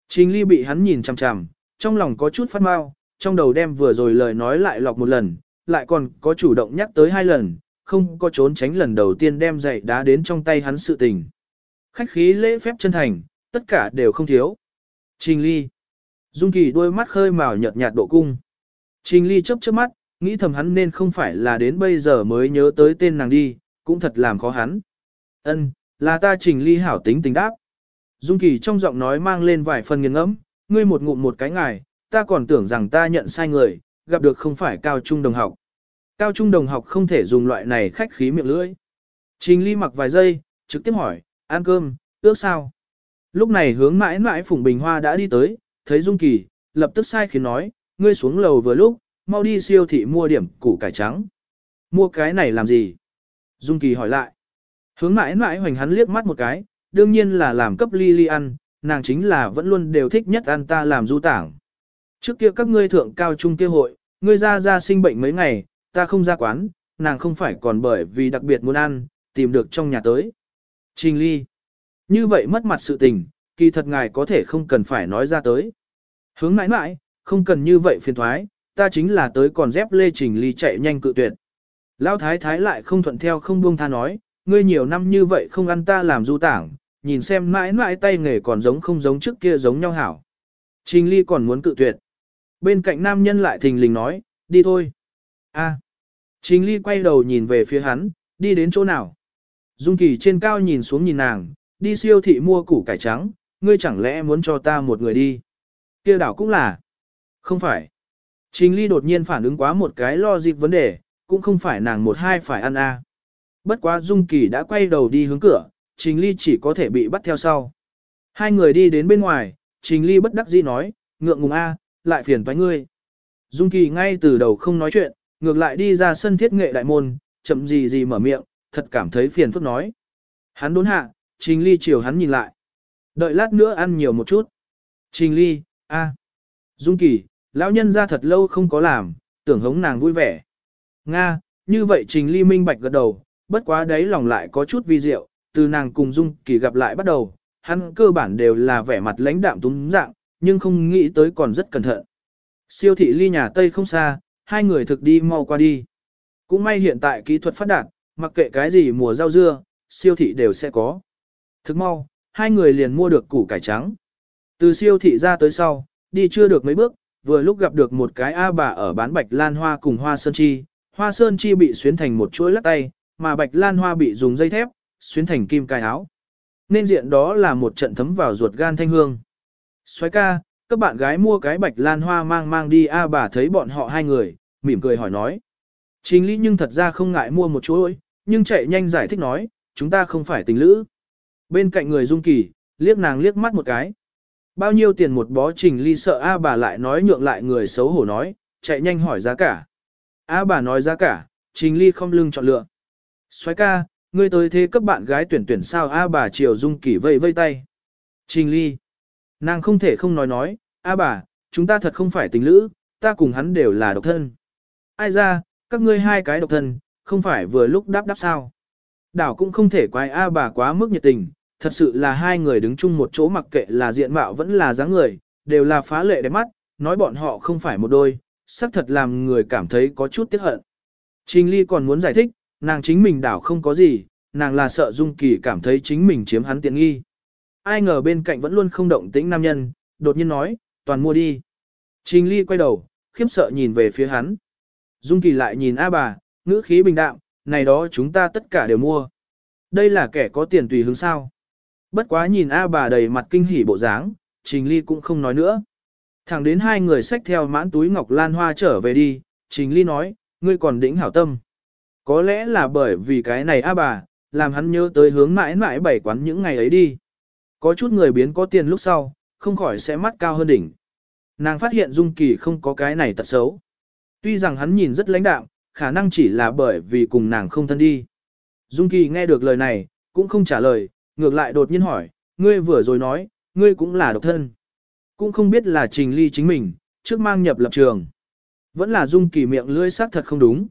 Trình Ly bị hắn nhìn chằm chằm, trong lòng có chút phát mau, trong đầu đem vừa rồi lời nói lại lọc một lần, lại còn có chủ động nhắc tới hai lần, không có trốn tránh lần đầu tiên đem giày đá đến trong tay hắn sự tình. Khách khí lễ phép chân thành, tất cả đều không thiếu. Trình Ly. Dung Kỳ đôi mắt khơi màu nhợt nhạt độ cung. Trình Ly chớp chớp mắt, nghĩ thầm hắn nên không phải là đến bây giờ mới nhớ tới tên nàng đi, cũng thật làm khó hắn. Ân, là ta Trình Ly hảo tính tình đáp. Dung Kỳ trong giọng nói mang lên vài phần nghiêng ngẫm, ngươi một ngụm một cái ngài, ta còn tưởng rằng ta nhận sai người, gặp được không phải cao trung đồng học. Cao trung đồng học không thể dùng loại này khách khí miệng lưỡi. Trình ly mặc vài giây, trực tiếp hỏi, ăn cơm, ước sao? Lúc này hướng mãi mãi Phùng Bình Hoa đã đi tới, thấy Dung Kỳ, lập tức sai khiến nói, ngươi xuống lầu vừa lúc, mau đi siêu thị mua điểm củ cải trắng. Mua cái này làm gì? Dung Kỳ hỏi lại. Hướng mãi mãi hoành hắn liếc mắt một cái, đương nhiên là làm cấp ly ly ăn, nàng chính là vẫn luôn đều thích nhất ăn ta làm du tảng. Trước kia các ngươi thượng cao trung kia hội, ngươi ra ra sinh bệnh mấy ngày, ta không ra quán, nàng không phải còn bởi vì đặc biệt muốn ăn, tìm được trong nhà tới. Trình ly. Như vậy mất mặt sự tình, kỳ thật ngài có thể không cần phải nói ra tới. Hướng mãi mãi, không cần như vậy phiền thoái, ta chính là tới còn dép lê trình ly chạy nhanh cự tuyệt. Lão thái thái lại không thuận theo không buông tha nói, ngươi nhiều năm như vậy không ăn ta làm du tảng, nhìn xem mãi mãi tay nghề còn giống không giống trước kia giống nhau hảo. Trình ly còn muốn cự tuyệt. Bên cạnh nam nhân lại thình lình nói, đi thôi. A. Trình ly quay đầu nhìn về phía hắn, đi đến chỗ nào. Dung kỳ trên cao nhìn xuống nhìn nàng, đi siêu thị mua củ cải trắng, ngươi chẳng lẽ muốn cho ta một người đi. kia đảo cũng là. Không phải. Trình ly đột nhiên phản ứng quá một cái lo dịp vấn đề, cũng không phải nàng một hai phải ăn a. Bất quá Dung Kỳ đã quay đầu đi hướng cửa, Trình Ly chỉ có thể bị bắt theo sau. Hai người đi đến bên ngoài, Trình Ly bất đắc dĩ nói, ngượng ngùng a, lại phiền toái ngươi. Dung Kỳ ngay từ đầu không nói chuyện, ngược lại đi ra sân thiết nghệ đại môn, chậm gì gì mở miệng, thật cảm thấy phiền phức nói. Hắn đốn hạ, Trình Ly chiều hắn nhìn lại. Đợi lát nữa ăn nhiều một chút. Trình Ly, a, Dung Kỳ, lão nhân ra thật lâu không có làm, tưởng hống nàng vui vẻ. Nga, như vậy Trình Ly minh bạch gật đầu, bất quá đấy lòng lại có chút vi diệu, từ nàng cùng Dung Kỳ gặp lại bắt đầu, hắn cơ bản đều là vẻ mặt lãnh đạm túng dạng, nhưng không nghĩ tới còn rất cẩn thận. Siêu thị ly nhà Tây không xa, hai người thực đi mau qua đi. Cũng may hiện tại kỹ thuật phát đạt, mặc kệ cái gì mùa rau dưa, siêu thị đều sẽ có. Thực mau, hai người liền mua được củ cải trắng. Từ siêu thị ra tới sau, đi chưa được mấy bước, vừa lúc gặp được một cái A bà ở bán bạch lan hoa cùng hoa sơn chi, Hoa sơn chi bị xuyến thành một chuỗi lắc tay, mà bạch lan hoa bị dùng dây thép, xuyến thành kim cài áo. Nên diện đó là một trận thấm vào ruột gan thanh hương. Xoái ca, các bạn gái mua cái bạch lan hoa mang mang đi a bà thấy bọn họ hai người, mỉm cười hỏi nói. Trình lý nhưng thật ra không ngại mua một chuỗi, nhưng chạy nhanh giải thích nói, chúng ta không phải tình lữ. Bên cạnh người dung kỳ, liếc nàng liếc mắt một cái. Bao nhiêu tiền một bó trình ly sợ A bà lại nói nhượng lại người xấu hổ nói, chạy nhanh hỏi giá cả. A bà nói giá cả, trình ly không lưng chọn lựa. soái ca, ngươi tới thế cấp bạn gái tuyển tuyển sao A bà chiều dung kỳ vây vây tay. Trình ly. Nàng không thể không nói nói, A bà, chúng ta thật không phải tình lữ, ta cùng hắn đều là độc thân. Ai ra, các ngươi hai cái độc thân, không phải vừa lúc đáp đáp sao. Đảo cũng không thể quái A bà quá mức nhiệt tình, thật sự là hai người đứng chung một chỗ mặc kệ là diện mạo vẫn là dáng người, đều là phá lệ đẹp mắt, nói bọn họ không phải một đôi, xác thật làm người cảm thấy có chút tiếc hận. Trình Ly còn muốn giải thích, nàng chính mình đảo không có gì, nàng là sợ Dung Kỳ cảm thấy chính mình chiếm hắn tiện nghi. Ai ngờ bên cạnh vẫn luôn không động tĩnh nam nhân, đột nhiên nói, toàn mua đi. Trình Ly quay đầu, khiếp sợ nhìn về phía hắn. Dung Kỳ lại nhìn A bà, ngữ khí bình đạm, này đó chúng ta tất cả đều mua. Đây là kẻ có tiền tùy hướng sao. Bất quá nhìn A bà đầy mặt kinh hỉ bộ dáng, Trình Ly cũng không nói nữa. Thẳng đến hai người xách theo mãn túi ngọc lan hoa trở về đi, Trình Ly nói, ngươi còn đỉnh hảo tâm. Có lẽ là bởi vì cái này A bà, làm hắn nhớ tới hướng mãi mãi bảy quán những ngày ấy đi. Có chút người biến có tiền lúc sau, không khỏi sẽ mắt cao hơn đỉnh. Nàng phát hiện Dung Kỳ không có cái này tật xấu. Tuy rằng hắn nhìn rất lãnh đạm, khả năng chỉ là bởi vì cùng nàng không thân đi. Dung Kỳ nghe được lời này, cũng không trả lời, ngược lại đột nhiên hỏi, ngươi vừa rồi nói, ngươi cũng là độc thân. Cũng không biết là trình ly chính mình, trước mang nhập lập trường. Vẫn là Dung Kỳ miệng lưỡi sắc thật không đúng.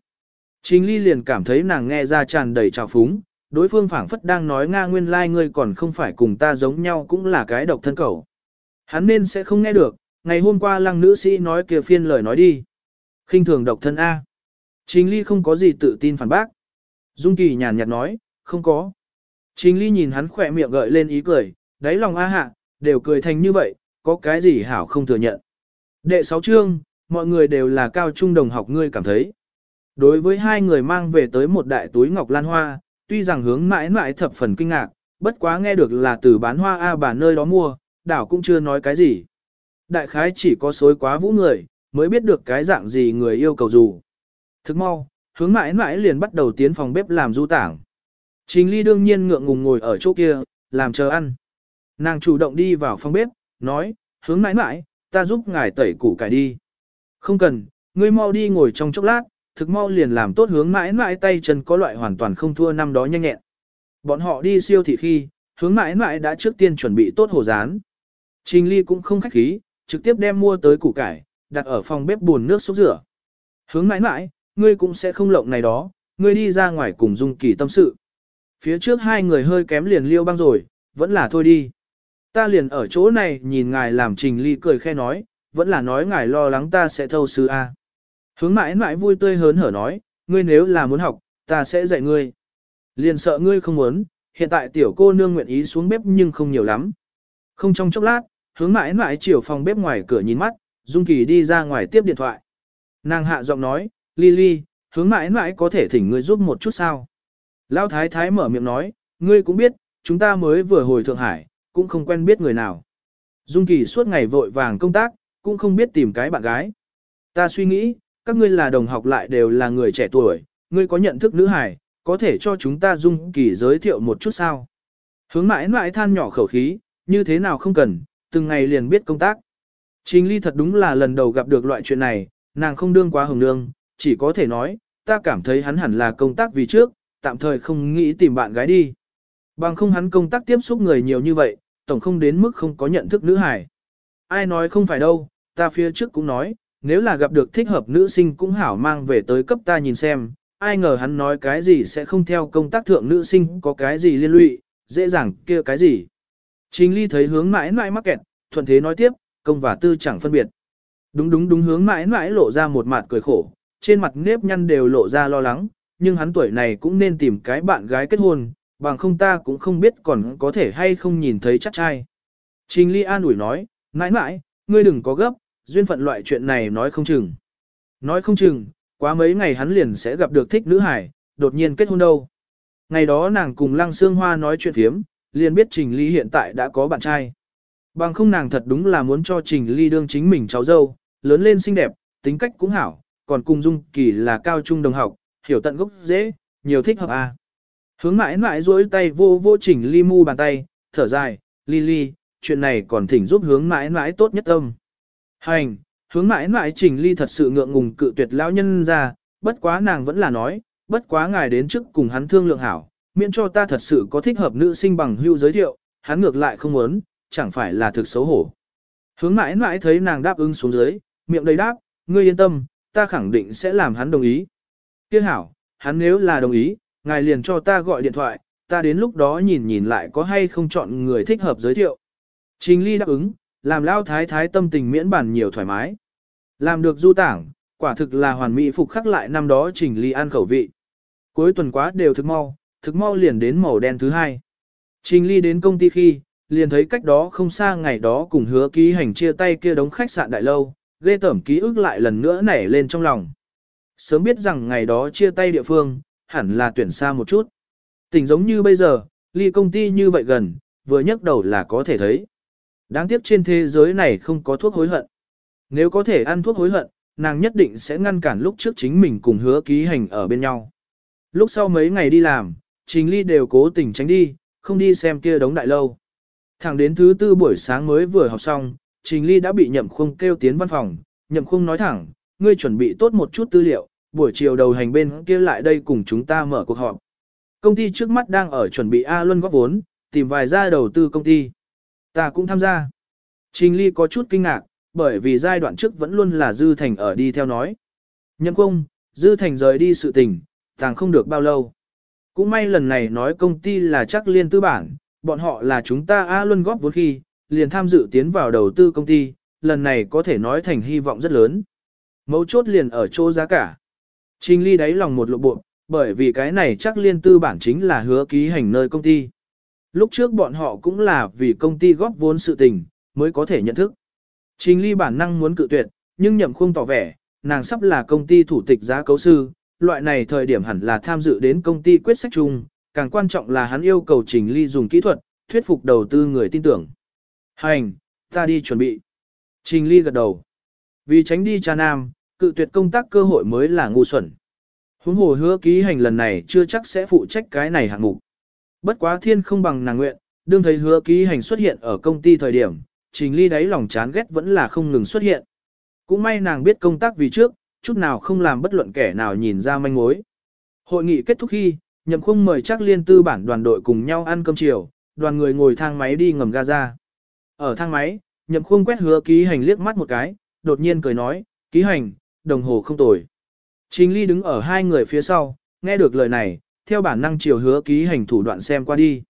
Trình ly liền cảm thấy nàng nghe ra tràn đầy trào phúng, đối phương phảng phất đang nói Nga nguyên lai like ngươi còn không phải cùng ta giống nhau cũng là cái độc thân cầu. Hắn nên sẽ không nghe được, ngày hôm qua lăng nữ sĩ nói kia phiên lời nói đi khinh thường độc thân A. Trình Ly không có gì tự tin phản bác. Dung Kỳ nhàn nhạt nói, không có. Trình Ly nhìn hắn khỏe miệng gợi lên ý cười, đáy lòng A hạ, đều cười thành như vậy, có cái gì hảo không thừa nhận. Đệ sáu chương, mọi người đều là cao trung đồng học ngươi cảm thấy. Đối với hai người mang về tới một đại túi ngọc lan hoa, tuy rằng hướng mãi mãi thập phần kinh ngạc, bất quá nghe được là từ bán hoa A bà nơi đó mua, đảo cũng chưa nói cái gì. Đại khái chỉ có xối quá vũ người, mới biết được cái dạng gì người yêu cầu dù. Thức mau, hướng mãi mãi liền bắt đầu tiến phòng bếp làm du tảng. Trình ly đương nhiên ngượng ngùng ngồi ở chỗ kia, làm chờ ăn. Nàng chủ động đi vào phòng bếp, nói, hướng mãi mãi, ta giúp ngài tẩy củ cải đi. Không cần, ngươi mau đi ngồi trong chốc lát, thực mau liền làm tốt hướng mãi mãi tay chân có loại hoàn toàn không thua năm đó nhanh nhẹn. Bọn họ đi siêu thị khi, hướng mãi mãi đã trước tiên chuẩn bị tốt hồ rán. Trình ly cũng không khách khí, trực tiếp đem mua tới củ cải, đặt ở phòng bếp buồn nước xúc rửa. Hướng mãi mãi, ngươi cũng sẽ không lộng này đó, ngươi đi ra ngoài cùng Dung Kỳ tâm sự. Phía trước hai người hơi kém liền liêu băng rồi, vẫn là thôi đi. Ta liền ở chỗ này nhìn ngài làm trình ly cười khe nói, vẫn là nói ngài lo lắng ta sẽ thâu sư A. Hướng mãi mãi vui tươi hớn hở nói, ngươi nếu là muốn học, ta sẽ dạy ngươi. Liền sợ ngươi không muốn, hiện tại tiểu cô nương nguyện ý xuống bếp nhưng không nhiều lắm. Không trong chốc lát, hướng mãi mãi chiều phòng bếp ngoài cửa nhìn mắt, Dung Kỳ đi ra ngoài tiếp điện thoại. Nàng hạ giọng nói, Lily, hướng mãi mãi có thể thỉnh ngươi giúp một chút sao. Lão Thái Thái mở miệng nói, ngươi cũng biết, chúng ta mới vừa hồi Thượng Hải, cũng không quen biết người nào. Dung Kỳ suốt ngày vội vàng công tác, cũng không biết tìm cái bạn gái. Ta suy nghĩ, các ngươi là đồng học lại đều là người trẻ tuổi, ngươi có nhận thức nữ hải, có thể cho chúng ta Dung Kỳ giới thiệu một chút sao. Hướng mãi mãi than nhỏ khẩu khí, như thế nào không cần, từng ngày liền biết công tác. Trình ly thật đúng là lần đầu gặp được loại chuyện này, nàng không đương quá hồng nương, chỉ có thể nói, ta cảm thấy hắn hẳn là công tác vì trước, tạm thời không nghĩ tìm bạn gái đi. Bằng không hắn công tác tiếp xúc người nhiều như vậy, tổng không đến mức không có nhận thức nữ hải. Ai nói không phải đâu, ta phía trước cũng nói, nếu là gặp được thích hợp nữ sinh cũng hảo mang về tới cấp ta nhìn xem, ai ngờ hắn nói cái gì sẽ không theo công tác thượng nữ sinh có cái gì liên lụy, dễ dàng kia cái gì. Trình ly thấy hướng mãi mãi mắc kẹt, thuận thế nói tiếp, công và tư chẳng phân biệt. Đúng đúng đúng hướng mãi mãi lộ ra một mặt cười khổ, trên mặt nếp nhăn đều lộ ra lo lắng, nhưng hắn tuổi này cũng nên tìm cái bạn gái kết hôn, bằng không ta cũng không biết còn có thể hay không nhìn thấy chắc trai. Trình Ly an ủi nói, mãi mãi, ngươi đừng có gấp, duyên phận loại chuyện này nói không chừng. Nói không chừng, Quá mấy ngày hắn liền sẽ gặp được thích nữ hải, đột nhiên kết hôn đâu. Ngày đó nàng cùng Lăng Sương Hoa nói chuyện phiếm, liền biết Trình Ly hiện tại đã có bạn trai. Bằng không nàng thật đúng là muốn cho Trình Ly đương chính mình cháu dâu, lớn lên xinh đẹp, tính cách cũng hảo, còn cùng Dung Kỳ là cao trung đồng học, hiểu tận gốc dễ, nhiều thích hợp à. Hướng mãi mãi duỗi tay vô vô Trình Ly mu bàn tay, thở dài, Ly Ly, chuyện này còn thỉnh giúp hướng mãi mãi tốt nhất tâm. Hành, hướng mãi mãi Trình Ly thật sự ngượng ngùng cự tuyệt lão nhân ra, bất quá nàng vẫn là nói, bất quá ngài đến trước cùng hắn thương lượng hảo, miễn cho ta thật sự có thích hợp nữ sinh bằng hưu giới thiệu, hắn ngược lại không muốn, chẳng phải là thực xấu hổ. Hướng mãi mãi thấy nàng đáp ứng xuống dưới, miệng đầy đáp, ngươi yên tâm, ta khẳng định sẽ làm hắn đồng ý. Tiếc hảo, hắn nếu là đồng ý, ngài liền cho ta gọi điện thoại, ta đến lúc đó nhìn nhìn lại có hay không chọn người thích hợp giới thiệu. Trình Ly đáp ứng, làm lao thái thái tâm tình miễn bản nhiều thoải mái. Làm được du tảng, quả thực là hoàn mỹ phục khắc lại năm đó Trình Ly ăn khẩu vị. Cuối tuần quá đều thực mau, thực mau liền đến màu đen thứ hai. Trình Ly đến công ty khi, liền thấy cách đó không xa ngày đó cùng hứa ký hành chia tay kia đống khách sạn đại lâu, ghê tẩm ký ức lại lần nữa nảy lên trong lòng. Sớm biết rằng ngày đó chia tay địa phương, hẳn là tuyển xa một chút. Tình giống như bây giờ, ly công ty như vậy gần, vừa nhấc đầu là có thể thấy. Đáng tiếc trên thế giới này không có thuốc hối hận. Nếu có thể ăn thuốc hối hận, nàng nhất định sẽ ngăn cản lúc trước chính mình cùng hứa ký hành ở bên nhau. Lúc sau mấy ngày đi làm, Trình Ly đều cố tình tránh đi, không đi xem kia đống đại lâu. Thẳng đến thứ tư buổi sáng mới vừa học xong, Trình Ly đã bị nhậm khung kêu tiến văn phòng, nhậm khung nói thẳng, ngươi chuẩn bị tốt một chút tư liệu, buổi chiều đầu hành bên kia lại đây cùng chúng ta mở cuộc họp. Công ty trước mắt đang ở chuẩn bị A Luân góp vốn, tìm vài gia đầu tư công ty. Ta cũng tham gia. Trình Ly có chút kinh ngạc, bởi vì giai đoạn trước vẫn luôn là Dư Thành ở đi theo nói. Nhậm công, Dư Thành rời đi sự tình, tàng không được bao lâu. Cũng may lần này nói công ty là chắc liên tư bản, bọn họ là chúng ta A Luân góp vốn khi, liền tham dự tiến vào đầu tư công ty, lần này có thể nói thành hy vọng rất lớn. Mấu chốt liền ở chỗ giá cả. Trình ly đáy lòng một lộ bộ, bởi vì cái này chắc liên tư bản chính là hứa ký hành nơi công ty. Lúc trước bọn họ cũng là vì công ty góp vốn sự tình, mới có thể nhận thức. Trình ly bản năng muốn cự tuyệt, nhưng nhậm khung tỏ vẻ, nàng sắp là công ty thủ tịch giá cấu sư, loại này thời điểm hẳn là tham dự đến công ty quyết sách chung, càng quan trọng là hắn yêu cầu Trình Ly dùng kỹ thuật, thuyết phục đầu tư người tin tưởng. Hành, ta đi chuẩn bị. Trình Ly gật đầu. Vì tránh đi cha nam, cự tuyệt công tác cơ hội mới là ngu xuẩn. Huống hồ hứa ký hành lần này chưa chắc sẽ phụ trách cái này hạng mục. Bất quá thiên không bằng nàng nguyện, đương thấy hứa ký hành xuất hiện ở công ty thời điểm, Trình Ly đáy lòng chán ghét vẫn là không ngừng xuất hiện. Cũng may nàng biết công tác vì trước, chút nào không làm bất luận kẻ nào nhìn ra manh mối. Hội nghị kết thúc khi, nhậm khung mời chắc liên tư bản đoàn đội cùng nhau ăn cơm chiều, đoàn người ngồi thang máy đi ngầm Gaza. Ở thang máy, nhậm khung quét hứa ký hành liếc mắt một cái, đột nhiên cười nói, ký hành, đồng hồ không tồi. Trình ly đứng ở hai người phía sau, nghe được lời này, theo bản năng chiều hứa ký hành thủ đoạn xem qua đi.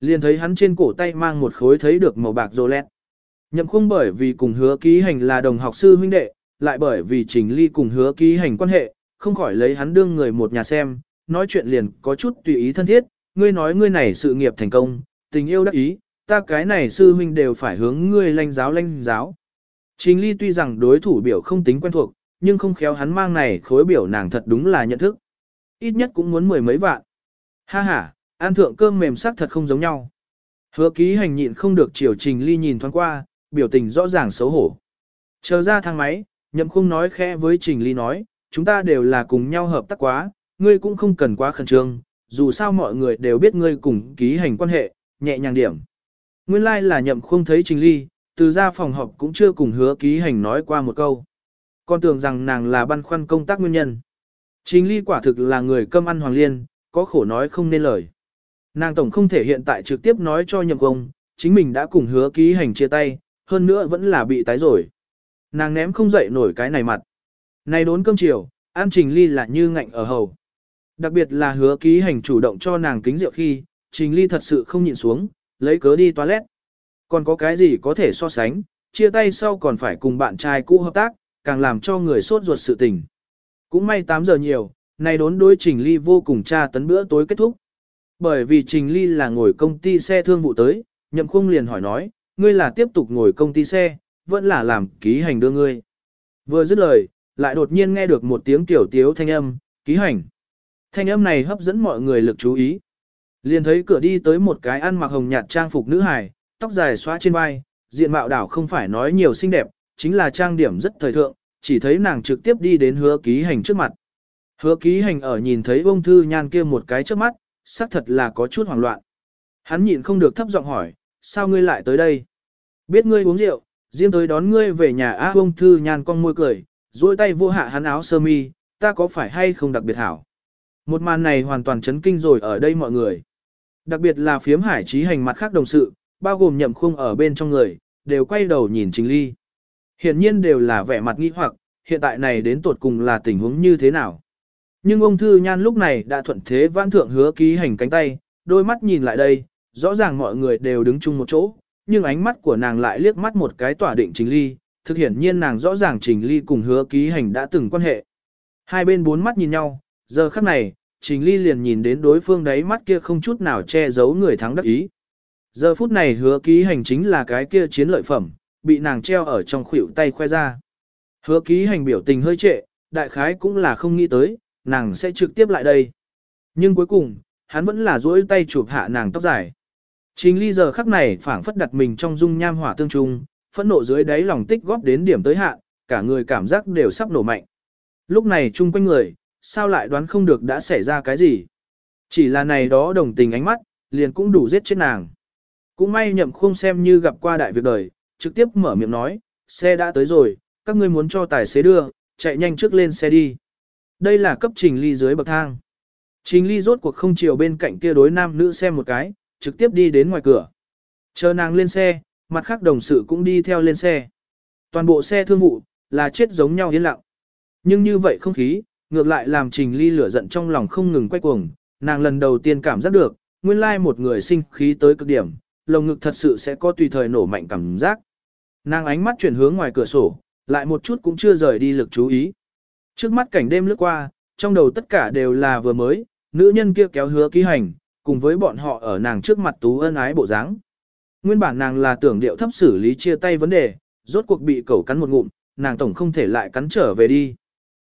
Liền thấy hắn trên cổ tay mang một khối thấy được màu bạc rô lẹt. Nhậm khung bởi vì cùng hứa ký hành là đồng học sư huynh đệ, lại bởi vì trình ly cùng hứa ký hành quan hệ, không khỏi lấy hắn đương người một nhà xem, nói chuyện liền có chút tùy ý thân thiết, ngươi nói ngươi này sự nghiệp thành công, tình yêu đắc ý, ta cái này sư huynh đều phải hướng ngươi lanh giáo lanh giáo. Trình ly tuy rằng đối thủ biểu không tính quen thuộc, nhưng không khéo hắn mang này khối biểu nàng thật đúng là nhận thức. Ít nhất cũng muốn mười mấy vạn. Ha ha, ăn thượng cơm mềm sắc thật không giống nhau. Hứa ký hành nhịn không được chiều trình ly nhìn thoáng qua, biểu tình rõ ràng xấu hổ. Chờ ra thang máy, nhậm khung nói khẽ với trình ly nói, chúng ta đều là cùng nhau hợp tác quá, ngươi cũng không cần quá khẩn trương, dù sao mọi người đều biết ngươi cùng ký hành quan hệ, nhẹ nhàng điểm. Nguyên lai like là nhậm khung thấy trình ly, từ ra phòng họp cũng chưa cùng hứa ký hành nói qua một câu. Con tưởng rằng nàng là băn khoăn công tác nguyên nhân. Trình ly quả thực là người cơm ăn hoàng liên, có khổ nói không nên lời. Nàng tổng không thể hiện tại trực tiếp nói cho nhậm công, chính mình đã cùng hứa ký hành chia tay, hơn nữa vẫn là bị tái rồi. Nàng ném không dậy nổi cái này mặt. Này đốn cơm chiều, ăn trình ly là như ngạnh ở hầu. Đặc biệt là hứa ký hành chủ động cho nàng kính rượu khi, trình ly thật sự không nhịn xuống, lấy cớ đi toilet. Còn có cái gì có thể so sánh, chia tay sau còn phải cùng bạn trai cũ hợp tác, càng làm cho người sốt ruột sự tình. Cũng may 8 giờ nhiều, nay đốn đối Trình Ly vô cùng tra tấn bữa tối kết thúc. Bởi vì Trình Ly là ngồi công ty xe thương vụ tới, nhậm khung liền hỏi nói, ngươi là tiếp tục ngồi công ty xe, vẫn là làm ký hành đưa ngươi. Vừa dứt lời, lại đột nhiên nghe được một tiếng tiểu tiếu thanh âm, ký hành. Thanh âm này hấp dẫn mọi người lực chú ý. Liền thấy cửa đi tới một cái ăn mặc hồng nhạt trang phục nữ hài, tóc dài xóa trên vai, diện mạo đảo không phải nói nhiều xinh đẹp, chính là trang điểm rất thời thượng, chỉ thấy nàng trực tiếp đi đến hứa ký hành trước mặt. Hứa ký hành ở nhìn thấy ông thư nhan kia một cái trước mắt, xác thật là có chút hoảng loạn. Hắn nhịn không được thấp giọng hỏi, sao ngươi lại tới đây? Biết ngươi uống rượu, riêng tới đón ngươi về nhà á ông thư nhan con môi cười, duỗi tay vô hạ hắn áo sơ mi, ta có phải hay không đặc biệt hảo? Một màn này hoàn toàn chấn kinh rồi ở đây mọi người. Đặc biệt là phiếm hải trí hành mặt khác đồng sự, bao gồm nhậm khung ở bên trong người, đều quay đầu nhìn Trình Ly. Hiện nhiên đều là vẻ mặt nghi hoặc, hiện tại này đến tột cùng là tình huống như thế nào. Nhưng ông Thư Nhan lúc này đã thuận thế vãn thượng hứa ký hành cánh tay, đôi mắt nhìn lại đây, rõ ràng mọi người đều đứng chung một chỗ, nhưng ánh mắt của nàng lại liếc mắt một cái tỏa định Trình Ly, thực hiện nhiên nàng rõ ràng Trình Ly cùng hứa ký hành đã từng quan hệ. Hai bên bốn mắt nhìn nhau, giờ khắc này, Trình Ly liền nhìn đến đối phương đáy mắt kia không chút nào che giấu người thắng đắc ý. Giờ phút này hứa ký hành chính là cái kia chiến lợi phẩm, bị nàng treo ở trong khuỷu tay khoe ra. Hứa ký hành biểu tình hơi trệ, đại khái cũng là không nghĩ tới, nàng sẽ trực tiếp lại đây. Nhưng cuối cùng, hắn vẫn là duỗi tay chụp hạ nàng tóc dài. Trình ly giờ khắc này phảng phất đặt mình trong dung nham hỏa tương trung, phẫn nộ dưới đáy lòng tích góp đến điểm tới hạ, cả người cảm giác đều sắp nổ mạnh. Lúc này chung quanh người, sao lại đoán không được đã xảy ra cái gì. Chỉ là này đó đồng tình ánh mắt, liền cũng đủ giết chết nàng. Cũng may nhậm không xem như gặp qua đại việc đời, trực tiếp mở miệng nói, xe đã tới rồi, các ngươi muốn cho tài xế đưa, chạy nhanh trước lên xe đi. Đây là cấp trình ly dưới bậc thang. Trình ly rốt cuộc không chiều bên cạnh kia đối nam nữ xem một cái, trực tiếp đi đến ngoài cửa. Chờ nàng lên xe, mặt khác đồng sự cũng đi theo lên xe. Toàn bộ xe thương vụ, là chết giống nhau yên lặng. Nhưng như vậy không khí, ngược lại làm trình ly lửa giận trong lòng không ngừng quay cuồng, nàng lần đầu tiên cảm giác được, nguyên lai một người sinh khí tới cực điểm, lồng ngực thật sự sẽ có tùy thời nổ mạnh cảm giác. Nàng ánh mắt chuyển hướng ngoài cửa sổ, lại một chút cũng chưa rời đi lực chú ý. Trước mắt cảnh đêm lướt qua, trong đầu tất cả đều là vừa mới, nữ nhân kia kéo hứa ký hành, cùng với bọn họ ở nàng trước mặt tú ân ái bộ dáng. Nguyên bản nàng là tưởng điệu thấp xử lý chia tay vấn đề, rốt cuộc bị cẩu cắn một ngụm, nàng tổng không thể lại cắn trở về đi.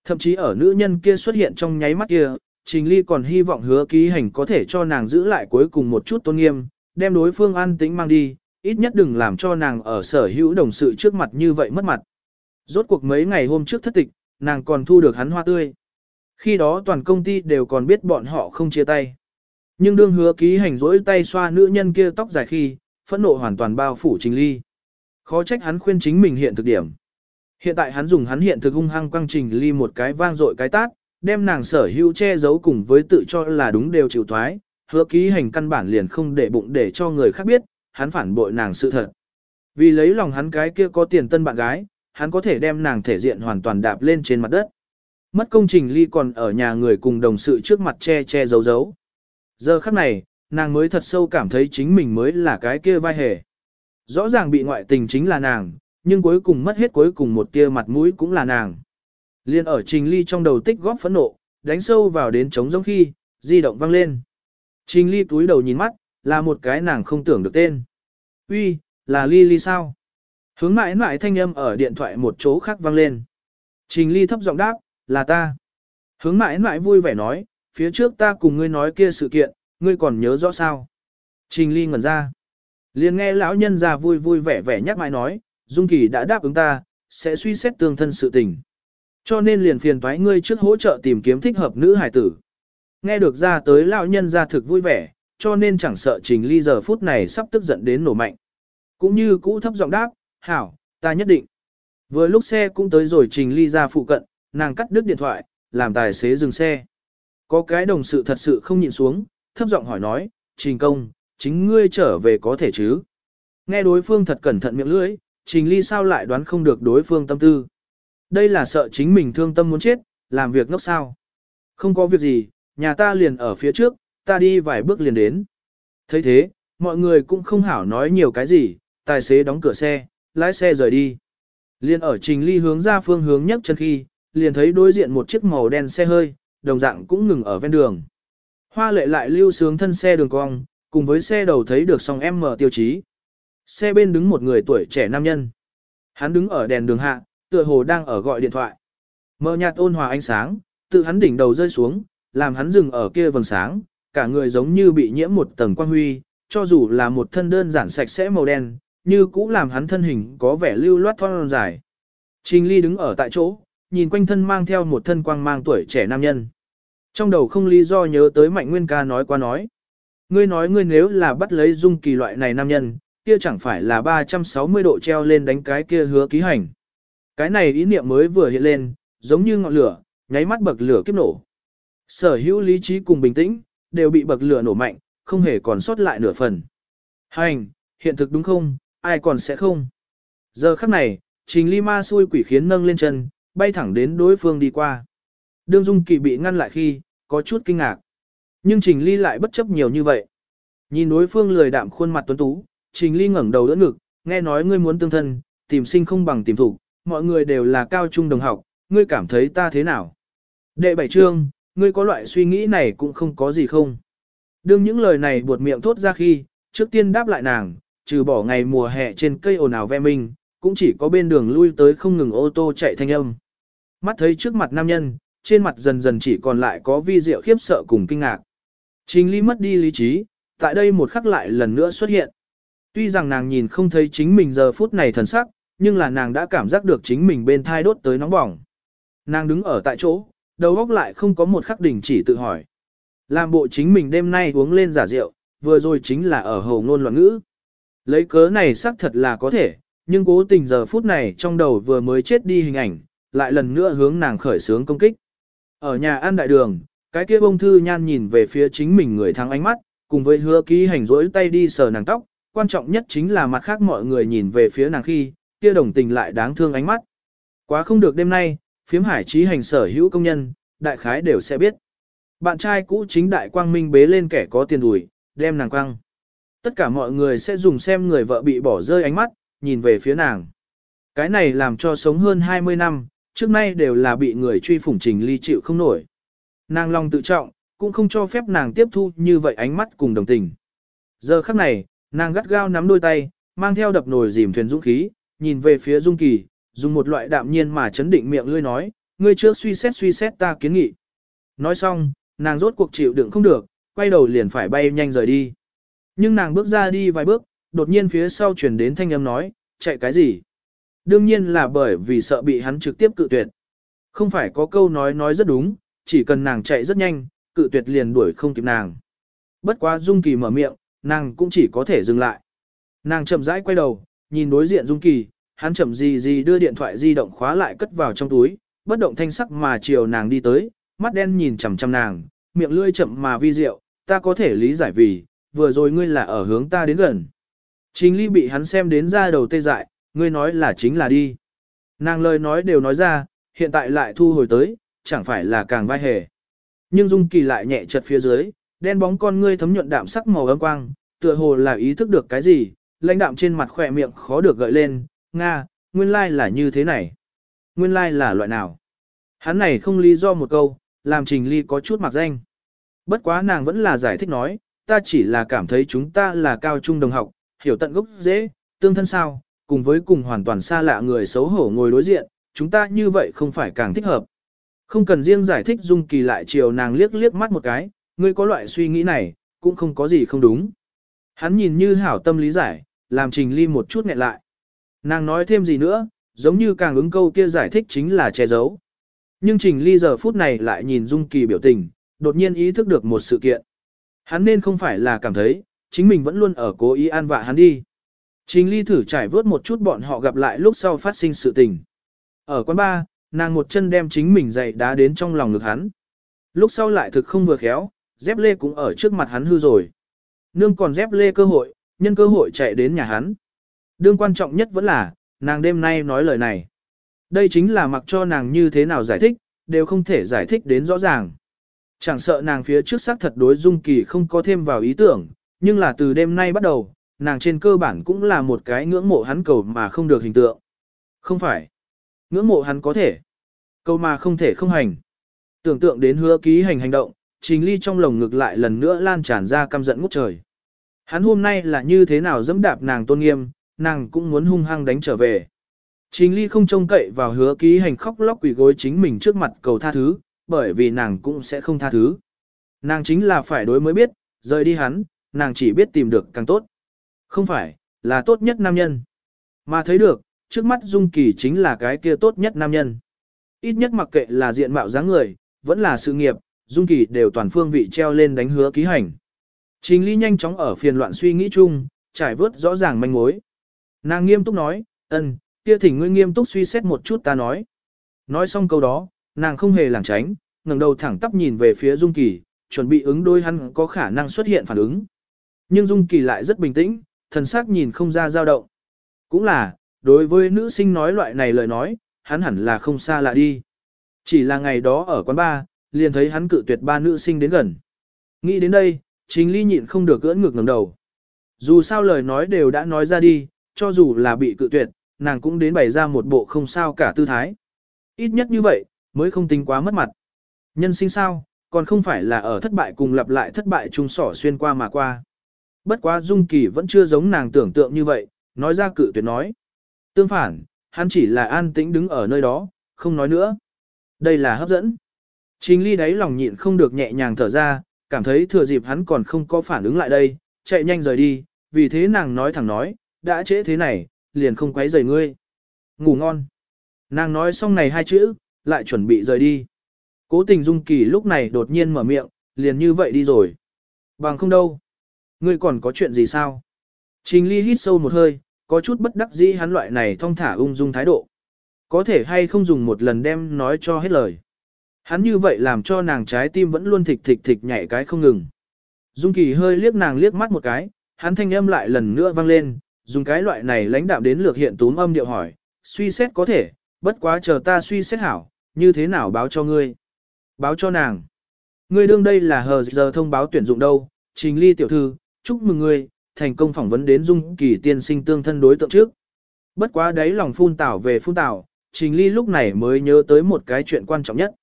Thậm chí ở nữ nhân kia xuất hiện trong nháy mắt kia, Trình Ly còn hy vọng hứa ký hành có thể cho nàng giữ lại cuối cùng một chút tôn nghiêm, đem đối phương an tĩnh mang đi, ít nhất đừng làm cho nàng ở sở hữu đồng sự trước mặt như vậy mất mặt. Rốt cuộc mấy ngày hôm trước thất tịch, nàng còn thu được hắn hoa tươi. Khi đó toàn công ty đều còn biết bọn họ không chia tay. Nhưng đương hứa ký hành rỗi tay xoa nữ nhân kia tóc dài khi, phẫn nộ hoàn toàn bao phủ trình ly. Khó trách hắn khuyên chính mình hiện thực điểm. Hiện tại hắn dùng hắn hiện thực hung hăng quăng trình ly một cái vang dội cái tát, đem nàng sở hữu che giấu cùng với tự cho là đúng đều chịu thoái, hứa ký hành căn bản liền không để bụng để cho người khác biết, hắn phản bội nàng sự thật. Vì lấy lòng hắn cái kia có tiền tân bạn gái, hắn có thể đem nàng thể diện hoàn toàn đạp lên trên mặt đất. Mất công trình ly còn ở nhà người cùng đồng sự trước mặt che che giấu giấu. Giờ khắc này, nàng mới thật sâu cảm thấy chính mình mới là cái kia vai hề. Rõ ràng bị ngoại tình chính là nàng, nhưng cuối cùng mất hết cuối cùng một tia mặt mũi cũng là nàng. Liên ở trình ly trong đầu tích góp phẫn nộ, đánh sâu vào đến trống giống khi, di động vang lên. Trình ly túi đầu nhìn mắt, là một cái nàng không tưởng được tên. Uy, là Lily sao? Hướng mãi mãi thanh âm ở điện thoại một chỗ khác vang lên. Trình ly thấp giọng đáp, là ta. Hướng mãi mãi vui vẻ nói, phía trước ta cùng ngươi nói kia sự kiện, ngươi còn nhớ rõ sao? Trình ly ngẩn ra. liền nghe lão nhân già vui vui vẻ vẻ nhắc mãi nói, Dung Kỳ đã đáp ứng ta, sẽ suy xét tương thân sự tình. Cho nên liền phiền toái ngươi trước hỗ trợ tìm kiếm thích hợp nữ hải tử. Nghe được ra tới lão nhân ra thực vui vẻ, cho nên chẳng sợ trình ly giờ phút này sắp tức giận đến nổ mạnh. Cũng như cũ thấp giọng đáp, hảo, ta nhất định. Vừa lúc xe cũng tới rồi trình ly ra phụ cận, nàng cắt đứt điện thoại, làm tài xế dừng xe. Có cái đồng sự thật sự không nhịn xuống, thấp giọng hỏi nói, trình công, chính ngươi trở về có thể chứ. Nghe đối phương thật cẩn thận miệng lưỡi, trình ly sao lại đoán không được đối phương tâm tư. Đây là sợ chính mình thương tâm muốn chết, làm việc ngốc sao. Không có việc gì, nhà ta liền ở phía trước, ta đi vài bước liền đến. thấy thế, mọi người cũng không hảo nói nhiều cái gì, tài xế đóng cửa xe, lái xe rời đi. Liên ở trình ly hướng ra phương hướng nhất chân khi, liền thấy đối diện một chiếc màu đen xe hơi, đồng dạng cũng ngừng ở ven đường. Hoa lệ lại lưu sướng thân xe đường cong, cùng với xe đầu thấy được song M tiêu chí. Xe bên đứng một người tuổi trẻ nam nhân. Hắn đứng ở đèn đường hạ, tựa hồ đang ở gọi điện thoại. mờ nhạt ôn hòa ánh sáng, tự hắn đỉnh đầu rơi xuống, làm hắn dừng ở kia vầng sáng, cả người giống như bị nhiễm một tầng quang huy, cho dù là một thân đơn giản sạch sẽ màu đen, như cũ làm hắn thân hình có vẻ lưu loát thon dài. Trình Ly đứng ở tại chỗ, nhìn quanh thân mang theo một thân quang mang tuổi trẻ nam nhân. Trong đầu không lý do nhớ tới Mạnh Nguyên ca nói qua nói. Ngươi nói ngươi nếu là bắt lấy dung kỳ loại này nam nhân, kia chẳng phải là 360 độ treo lên đánh cái kia hứa ký hành. Cái này ý niệm mới vừa hiện lên, giống như ngọn lửa, nháy mắt bậc lửa kiếp nổ. Sở hữu lý trí cùng bình tĩnh, đều bị bậc lửa nổ mạnh, không hề còn sót lại nửa phần. Hành, hiện thực đúng không, ai còn sẽ không. Giờ khắc này, trình ly ma xui quỷ khiến nâng lên chân, bay thẳng đến đối phương đi qua. Đương Dung Kỳ bị ngăn lại khi, có chút kinh ngạc. Nhưng Trình Ly lại bất chấp nhiều như vậy. Nhìn đối phương lười đạm khuôn mặt tuấn tú, Trình Ly ngẩng đầu đỡ ngực, nghe nói ngươi muốn tương thân, tìm sinh không bằng tìm thủ, mọi người đều là cao trung đồng học, ngươi cảm thấy ta thế nào? Đệ bảy trương, ngươi có loại suy nghĩ này cũng không có gì không? Đương những lời này buột miệng thốt ra khi, trước tiên đáp lại nàng, trừ bỏ ngày mùa hè trên cây ồn ào ve minh, cũng chỉ có bên đường lui tới không ngừng ô tô chạy thanh âm. Mắt thấy trước mặt nam nhân, trên mặt dần dần chỉ còn lại có vi diệu khiếp sợ cùng kinh ngạc. Trình ly mất đi lý trí, tại đây một khắc lại lần nữa xuất hiện. Tuy rằng nàng nhìn không thấy chính mình giờ phút này thần sắc, nhưng là nàng đã cảm giác được chính mình bên thai đốt tới nóng bỏng. Nàng đứng ở tại chỗ, đầu óc lại không có một khắc đỉnh chỉ tự hỏi. Làm bộ chính mình đêm nay uống lên giả rượu, vừa rồi chính là ở hồ ngôn loạn ngữ. Lấy cớ này xác thật là có thể, nhưng cố tình giờ phút này trong đầu vừa mới chết đi hình ảnh, lại lần nữa hướng nàng khởi sướng công kích. Ở nhà ăn đại đường, cái kia bông thư nhan nhìn về phía chính mình người thắng ánh mắt, cùng với hứa ký hành rỗi tay đi sờ nàng tóc, quan trọng nhất chính là mặt khác mọi người nhìn về phía nàng khi, kia đồng tình lại đáng thương ánh mắt. Quá không được đêm nay, phiếm hải trí hành sở hữu công nhân, đại khái đều sẽ biết. Bạn trai cũ chính đại quang minh bế lên kẻ có tiền đùi, đem nàng quăng. Tất cả mọi người sẽ dùng xem người vợ bị bỏ rơi ánh mắt, nhìn về phía nàng. Cái này làm cho sống hơn 20 năm, trước nay đều là bị người truy phủng trình ly chịu không nổi. Nàng lòng tự trọng, cũng không cho phép nàng tiếp thu như vậy ánh mắt cùng đồng tình. Giờ khắc này, nàng gắt gao nắm đôi tay, mang theo đập nồi dìm thuyền dũng khí, nhìn về phía Dung Kỳ, dùng một loại đạm nhiên mà chấn định miệng lươi nói, ngươi trước suy xét suy xét ta kiến nghị. Nói xong, nàng rốt cuộc chịu đựng không được, quay đầu liền phải bay nhanh rời đi. Nhưng nàng bước ra đi vài bước, đột nhiên phía sau chuyển đến thanh âm nói, chạy cái gì? Đương nhiên là bởi vì sợ bị hắn trực tiếp cự tuyệt. Không phải có câu nói nói rất đúng, chỉ cần nàng chạy rất nhanh, cự tuyệt liền đuổi không kịp nàng. Bất quá Dung Kỳ mở miệng, nàng cũng chỉ có thể dừng lại. Nàng chậm rãi quay đầu, nhìn đối diện Dung Kỳ, hắn chậm gì gì đưa điện thoại di động khóa lại cất vào trong túi, bất động thanh sắc mà chiều nàng đi tới, mắt đen nhìn chằm chằm nàng, miệng lưỡi chậm mà vi diệu, ta có thể lý giải vì, vừa rồi ngươi là ở hướng ta đến gần. chính ly bị hắn xem đến ra đầu tê dại, ngươi nói là chính là đi. Nàng lời nói đều nói ra, hiện tại lại thu hồi tới, chẳng phải là càng vai hề. Nhưng Dung Kỳ lại nhẹ chật phía dưới, đen bóng con ngươi thấm nhuận đạm sắc màu ấm quang, tựa hồ là ý thức được cái gì, lãnh đạm trên mặt khỏe miệng khó được gợi lên, Nga, nguyên lai là như thế này. Nguyên lai là loại nào? Hắn này không lý do một câu, làm Trình Ly có chút mặc danh. Bất quá nàng vẫn là giải thích nói, ta chỉ là cảm thấy chúng ta là cao trung đồng học, hiểu tận gốc dễ, tương thân sao, cùng với cùng hoàn toàn xa lạ người xấu hổ ngồi đối diện, chúng ta như vậy không phải càng thích hợp. Không cần riêng giải thích Dung Kỳ lại chiều nàng liếc liếc mắt một cái, ngươi có loại suy nghĩ này, cũng không có gì không đúng. Hắn nhìn như hảo tâm lý giải, làm Trình Ly một chút nghẹn lại. Nàng nói thêm gì nữa, giống như càng ứng câu kia giải thích chính là che giấu. Nhưng Trình Ly giờ phút này lại nhìn Dung Kỳ biểu tình, đột nhiên ý thức được một sự kiện. Hắn nên không phải là cảm thấy, chính mình vẫn luôn ở cố ý an vạ hắn đi. Trình Ly thử trải vớt một chút bọn họ gặp lại lúc sau phát sinh sự tình. Ở quán ba, nàng một chân đem chính mình dậy đá đến trong lòng ngực hắn. Lúc sau lại thực không vừa khéo, dép lê cũng ở trước mặt hắn hư rồi. Nương còn dép lê cơ hội, nhân cơ hội chạy đến nhà hắn. Đương quan trọng nhất vẫn là, nàng đêm nay nói lời này. Đây chính là mặc cho nàng như thế nào giải thích, đều không thể giải thích đến rõ ràng. Chẳng sợ nàng phía trước xác thật đối Dung Kỳ không có thêm vào ý tưởng, nhưng là từ đêm nay bắt đầu, nàng trên cơ bản cũng là một cái ngưỡng mộ hắn cầu mà không được hình tượng. Không phải. Ngưỡng mộ hắn có thể. Cầu mà không thể không hành. Tưởng tượng đến hứa ký hành hành động, trình ly trong lồng ngực lại lần nữa lan tràn ra căm giận ngút trời. Hắn hôm nay là như thế nào dẫm đạp nàng tôn nghiêm, nàng cũng muốn hung hăng đánh trở về. Trình ly không trông cậy vào hứa ký hành khóc lóc quỷ gối chính mình trước mặt cầu tha thứ, bởi vì nàng cũng sẽ không tha thứ. Nàng chính là phải đối mới biết, rời đi hắn, nàng chỉ biết tìm được càng tốt. Không phải, là tốt nhất nam nhân. Mà thấy được, trước mắt Dung Kỳ chính là cái kia tốt nhất nam nhân. Ít nhất mặc kệ là diện mạo dáng người, vẫn là sự nghiệp, Dung Kỳ đều toàn phương vị treo lên đánh hứa ký hành. Trình Ly nhanh chóng ở phiền loạn suy nghĩ chung, trải vớt rõ ràng manh mối. Nàng nghiêm túc nói, ân, kia thỉnh ngươi nghiêm túc suy xét một chút ta nói. Nói xong câu đó, nàng không hề lảng tránh, ngẩng đầu thẳng tắp nhìn về phía Dung Kỳ, chuẩn bị ứng đôi hắn có khả năng xuất hiện phản ứng. Nhưng Dung Kỳ lại rất bình tĩnh, thần sắc nhìn không ra dao động. Cũng là, đối với nữ sinh nói loại này lời nói, hắn hẳn là không xa lạ đi. Chỉ là ngày đó ở quán bar, liền thấy hắn cự tuyệt ba nữ sinh đến gần. Nghĩ đến đây, chính ly nhịn không được gỡn ngược ngẩng đầu. Dù sao lời nói đều đã nói ra đi, cho dù là bị cự tuyệt, nàng cũng đến bày ra một bộ không sao cả tư thái. Ít nhất như vậy, mới không tính quá mất mặt. Nhân sinh sao, còn không phải là ở thất bại cùng lặp lại thất bại chung sỏ xuyên qua mà qua. Bất quá Dung Kỳ vẫn chưa giống nàng tưởng tượng như vậy, nói ra cự tuyệt nói. Tương phản, hắn chỉ là an tĩnh đứng ở nơi đó, không nói nữa. Đây là hấp dẫn. Trình ly đáy lòng nhịn không được nhẹ nhàng thở ra, cảm thấy thừa dịp hắn còn không có phản ứng lại đây, chạy nhanh rời đi, vì thế nàng nói thẳng nói, đã trễ thế này, liền không quấy rầy ngươi. Ngủ ngon. Nàng nói xong này hai chữ, lại chuẩn bị rời đi. Cố tình Dung Kỳ lúc này đột nhiên mở miệng, liền như vậy đi rồi. Bằng không đâu. Ngươi còn có chuyện gì sao? Trình Ly hít sâu một hơi, có chút bất đắc dĩ hắn loại này thong thả ung dung thái độ. Có thể hay không dùng một lần đem nói cho hết lời. Hắn như vậy làm cho nàng trái tim vẫn luôn thịch thịch thịch nhảy cái không ngừng. Dung Kỳ hơi liếc nàng liếc mắt một cái, hắn thanh âm lại lần nữa vang lên, dùng cái loại này lãnh đạm đến lược hiện túm âm điệu hỏi, suy xét có thể, bất quá chờ ta suy xét hảo, như thế nào báo cho ngươi. Báo cho nàng. Ngươi đương đây là hờ giờ thông báo tuyển dụng đâu, trình ly tiểu thư, chúc mừng ngươi, thành công phỏng vấn đến dung kỳ tiên sinh tương thân đối tượng trước. Bất quá đấy lòng phun tảo về phun tảo, trình ly lúc này mới nhớ tới một cái chuyện quan trọng nhất.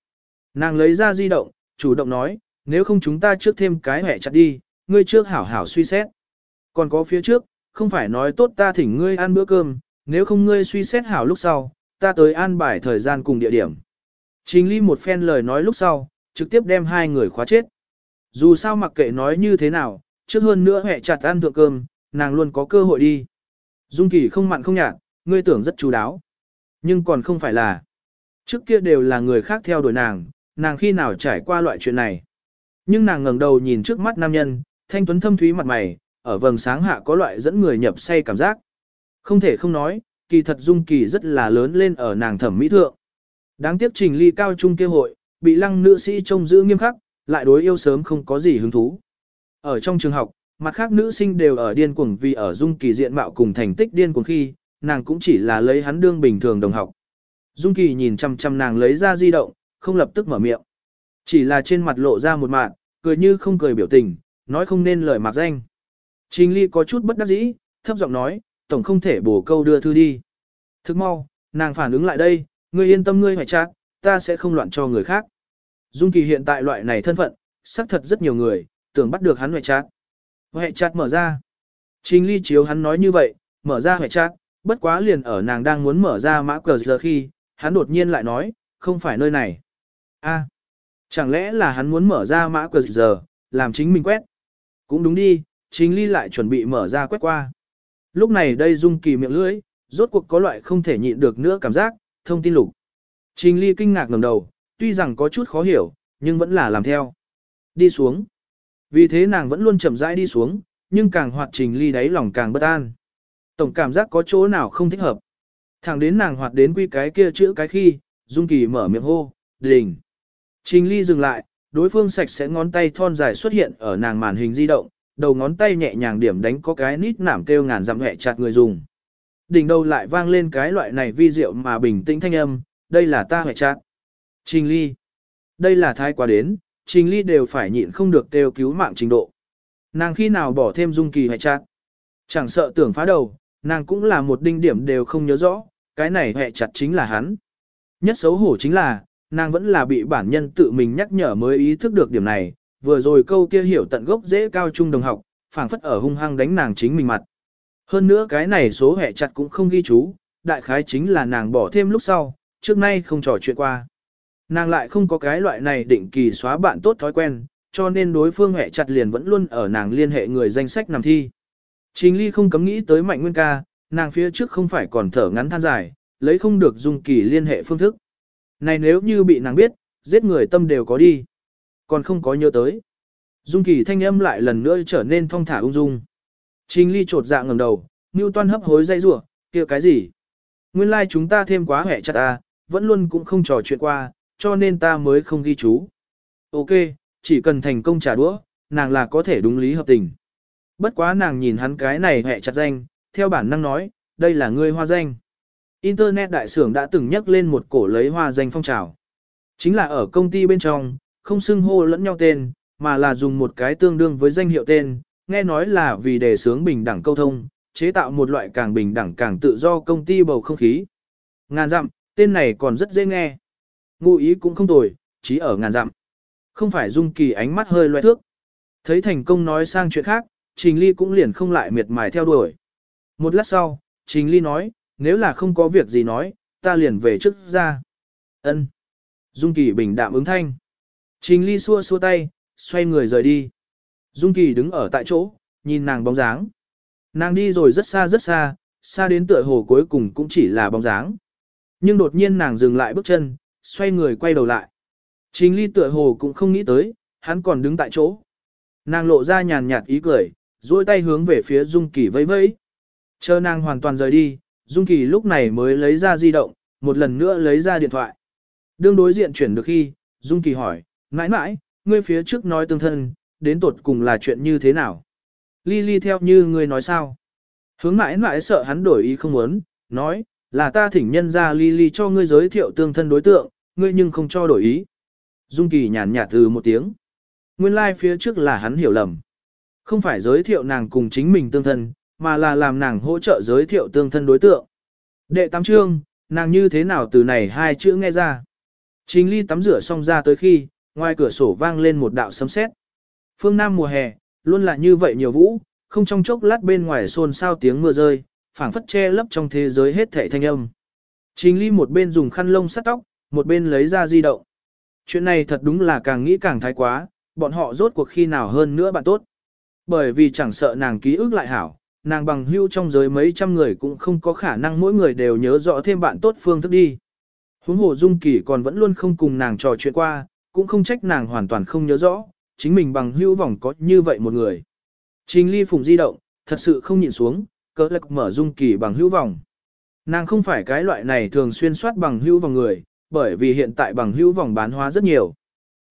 Nàng lấy ra di động, chủ động nói, nếu không chúng ta trước thêm cái hẻ chặt đi, ngươi trước hảo hảo suy xét. Còn có phía trước, không phải nói tốt ta thỉnh ngươi ăn bữa cơm, nếu không ngươi suy xét hảo lúc sau, ta tới an bài thời gian cùng địa điểm. Trình ly một phen lời nói lúc sau, trực tiếp đem hai người khóa chết. Dù sao mặc kệ nói như thế nào, trước hơn nữa hẹ chặt ăn thượng cơm, nàng luôn có cơ hội đi. Dung Kỳ không mặn không nhạt, ngươi tưởng rất chú đáo. Nhưng còn không phải là. Trước kia đều là người khác theo đuổi nàng, nàng khi nào trải qua loại chuyện này. Nhưng nàng ngẩng đầu nhìn trước mắt nam nhân, thanh tuấn thâm thúy mặt mày, ở vầng sáng hạ có loại dẫn người nhập say cảm giác. Không thể không nói, kỳ thật Dung Kỳ rất là lớn lên ở nàng thẩm mỹ thượng. Đáng tiếc trình ly cao trung kêu hội, bị lăng nữ sĩ trông giữ nghiêm khắc, lại đối yêu sớm không có gì hứng thú. Ở trong trường học, mặt khác nữ sinh đều ở điên cuồng vì ở dung kỳ diện mạo cùng thành tích điên cuồng khi, nàng cũng chỉ là lấy hắn đương bình thường đồng học. Dung kỳ nhìn chăm chăm nàng lấy ra di động, không lập tức mở miệng. Chỉ là trên mặt lộ ra một mạng, cười như không cười biểu tình, nói không nên lời mặc danh. Trình ly có chút bất đắc dĩ, thấp giọng nói, tổng không thể bổ câu đưa thư đi. Thức mau, nàng phản ứng lại đây, ngươi yên tâm ngươi phải chát, ta sẽ không loạn cho người khác. Dung Kỳ hiện tại loại này thân phận, xác thật rất nhiều người, tưởng bắt được hắn hoại chát. Hoại chát mở ra. Trình ly chiếu hắn nói như vậy, mở ra hoại chát, bất quá liền ở nàng đang muốn mở ra mã cờ giờ khi, hắn đột nhiên lại nói, không phải nơi này. a chẳng lẽ là hắn muốn mở ra mã cờ giờ, làm chính mình quét. Cũng đúng đi, Trình ly lại chuẩn bị mở ra quét qua. Lúc này đây Dung Kỳ miệng lưỡi, rốt cuộc có loại không thể nhịn được nữa cảm giác, thông tin lục. Trình ly kinh ngạc ngẩng đầu, tuy rằng có chút khó hiểu, nhưng vẫn là làm theo. Đi xuống. Vì thế nàng vẫn luôn chậm rãi đi xuống, nhưng càng hoạt trình ly đáy lòng càng bất an. Tổng cảm giác có chỗ nào không thích hợp. Thẳng đến nàng hoạt đến quy cái kia chữ cái khi, Dung Kỳ mở miệng hô, đình. Trình ly dừng lại, đối phương sạch sẽ ngón tay thon dài xuất hiện ở nàng màn hình di động, đầu ngón tay nhẹ nhàng điểm đánh có cái nít nảm kêu ngàn dặm hẹ chặt người dùng. Đỉnh đầu lại vang lên cái loại này vi diệu mà bình tĩnh thanh âm, đây là ta hẹ chặt. Trình ly. Đây là thái quá đến, trình ly đều phải nhịn không được kêu cứu mạng trình độ. Nàng khi nào bỏ thêm dung kỳ hẹ chặt. Chẳng sợ tưởng phá đầu, nàng cũng là một đinh điểm đều không nhớ rõ, cái này hẹ chặt chính là hắn. Nhất xấu hổ chính là, nàng vẫn là bị bản nhân tự mình nhắc nhở mới ý thức được điểm này, vừa rồi câu kia hiểu tận gốc dễ cao trung đồng học, phảng phất ở hung hăng đánh nàng chính mình mặt. Hơn nữa cái này số hẹ chặt cũng không ghi chú, đại khái chính là nàng bỏ thêm lúc sau, trước nay không trò chuyện qua. Nàng lại không có cái loại này định kỳ xóa bạn tốt thói quen, cho nên đối phương hẹ chặt liền vẫn luôn ở nàng liên hệ người danh sách nằm thi. Trình Ly không cấm nghĩ tới Mạnh Nguyên ca, nàng phía trước không phải còn thở ngắn than dài, lấy không được Dung Kỳ liên hệ phương thức. Này nếu như bị nàng biết, giết người tâm đều có đi. Còn không có nhớ tới. Dung Kỳ thanh âm lại lần nữa trở nên thong thả ung dung. Trình Ly trột dạ ngẩng đầu, như Toan hấp hối dây rủa, kia cái gì? Nguyên lai like chúng ta thêm quá hẻ chặt ta, vẫn luôn cũng không trò chuyện qua, cho nên ta mới không ghi chú. Ok, chỉ cần thành công trả đũa, nàng là có thể đúng lý hợp tình. Bất quá nàng nhìn hắn cái này hẹ chặt danh, theo bản năng nói, đây là ngươi hoa danh. Internet đại sưởng đã từng nhắc lên một cổ lấy hoa danh phong trào. Chính là ở công ty bên trong, không xưng hô lẫn nhau tên, mà là dùng một cái tương đương với danh hiệu tên, nghe nói là vì đề sướng bình đẳng câu thông, chế tạo một loại càng bình đẳng càng tự do công ty bầu không khí. Ngàn dặm, tên này còn rất dễ nghe. Ngụ ý cũng không tồi, chỉ ở ngàn dặm. Không phải Dung Kỳ ánh mắt hơi loe thước. Thấy thành công nói sang chuyện khác, Trình Ly cũng liền không lại miệt mài theo đuổi. Một lát sau, Trình Ly nói, nếu là không có việc gì nói, ta liền về trước ra. Ân. Dung Kỳ bình đạm ứng thanh. Trình Ly xua xua tay, xoay người rời đi. Dung Kỳ đứng ở tại chỗ, nhìn nàng bóng dáng. Nàng đi rồi rất xa rất xa, xa đến tựa hồ cuối cùng cũng chỉ là bóng dáng. Nhưng đột nhiên nàng dừng lại bước chân, xoay người quay đầu lại. Trình Ly tựa hồ cũng không nghĩ tới, hắn còn đứng tại chỗ. Nàng lộ ra nhàn nhạt ý cười, duỗi tay hướng về phía Dung Kỳ vẫy vẫy. Chờ nàng hoàn toàn rời đi, Dung Kỳ lúc này mới lấy ra di động, một lần nữa lấy ra điện thoại. Đương đối diện chuyển được khi, Dung Kỳ hỏi, nãi mãi, ngươi phía trước nói tương thân, đến tột cùng là chuyện như thế nào? Ly Ly theo như ngươi nói sao? Hướng nãi nãi sợ hắn đổi ý không muốn, nói, là ta thỉnh nhân ra Ly Ly cho ngươi giới thiệu tương thân đối tượng, ngươi nhưng không cho đổi ý. Dung Kỳ nhàn nhạt từ một tiếng. Nguyên lai like phía trước là hắn hiểu lầm. Không phải giới thiệu nàng cùng chính mình tương thân, mà là làm nàng hỗ trợ giới thiệu tương thân đối tượng. Đệ tám chương, nàng như thế nào từ này hai chữ nghe ra. Chính ly tắm rửa xong ra tới khi, ngoài cửa sổ vang lên một đạo sấm sét. Phương Nam mùa hè, luôn là như vậy nhiều vũ, không trong chốc lát bên ngoài xôn xao tiếng mưa rơi, phảng phất che lấp trong thế giới hết thảy thanh âm. Trình ly một bên dùng khăn lông sắt tóc, một bên lấy ra di động. Chuyện này thật đúng là càng nghĩ càng thái quá, bọn họ rốt cuộc khi nào hơn nữa bạn tốt. Bởi vì chẳng sợ nàng ký ức lại hảo, nàng bằng hưu trong giới mấy trăm người cũng không có khả năng mỗi người đều nhớ rõ thêm bạn tốt phương thức đi. Huống hồ Dung Kỳ còn vẫn luôn không cùng nàng trò chuyện qua, cũng không trách nàng hoàn toàn không nhớ rõ, chính mình bằng hữu vòng có như vậy một người. Trình ly phùng di động, thật sự không nhịn xuống, cỡ lạc mở Dung Kỳ bằng hữu vòng. Nàng không phải cái loại này thường xuyên soát bằng hữu vòng người, bởi vì hiện tại bằng hữu vòng bán hóa rất nhiều.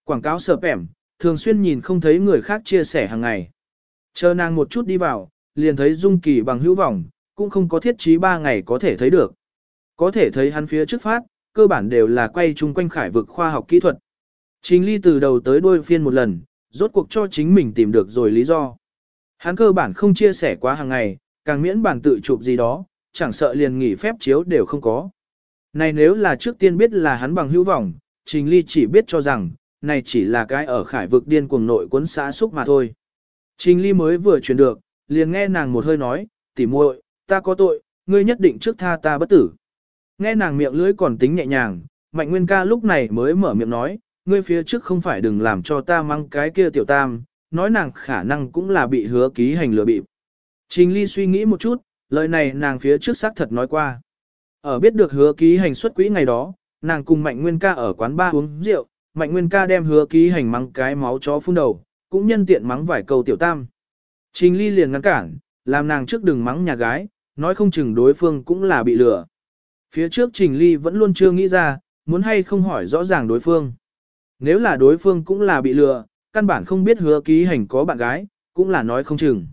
Quảng cáo sợp ẻm, thường xuyên nhìn không thấy người khác chia sẻ hàng ngày. Chờ nàng một chút đi vào, liền thấy Dung Kỳ bằng hữu vòng, cũng không có thiết trí 3 ngày có thể thấy được. Có thể thấy hắn phía trước phát, cơ bản đều là quay chung quanh khải vực khoa học kỹ thuật. Trình ly từ đầu tới đuôi phiên một lần, rốt cuộc cho chính mình tìm được rồi lý do. Hắn cơ bản không chia sẻ quá hàng ngày, càng miễn bản tự chụp gì đó, chẳng sợ liền nghỉ phép chiếu đều không có. Này nếu là trước tiên biết là hắn bằng hữu vọng, Trình Ly chỉ biết cho rằng, này chỉ là cái ở khải vực điên cuồng nội cuốn xã xúc mà thôi. Trình Ly mới vừa truyền được, liền nghe nàng một hơi nói, tỉ muội, ta có tội, ngươi nhất định trước tha ta bất tử. Nghe nàng miệng lưỡi còn tính nhẹ nhàng, Mạnh Nguyên ca lúc này mới mở miệng nói, ngươi phía trước không phải đừng làm cho ta mang cái kia tiểu tam, nói nàng khả năng cũng là bị hứa ký hành lừa bịp. Trình Ly suy nghĩ một chút, lời này nàng phía trước xác thật nói qua. Ở biết được hứa ký hành xuất quỹ ngày đó, nàng cùng Mạnh Nguyên ca ở quán ba uống rượu, Mạnh Nguyên ca đem hứa ký hành mắng cái máu chó phun đầu, cũng nhân tiện mắng vài câu tiểu tam. Trình Ly liền ngăn cản, làm nàng trước đừng mắng nhà gái, nói không chừng đối phương cũng là bị lừa. Phía trước Trình Ly vẫn luôn chưa nghĩ ra, muốn hay không hỏi rõ ràng đối phương. Nếu là đối phương cũng là bị lừa, căn bản không biết hứa ký hành có bạn gái, cũng là nói không chừng.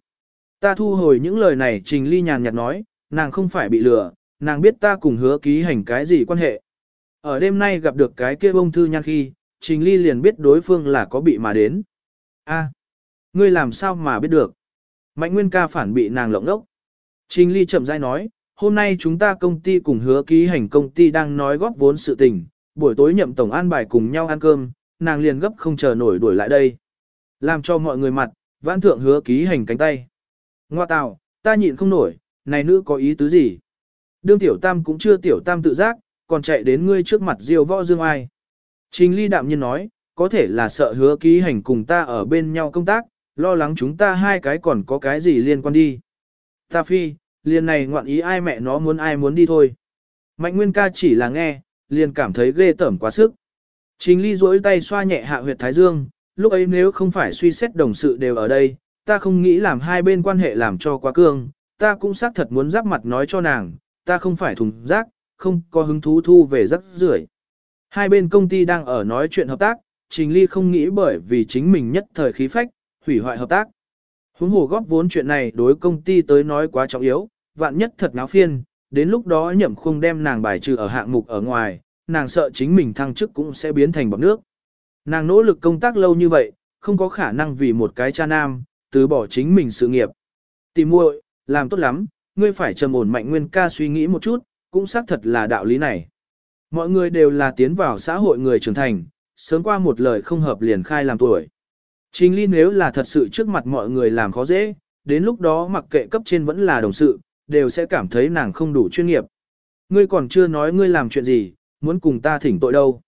Ta thu hồi những lời này Trình Ly nhàn nhạt nói, nàng không phải bị lừa, nàng biết ta cùng hứa ký hành cái gì quan hệ. Ở đêm nay gặp được cái kia bông thư nhan khi, Trình Ly liền biết đối phương là có bị mà đến. a ngươi làm sao mà biết được? Mạnh Nguyên ca phản bị nàng lộng đốc. Trình Ly chậm rãi nói, hôm nay chúng ta công ty cùng hứa ký hành công ty đang nói góp vốn sự tình, buổi tối nhậm tổng an bài cùng nhau ăn cơm, nàng liền gấp không chờ nổi đuổi lại đây. Làm cho mọi người mặt, vãn thượng hứa ký hành cánh tay. Ngoa tào, ta nhịn không nổi, này nữ có ý tứ gì? đương tiểu tam cũng chưa tiểu tam tự giác, còn chạy đến ngươi trước mặt diêu võ dương ai. Trình ly đạm nhiên nói, có thể là sợ hứa ký hành cùng ta ở bên nhau công tác, lo lắng chúng ta hai cái còn có cái gì liên quan đi. Ta phi, liền này ngoạn ý ai mẹ nó muốn ai muốn đi thôi. Mạnh Nguyên ca chỉ là nghe, liền cảm thấy ghê tởm quá sức. Trình ly duỗi tay xoa nhẹ hạ huyệt thái dương, lúc ấy nếu không phải suy xét đồng sự đều ở đây, ta không nghĩ làm hai bên quan hệ làm cho quá cương, ta cũng xác thật muốn giáp mặt nói cho nàng, ta không phải thùng rác, không có hứng thú thu về rác rưởi. Hai bên công ty đang ở nói chuyện hợp tác, Trình Ly không nghĩ bởi vì chính mình nhất thời khí phách, hủy hoại hợp tác. Huống hồ góp vốn chuyện này đối công ty tới nói quá trọng yếu, vạn nhất thật náo phiên, đến lúc đó nhậm khung đem nàng bài trừ ở hạng mục ở ngoài, nàng sợ chính mình thăng chức cũng sẽ biến thành bọc nước. Nàng nỗ lực công tác lâu như vậy, không có khả năng vì một cái cha nam, từ bỏ chính mình sự nghiệp. Tìm muội, làm tốt lắm, ngươi phải trầm ổn mạnh nguyên ca suy nghĩ một chút, cũng xác thật là đạo lý này. Mọi người đều là tiến vào xã hội người trưởng thành, sớm qua một lời không hợp liền khai làm tuổi. Trình Ly nếu là thật sự trước mặt mọi người làm khó dễ, đến lúc đó mặc kệ cấp trên vẫn là đồng sự, đều sẽ cảm thấy nàng không đủ chuyên nghiệp. Ngươi còn chưa nói ngươi làm chuyện gì, muốn cùng ta thỉnh tội đâu.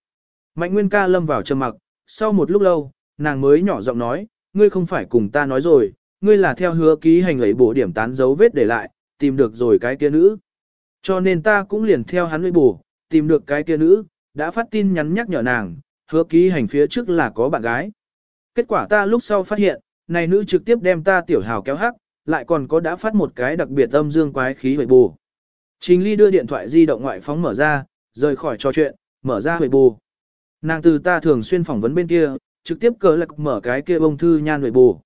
Mạnh Nguyên ca lâm vào trầm mặc, sau một lúc lâu, nàng mới nhỏ giọng nói, ngươi không phải cùng ta nói rồi, ngươi là theo hứa ký hành lấy bổ điểm tán dấu vết để lại, tìm được rồi cái kia nữ. Cho nên ta cũng liền theo hắn lấy bổ, tìm được cái kia nữ, đã phát tin nhắn nhắc nhở nàng, hứa ký hành phía trước là có bạn gái. Kết quả ta lúc sau phát hiện, này nữ trực tiếp đem ta tiểu hào kéo hắc, lại còn có đã phát một cái đặc biệt âm dương quái khí huệ bù. Trình Ly đưa điện thoại di động ngoại phóng mở ra, rời khỏi trò chuyện, mở ra huệ bù. Nàng từ ta thường xuyên phỏng vấn bên kia, trực tiếp cờ lạc mở cái kia bông thư nhan huệ bù.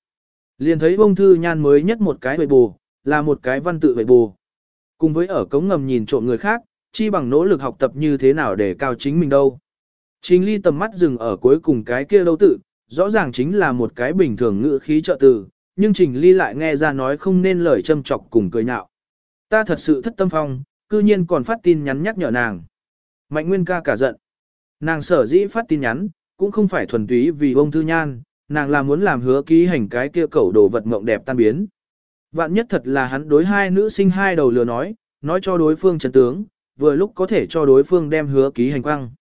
Liền thấy bông thư nhan mới nhất một cái huệ bù, là một cái văn tự huệ bù. Cùng với ở cống ngầm nhìn trộm người khác, chi bằng nỗ lực học tập như thế nào để cao chính mình đâu. Trình ly tầm mắt dừng ở cuối cùng cái kia lâu tự, rõ ràng chính là một cái bình thường ngữ khí trợ từ, nhưng trình ly lại nghe ra nói không nên lời châm chọc cùng cười nhạo. Ta thật sự thất tâm phong, cư nhiên còn phát tin nhắn nhắc nhở nàng. Mạnh nguyên ca cả giận. Nàng sở dĩ phát tin nhắn, cũng không phải thuần túy vì ông thư nhan, nàng là muốn làm hứa ký hành cái kia cẩu đồ vật mộng đẹp tan biến. Vạn nhất thật là hắn đối hai nữ sinh hai đầu lừa nói, nói cho đối phương chân tướng, vừa lúc có thể cho đối phương đem hứa ký hành quăng.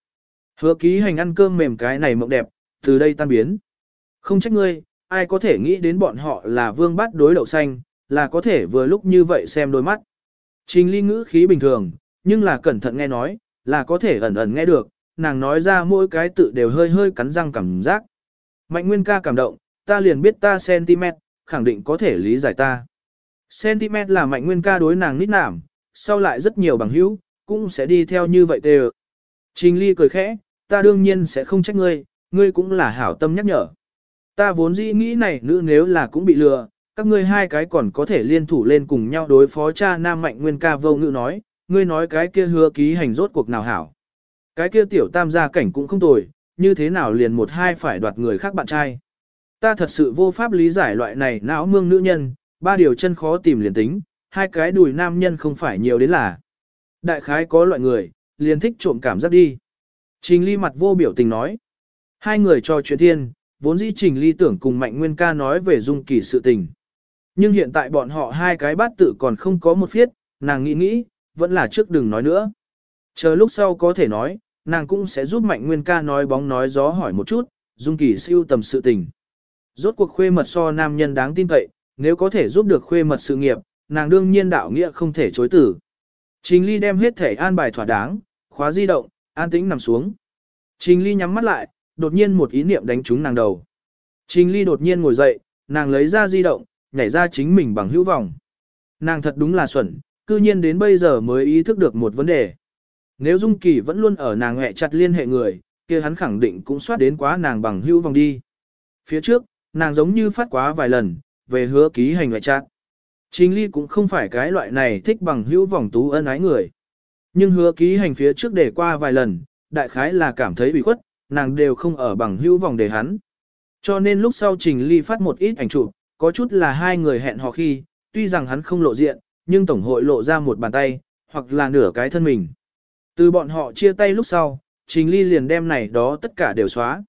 Hứa ký hành ăn cơm mềm cái này mộng đẹp, từ đây tan biến. Không trách ngươi, ai có thể nghĩ đến bọn họ là vương bát đối đậu xanh, là có thể vừa lúc như vậy xem đôi mắt. Trình ly ngữ khí bình thường, nhưng là cẩn thận nghe nói, là có thể ẩn ẩn nghe được, nàng nói ra mỗi cái tự đều hơi hơi cắn răng cảm giác. Mạnh nguyên ca cảm động, ta liền biết ta sentiment khẳng định có thể lý giải ta. Sentiment là mạnh nguyên ca đối nàng nít nảm, sau lại rất nhiều bằng hữu, cũng sẽ đi theo như vậy đều. Trình ly cười khẽ, ta đương nhiên sẽ không trách ngươi, ngươi cũng là hảo tâm nhắc nhở. Ta vốn dĩ nghĩ này nữ nếu là cũng bị lừa, các ngươi hai cái còn có thể liên thủ lên cùng nhau đối phó cha nam mạnh nguyên ca vô ngữ nói, ngươi nói cái kia hứa ký hành rốt cuộc nào hảo. Cái kia tiểu tam gia cảnh cũng không tồi, như thế nào liền một hai phải đoạt người khác bạn trai. Ta thật sự vô pháp lý giải loại này não mương nữ nhân, ba điều chân khó tìm liền tính, hai cái đùi nam nhân không phải nhiều đến là. Đại khái có loại người, liền thích trộm cảm giác đi. Trình ly mặt vô biểu tình nói. Hai người cho chuyện thiên, vốn dĩ trình ly tưởng cùng mạnh nguyên ca nói về dung kỳ sự tình. Nhưng hiện tại bọn họ hai cái bát tự còn không có một phiết, nàng nghĩ nghĩ, vẫn là trước đừng nói nữa. Chờ lúc sau có thể nói, nàng cũng sẽ giúp mạnh nguyên ca nói bóng nói gió hỏi một chút, dung kỳ siêu tầm sự tình. Rốt cuộc khuê mật so nam nhân đáng tin cậy, nếu có thể giúp được khuê mật sự nghiệp, nàng đương nhiên đạo nghĩa không thể chối tử. Trình Ly đem hết thể an bài thỏa đáng, khóa di động, an tĩnh nằm xuống. Trình Ly nhắm mắt lại, đột nhiên một ý niệm đánh trúng nàng đầu. Trình Ly đột nhiên ngồi dậy, nàng lấy ra di động, nhảy ra chính mình bằng hữu vọng. Nàng thật đúng là xuẩn, cư nhiên đến bây giờ mới ý thức được một vấn đề. Nếu Dung Kỳ vẫn luôn ở nàng hẹ chặt liên hệ người, kia hắn khẳng định cũng soát đến quá nàng bằng hữu vòng đi. Phía trước, nàng giống như phát quá vài lần, về hứa ký hành ngoại chặt. Trình Ly cũng không phải cái loại này thích bằng hữu vòng tú ân ái người. Nhưng hứa ký hành phía trước để qua vài lần, đại khái là cảm thấy bị khuất, nàng đều không ở bằng hữu vòng để hắn. Cho nên lúc sau Trình Ly phát một ít ảnh chụp, có chút là hai người hẹn hò khi, tuy rằng hắn không lộ diện, nhưng tổng hội lộ ra một bàn tay, hoặc là nửa cái thân mình. Từ bọn họ chia tay lúc sau, Trình Ly liền đem này đó tất cả đều xóa.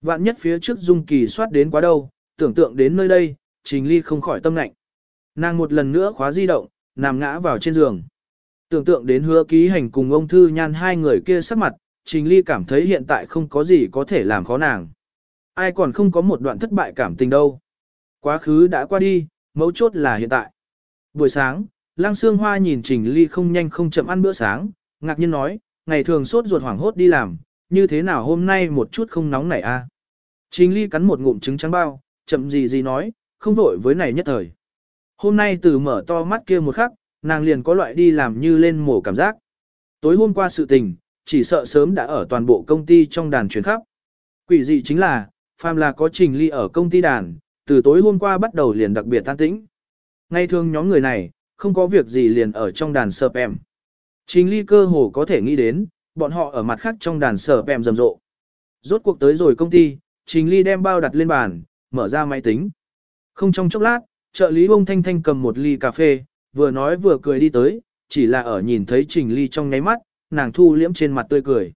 Vạn nhất phía trước Dung Kỳ soát đến quá đâu, tưởng tượng đến nơi đây, Trình Ly không khỏi tâm lạnh. Nàng một lần nữa khóa di động, nằm ngã vào trên giường. Tưởng tượng đến hứa ký hành cùng ông Thư Nhan hai người kia sắc mặt, Trình Ly cảm thấy hiện tại không có gì có thể làm khó nàng. Ai còn không có một đoạn thất bại cảm tình đâu. Quá khứ đã qua đi, mấu chốt là hiện tại. Buổi sáng, Lăng Sương Hoa nhìn Trình Ly không nhanh không chậm ăn bữa sáng, ngạc nhiên nói, ngày thường sốt ruột hoảng hốt đi làm, như thế nào hôm nay một chút không nóng nảy a? Trình Ly cắn một ngụm trứng trắng bao, chậm gì gì nói, không vội với này nhất thời. Hôm nay từ mở to mắt kia một khắc, nàng liền có loại đi làm như lên mổ cảm giác. Tối hôm qua sự tình, chỉ sợ sớm đã ở toàn bộ công ty trong đàn truyền khắp. Quỷ dị chính là, phàm là có trình ly ở công ty đàn, từ tối hôm qua bắt đầu liền đặc biệt tan tĩnh. Ngay thường nhóm người này, không có việc gì liền ở trong đàn sợp em. Trình ly cơ hồ có thể nghĩ đến, bọn họ ở mặt khác trong đàn sợp em rầm rộ. Rốt cuộc tới rồi công ty, trình ly đem bao đặt lên bàn, mở ra máy tính. Không trong chốc lát, trợ lý bông thanh thanh cầm một ly cà phê, vừa nói vừa cười đi tới, chỉ là ở nhìn thấy trình ly trong nháy mắt, nàng thu liễm trên mặt tươi cười.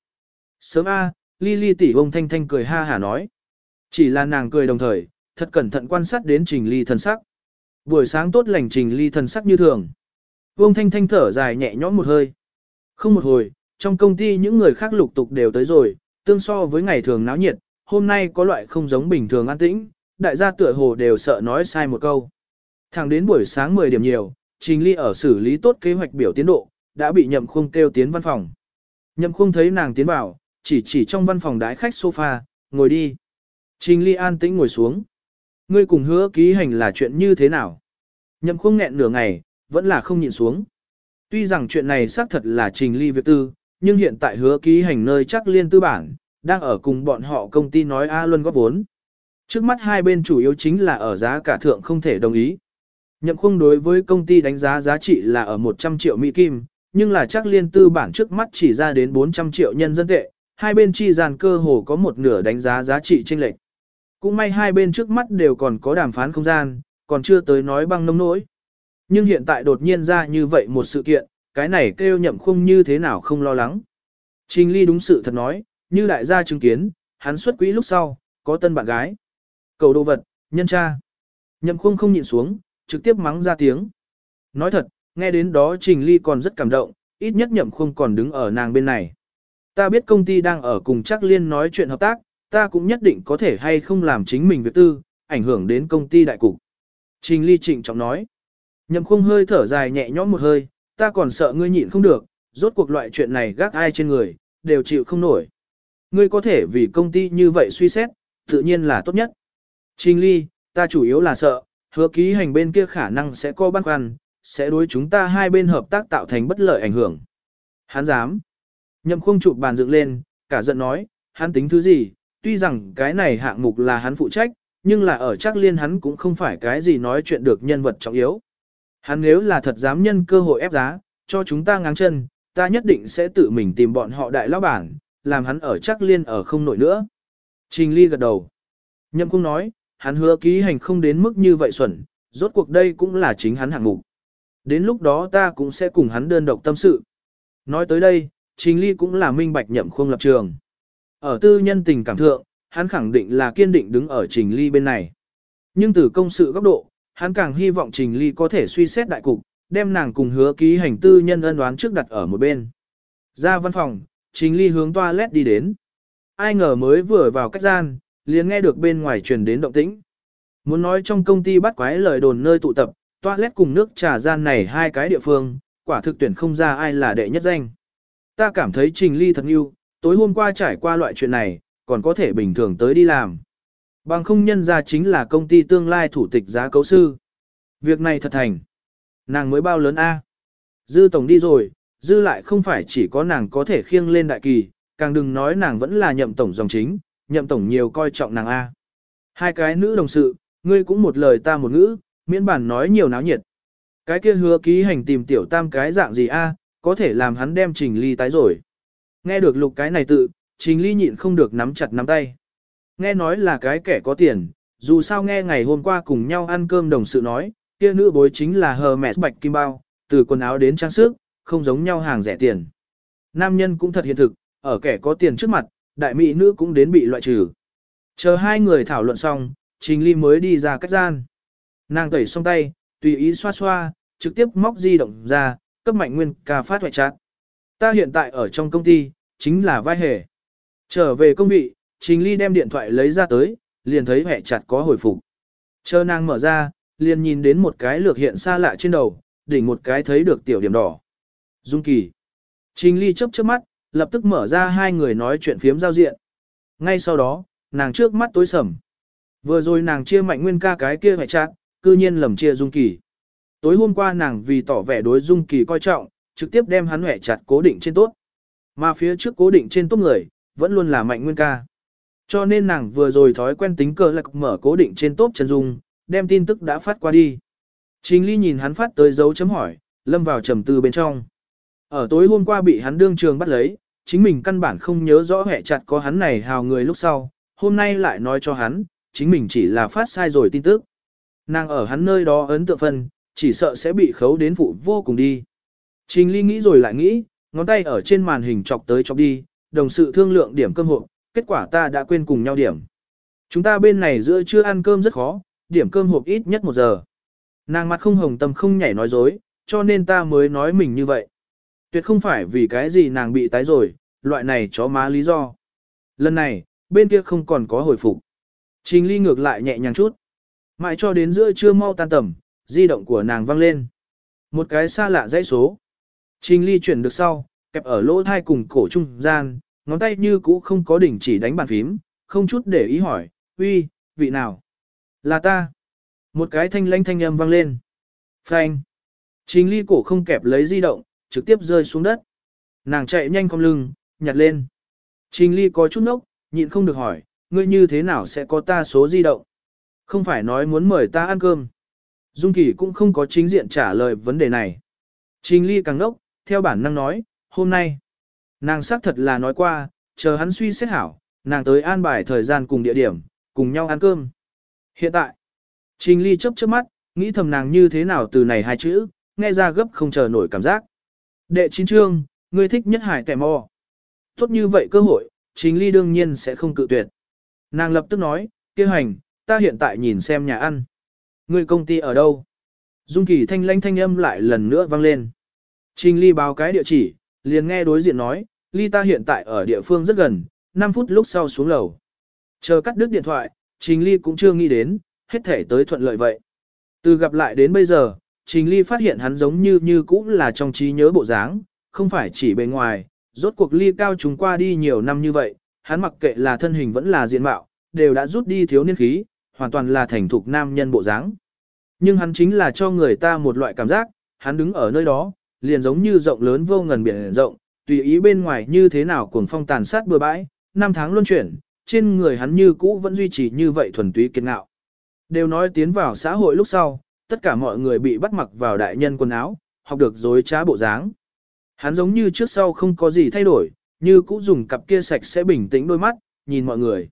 Sớm A, ly ly tỷ bông thanh thanh cười ha hả nói. Chỉ là nàng cười đồng thời, thật cẩn thận quan sát đến trình ly thần sắc. Buổi sáng tốt lành trình ly thần sắc như thường. Vương thanh thanh thở dài nhẹ nhõm một hơi. Không một hồi, trong công ty những người khác lục tục đều tới rồi, tương so với ngày thường náo nhiệt, hôm nay có loại không giống bình thường an tĩnh, đại gia tựa hồ đều sợ nói sai một câu. Thẳng đến buổi sáng 10 điểm nhiều, Trình Ly ở xử lý tốt kế hoạch biểu tiến độ, đã bị Nhậm Khung kêu tiến văn phòng. Nhậm Khung thấy nàng tiến vào, chỉ chỉ trong văn phòng đái khách sofa, ngồi đi. Trình Ly an tĩnh ngồi xuống. Ngươi cùng hứa ký hành là chuyện như thế nào? Nhậm Khung nghẹn nửa ngày, vẫn là không nhịn xuống. Tuy rằng chuyện này xác thật là Trình Ly việc tư, nhưng hiện tại hứa ký hành nơi chắc liên tư bản, đang ở cùng bọn họ công ty nói A Luân góp vốn. Trước mắt hai bên chủ yếu chính là ở giá cả thượng không thể đồng ý. Nhậm khung đối với công ty đánh giá giá trị là ở 100 triệu Mỹ Kim, nhưng là chắc liên tư bản trước mắt chỉ ra đến 400 triệu nhân dân tệ, hai bên chi dàn cơ hồ có một nửa đánh giá giá trị chênh lệch. Cũng may hai bên trước mắt đều còn có đàm phán không gian, còn chưa tới nói băng nông nỗi. Nhưng hiện tại đột nhiên ra như vậy một sự kiện, cái này kêu nhậm không như thế nào không lo lắng. Trình Ly đúng sự thật nói, như đại gia chứng kiến, hắn xuất quỹ lúc sau, có tân bạn gái. Cầu đồ vật, nhân cha. Nhậm khung không nhịn xuống, trực tiếp mắng ra tiếng. Nói thật, nghe đến đó Trình Ly còn rất cảm động, ít nhất nhậm khung còn đứng ở nàng bên này. Ta biết công ty đang ở cùng chắc liên nói chuyện hợp tác, ta cũng nhất định có thể hay không làm chính mình việc tư, ảnh hưởng đến công ty đại cục. Trình Ly trịnh trọng nói. Nhậm khung hơi thở dài nhẹ nhõm một hơi, ta còn sợ ngươi nhịn không được, rốt cuộc loại chuyện này gác ai trên người, đều chịu không nổi. Ngươi có thể vì công ty như vậy suy xét, tự nhiên là tốt nhất. Trình Ly, ta chủ yếu là sợ, hứa ký hành bên kia khả năng sẽ có băn khoăn, sẽ đối chúng ta hai bên hợp tác tạo thành bất lợi ảnh hưởng. Hắn dám. Nhậm khung chụp bàn dựng lên, cả giận nói, hắn tính thứ gì, tuy rằng cái này hạng mục là hắn phụ trách, nhưng là ở chắc liên hắn cũng không phải cái gì nói chuyện được nhân vật trọng yếu. Hắn nếu là thật dám nhân cơ hội ép giá, cho chúng ta ngáng chân, ta nhất định sẽ tự mình tìm bọn họ đại lão bản, làm hắn ở chắc liên ở không nổi nữa. Trình Ly gật đầu. Nhậm cung nói, hắn hứa ký hành không đến mức như vậy xuẩn, rốt cuộc đây cũng là chính hắn hạng mục. Đến lúc đó ta cũng sẽ cùng hắn đơn độc tâm sự. Nói tới đây, Trình Ly cũng là minh bạch nhậm khung lập trường. Ở tư nhân tình cảm thượng, hắn khẳng định là kiên định đứng ở Trình Ly bên này. Nhưng từ công sự góc độ, hắn càng hy vọng Trình Ly có thể suy xét đại cục, đem nàng cùng hứa ký hành tư nhân ân đoán trước đặt ở một bên. Ra văn phòng, Trình Ly hướng toilet đi đến. Ai ngờ mới vừa vào cách gian, liền nghe được bên ngoài truyền đến động tĩnh. Muốn nói trong công ty bắt quái lời đồn nơi tụ tập, toilet cùng nước trà gian này hai cái địa phương, quả thực tuyển không ra ai là đệ nhất danh. Ta cảm thấy Trình Ly thật yêu, tối hôm qua trải qua loại chuyện này, còn có thể bình thường tới đi làm. Bằng không nhân ra chính là công ty tương lai thủ tịch giá cấu sư. Việc này thật thành. Nàng mới bao lớn A. Dư tổng đi rồi, dư lại không phải chỉ có nàng có thể khiêng lên đại kỳ, càng đừng nói nàng vẫn là nhậm tổng dòng chính, nhậm tổng nhiều coi trọng nàng A. Hai cái nữ đồng sự, ngươi cũng một lời ta một ngữ, miễn bản nói nhiều náo nhiệt. Cái kia hứa ký hành tìm tiểu tam cái dạng gì A, có thể làm hắn đem trình ly tái rồi. Nghe được lục cái này tự, trình ly nhịn không được nắm chặt nắm tay. Nghe nói là cái kẻ có tiền, dù sao nghe ngày hôm qua cùng nhau ăn cơm đồng sự nói, kia nữ bối chính là hờ mẹ bạch kim bao, từ quần áo đến trang sức, không giống nhau hàng rẻ tiền. Nam nhân cũng thật hiện thực, ở kẻ có tiền trước mặt, đại mỹ nữ cũng đến bị loại trừ. Chờ hai người thảo luận xong, Trình Ly mới đi ra cách gian. Nàng tẩy xong tay, tùy ý xoa xoa, trực tiếp móc di động ra, cấp mạnh nguyên ca phát hoại chát. Ta hiện tại ở trong công ty, chính là vai hề. Trở về công vị, Trình Ly đem điện thoại lấy ra tới, liền thấy hệ chặt có hồi phục. Chờ nàng mở ra, liền nhìn đến một cái lược hiện xa lạ trên đầu, đỉnh một cái thấy được tiểu điểm đỏ. Dung Kỳ. Trình Ly chớp chớp mắt, lập tức mở ra hai người nói chuyện phiếm giao diện. Ngay sau đó, nàng trước mắt tối sầm. Vừa rồi nàng chia mạnh nguyên ca cái kia hệ chặt, cư nhiên lầm chia Dung Kỳ. Tối hôm qua nàng vì tỏ vẻ đối Dung Kỳ coi trọng, trực tiếp đem hắn hẻ chặt cố định trên tốt. Mà phía trước cố định trên tốt người, vẫn luôn là mạnh nguyên ca. Cho nên nàng vừa rồi thói quen tính cờ lạc mở cố định trên tốt chân dung, đem tin tức đã phát qua đi. Trình Ly nhìn hắn phát tới dấu chấm hỏi, lâm vào trầm tư bên trong. Ở tối hôm qua bị hắn đương trường bắt lấy, chính mình căn bản không nhớ rõ hẻ chặt có hắn này hào người lúc sau, hôm nay lại nói cho hắn, chính mình chỉ là phát sai rồi tin tức. Nàng ở hắn nơi đó ấn tượng phân, chỉ sợ sẽ bị khấu đến vụ vô cùng đi. Trình Ly nghĩ rồi lại nghĩ, ngón tay ở trên màn hình chọc tới chọc đi, đồng sự thương lượng điểm cơm hộp, kết quả ta đã quên cùng nhau điểm. Chúng ta bên này giữa chưa ăn cơm rất khó, điểm cơm hộp ít nhất một giờ. Nàng mặt không hồng tâm không nhảy nói dối, cho nên ta mới nói mình như vậy. Tuyệt không phải vì cái gì nàng bị tái rồi, loại này chó má lý do. Lần này, bên kia không còn có hồi phục. Trình ly ngược lại nhẹ nhàng chút. Mãi cho đến giữa trưa mau tan tầm, di động của nàng vang lên. Một cái xa lạ dãy số. Trình ly chuyển được sau, kẹp ở lỗ thai cùng cổ trung gian, ngón tay như cũ không có đỉnh chỉ đánh bàn phím, không chút để ý hỏi, uy, vị nào? Là ta. Một cái thanh lãnh thanh âm vang lên. Phanh. Trình ly cổ không kẹp lấy di động, trực tiếp rơi xuống đất. Nàng chạy nhanh cong lưng, nhặt lên. Trình ly có chút nốc, nhịn không được hỏi, ngươi như thế nào sẽ có ta số di động? Không phải nói muốn mời ta ăn cơm. Dung Kỳ cũng không có chính diện trả lời vấn đề này. Trình ly càng nốc, theo bản năng nói, hôm nay. Nàng xác thật là nói qua, chờ hắn suy xét hảo, nàng tới an bài thời gian cùng địa điểm, cùng nhau ăn cơm. Hiện tại, Trình Ly chớp chớp mắt, nghĩ thầm nàng như thế nào từ này hai chữ, nghe ra gấp không chờ nổi cảm giác. Đệ chín trương, ngươi thích nhất hải tẻ mò. Tốt như vậy cơ hội, Trình Ly đương nhiên sẽ không cự tuyệt. Nàng lập tức nói, kêu hành, ta hiện tại nhìn xem nhà ăn. Người công ty ở đâu? Dung Kỳ thanh lanh thanh âm lại lần nữa vang lên. Trình Ly báo cái địa chỉ, liền nghe đối diện nói, Ly ta hiện tại ở địa phương rất gần, 5 phút lúc sau xuống lầu. Chờ cắt đứt điện thoại, Trình Ly cũng chưa nghĩ đến, hết thể tới thuận lợi vậy. Từ gặp lại đến bây giờ, Trình Ly phát hiện hắn giống như như cũ là trong trí nhớ bộ dáng, không phải chỉ bề ngoài, rốt cuộc Ly cao chúng qua đi nhiều năm như vậy, hắn mặc kệ là thân hình vẫn là diện mạo, đều đã rút đi thiếu niên khí, hoàn toàn là thành thục nam nhân bộ dáng. Nhưng hắn chính là cho người ta một loại cảm giác, hắn đứng ở nơi đó, liền giống như rộng lớn vô ngần biển rộng, tùy ý bên ngoài như thế nào cuồng phong tàn sát bừa bãi, năm tháng luân chuyển, trên người hắn như cũ vẫn duy trì như vậy thuần túy kiên ngạo. Đều nói tiến vào xã hội lúc sau, tất cả mọi người bị bắt mặc vào đại nhân quần áo, học được dối trá bộ dáng. Hắn giống như trước sau không có gì thay đổi, như cũ dùng cặp kia sạch sẽ bình tĩnh đôi mắt, nhìn mọi người.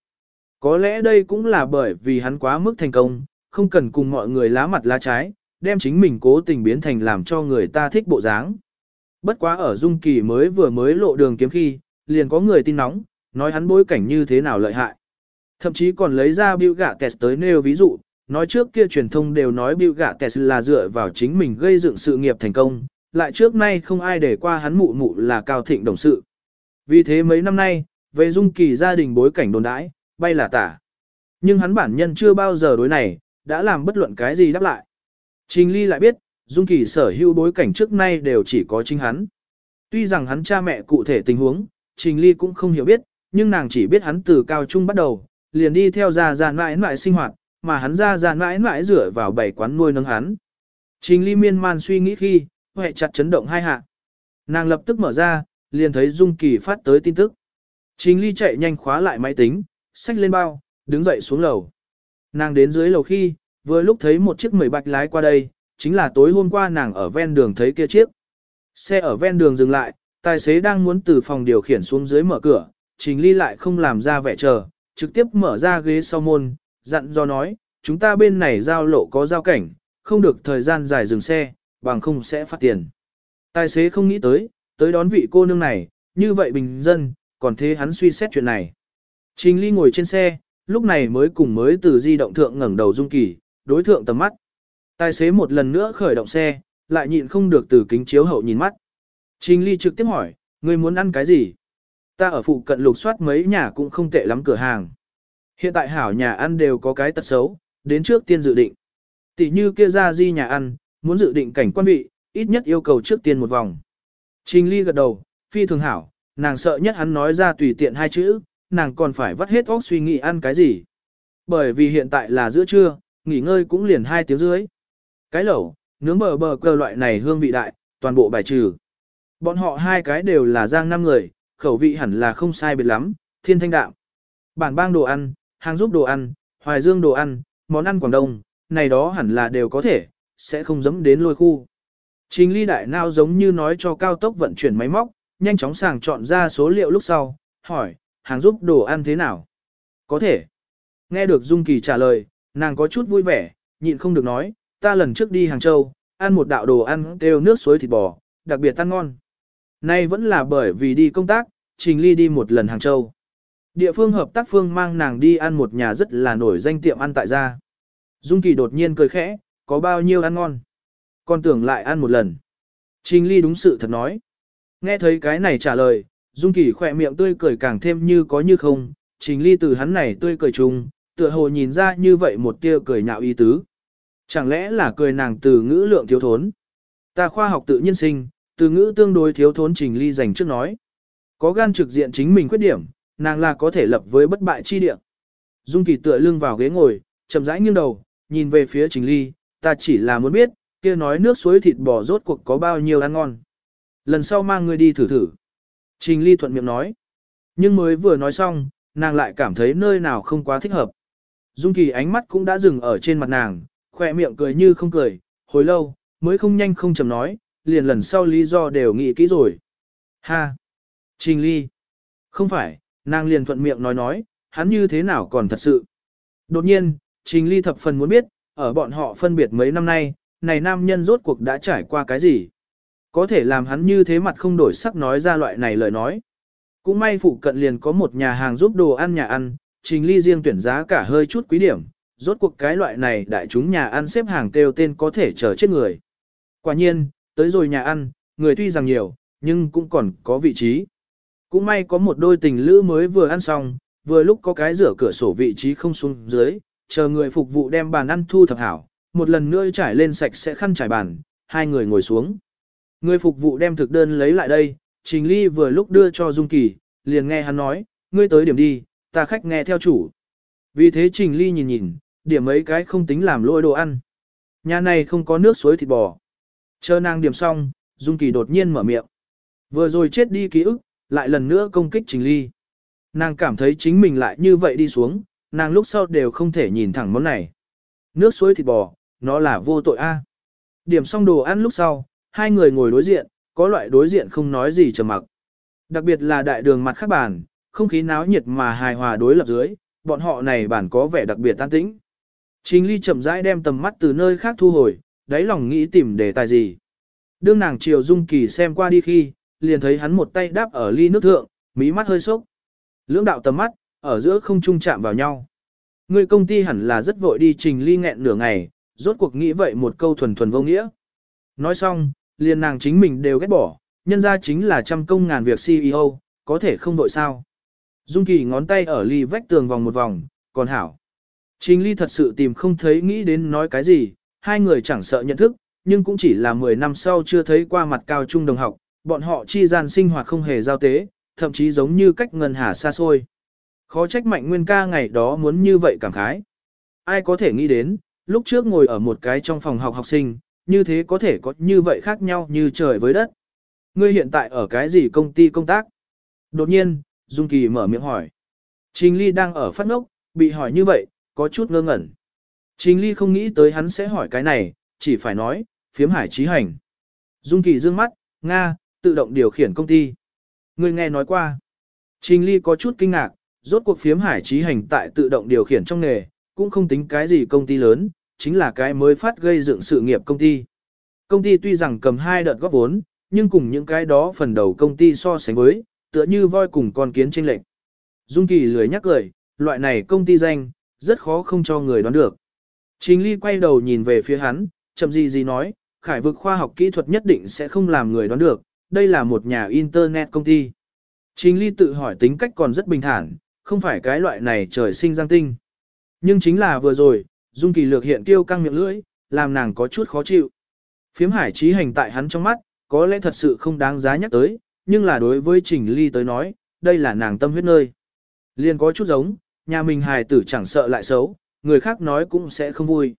Có lẽ đây cũng là bởi vì hắn quá mức thành công, không cần cùng mọi người lá mặt lá trái, đem chính mình cố tình biến thành làm cho người ta thích bộ dáng. Bất quá ở Dung Kỳ mới vừa mới lộ đường kiếm khi, liền có người tin nóng, nói hắn bối cảnh như thế nào lợi hại. Thậm chí còn lấy ra Bill Gates tới nêu ví dụ, nói trước kia truyền thông đều nói Bill Gates là dựa vào chính mình gây dựng sự nghiệp thành công, lại trước nay không ai để qua hắn mụ mụ là cao thịnh đồng sự. Vì thế mấy năm nay, về Dung Kỳ gia đình bối cảnh đồn đãi, bay là tả. Nhưng hắn bản nhân chưa bao giờ đối này, đã làm bất luận cái gì đáp lại. Trình Ly lại biết, Dung Kỳ sở hữu bối cảnh trước nay đều chỉ có chính hắn. Tuy rằng hắn cha mẹ cụ thể tình huống, Trình Ly cũng không hiểu biết, nhưng nàng chỉ biết hắn từ cao trung bắt đầu, liền đi theo gia gia mãi mãi sinh hoạt, mà hắn gia gia mãi mãi rửa vào bảy quán nuôi nấng hắn. Trình Ly miên man suy nghĩ khi, hệ chặt chấn động hai hạ. Nàng lập tức mở ra, liền thấy Dung Kỳ phát tới tin tức. Trình Ly chạy nhanh khóa lại máy tính, xách lên bao, đứng dậy xuống lầu. Nàng đến dưới lầu khi, vừa lúc thấy một chiếc mười bạch lái qua đây, chính là tối hôm qua nàng ở ven đường thấy kia chiếc. Xe ở ven đường dừng lại, tài xế đang muốn từ phòng điều khiển xuống dưới mở cửa, trình ly lại không làm ra vẻ chờ, trực tiếp mở ra ghế sau môn, dặn do nói, chúng ta bên này giao lộ có giao cảnh, không được thời gian dài dừng xe, bằng không sẽ phát tiền. Tài xế không nghĩ tới, tới đón vị cô nương này, như vậy bình dân, còn thế hắn suy xét chuyện này. Trình ly ngồi trên xe, lúc này mới cùng mới từ di động thượng ngẩng đầu dung kỳ, đối thượng tầm mắt. Tài xế một lần nữa khởi động xe, lại nhịn không được từ kính chiếu hậu nhìn mắt. Trình Ly trực tiếp hỏi, ngươi muốn ăn cái gì? Ta ở phụ cận lục soát mấy nhà cũng không tệ lắm cửa hàng. Hiện tại hảo nhà ăn đều có cái tật xấu, đến trước tiên dự định. Tỷ như kia ra di nhà ăn, muốn dự định cảnh quan vị, ít nhất yêu cầu trước tiên một vòng. Trình Ly gật đầu, phi thường hảo, nàng sợ nhất hắn nói ra tùy tiện hai chữ, nàng còn phải vắt hết óc suy nghĩ ăn cái gì. Bởi vì hiện tại là giữa trưa, nghỉ ngơi cũng liền hai tiếng dưới. Cái lẩu, nướng bờ bờ cơ loại này hương vị đại, toàn bộ bài trừ. Bọn họ hai cái đều là giang năm người, khẩu vị hẳn là không sai biệt lắm, thiên thanh đạm. Bản bang đồ ăn, hàng giúp đồ ăn, hoài dương đồ ăn, món ăn Quảng Đông, này đó hẳn là đều có thể, sẽ không dẫm đến lôi khu. Trình ly đại nào giống như nói cho cao tốc vận chuyển máy móc, nhanh chóng sàng chọn ra số liệu lúc sau, hỏi, hàng giúp đồ ăn thế nào? Có thể. Nghe được Dung Kỳ trả lời, nàng có chút vui vẻ, nhịn không được nói, ta lần trước đi Hàng Châu, ăn một đạo đồ ăn kêu nước suối thịt bò, đặc biệt ăn ngon. Nay vẫn là bởi vì đi công tác, Trình Ly đi một lần Hàng Châu. Địa phương hợp tác phương mang nàng đi ăn một nhà rất là nổi danh tiệm ăn tại gia. Dung Kỳ đột nhiên cười khẽ, có bao nhiêu ăn ngon. Còn tưởng lại ăn một lần. Trình Ly đúng sự thật nói. Nghe thấy cái này trả lời, Dung Kỳ khỏe miệng tươi cười càng thêm như có như không. Trình Ly từ hắn này tươi cười chung, tựa hồ nhìn ra như vậy một tia cười nhạo ý tứ. Chẳng lẽ là cười nàng từ ngữ lượng thiếu thốn? Ta khoa học tự nhiên sinh, từ ngữ tương đối thiếu thốn Trình Ly dành trước nói. Có gan trực diện chính mình khuyết điểm, nàng là có thể lập với bất bại chi địa. Dung Kỳ tựa lưng vào ghế ngồi, chậm rãi nghiêng đầu, nhìn về phía Trình Ly, ta chỉ là muốn biết, kia nói nước suối thịt bò rốt cuộc có bao nhiêu ăn ngon. Lần sau mang ngươi đi thử thử. Trình Ly thuận miệng nói. Nhưng mới vừa nói xong, nàng lại cảm thấy nơi nào không quá thích hợp. Dung Kỳ ánh mắt cũng đã dừng ở trên mặt nàng, khỏe miệng cười như không cười, hồi lâu, mới không nhanh không chậm nói, liền lần sau lý do đều nghĩ kỹ rồi. Ha! Trình Ly! Không phải, nàng liền thuận miệng nói nói, hắn như thế nào còn thật sự. Đột nhiên, Trình Ly thập phần muốn biết, ở bọn họ phân biệt mấy năm nay, này nam nhân rốt cuộc đã trải qua cái gì? Có thể làm hắn như thế mặt không đổi sắc nói ra loại này lời nói. Cũng may phụ cận liền có một nhà hàng giúp đồ ăn nhà ăn, Trình Ly riêng tuyển giá cả hơi chút quý điểm, rốt cuộc cái loại này đại chúng nhà ăn xếp hàng kêu tên có thể chờ chết người. Quả nhiên, tới rồi nhà ăn, người tuy rằng nhiều, nhưng cũng còn có vị trí. Cũng may có một đôi tình lữ mới vừa ăn xong, vừa lúc có cái rửa cửa sổ vị trí không xuống dưới, chờ người phục vụ đem bàn ăn thu thập hảo, một lần nữa trải lên sạch sẽ khăn trải bàn, hai người ngồi xuống. Người phục vụ đem thực đơn lấy lại đây, Trình Ly vừa lúc đưa cho Dung Kỳ, liền nghe hắn nói, ngươi tới điểm đi, ta khách nghe theo chủ. Vì thế Trình Ly nhìn nhìn, điểm mấy cái không tính làm lôi đồ ăn. Nhà này không có nước suối thịt bò. Chờ nàng điểm xong, Dung Kỳ đột nhiên mở miệng. Vừa rồi chết đi ký ức, lại lần nữa công kích Trình Ly. Nàng cảm thấy chính mình lại như vậy đi xuống, nàng lúc sau đều không thể nhìn thẳng món này. Nước suối thịt bò, nó là vô tội a. Điểm xong đồ ăn lúc sau, hai người ngồi đối diện, có loại đối diện không nói gì trầm mặc. Đặc biệt là đại đường mặt khác bàn, không khí náo nhiệt mà hài hòa đối lập dưới, bọn họ này bản có vẻ đặc biệt tan tĩnh. Trình Ly chậm rãi đem tầm mắt từ nơi khác thu hồi, đáy lòng nghĩ tìm đề tài gì. Đương nàng chiều Dung Kỳ xem qua đi khi, liền thấy hắn một tay đáp ở ly nước thượng, mí mắt hơi sốc. Lưỡng đạo tầm mắt, ở giữa không trung chạm vào nhau. Người công ty hẳn là rất vội đi Trình Ly nghẹn nửa ngày, rốt cuộc nghĩ vậy một câu thuần thuần vô nghĩa. Nói xong, liền nàng chính mình đều ghét bỏ, nhân ra chính là trăm công ngàn việc CEO, có thể không vội sao. Dung Kỳ ngón tay ở ly vách tường vòng một vòng, còn hảo. Trình ly thật sự tìm không thấy nghĩ đến nói cái gì, hai người chẳng sợ nhận thức, nhưng cũng chỉ là 10 năm sau chưa thấy qua mặt cao trung đồng học, bọn họ chi gian sinh hoạt không hề giao tế, thậm chí giống như cách ngân hà xa xôi. Khó trách mạnh nguyên ca ngày đó muốn như vậy cảm khái. Ai có thể nghĩ đến, lúc trước ngồi ở một cái trong phòng học học sinh, như thế có thể có như vậy khác nhau như trời với đất. Ngươi hiện tại ở cái gì công ty công tác? Đột nhiên, Dung Kỳ mở miệng hỏi. Trình Ly đang ở phát ngốc, bị hỏi như vậy, có chút ngơ ngẩn. Trình Ly không nghĩ tới hắn sẽ hỏi cái này, chỉ phải nói, phiếm hải trí hành. Dung Kỳ dương mắt, Nga, tự động điều khiển công ty. Ngươi nghe nói qua. Trình Ly có chút kinh ngạc, rốt cuộc phiếm hải trí hành tại tự động điều khiển trong nghề, cũng không tính cái gì công ty lớn, chính là cái mới phát gây dựng sự nghiệp công ty. Công ty tuy rằng cầm hai đợt góp vốn, nhưng cùng những cái đó phần đầu công ty so sánh với, tựa như voi cùng con kiến trên lệnh. Dung Kỳ lười nhắc lời, loại này công ty danh, rất khó không cho người đoán được. Trình Ly quay đầu nhìn về phía hắn, chậm gì gì nói, khải vực khoa học kỹ thuật nhất định sẽ không làm người đoán được, đây là một nhà internet công ty. Trình Ly tự hỏi tính cách còn rất bình thản, không phải cái loại này trời sinh giang tinh. Nhưng chính là vừa rồi, Dung Kỳ lược hiện tiêu căng miệng lưỡi, làm nàng có chút khó chịu. Phiếm hải trí hành tại hắn trong mắt, có lẽ thật sự không đáng giá nhắc tới, nhưng là đối với Trình Ly tới nói, đây là nàng tâm huyết nơi. Liền có chút giống, nhà mình hài tử chẳng sợ lại xấu, người khác nói cũng sẽ không vui.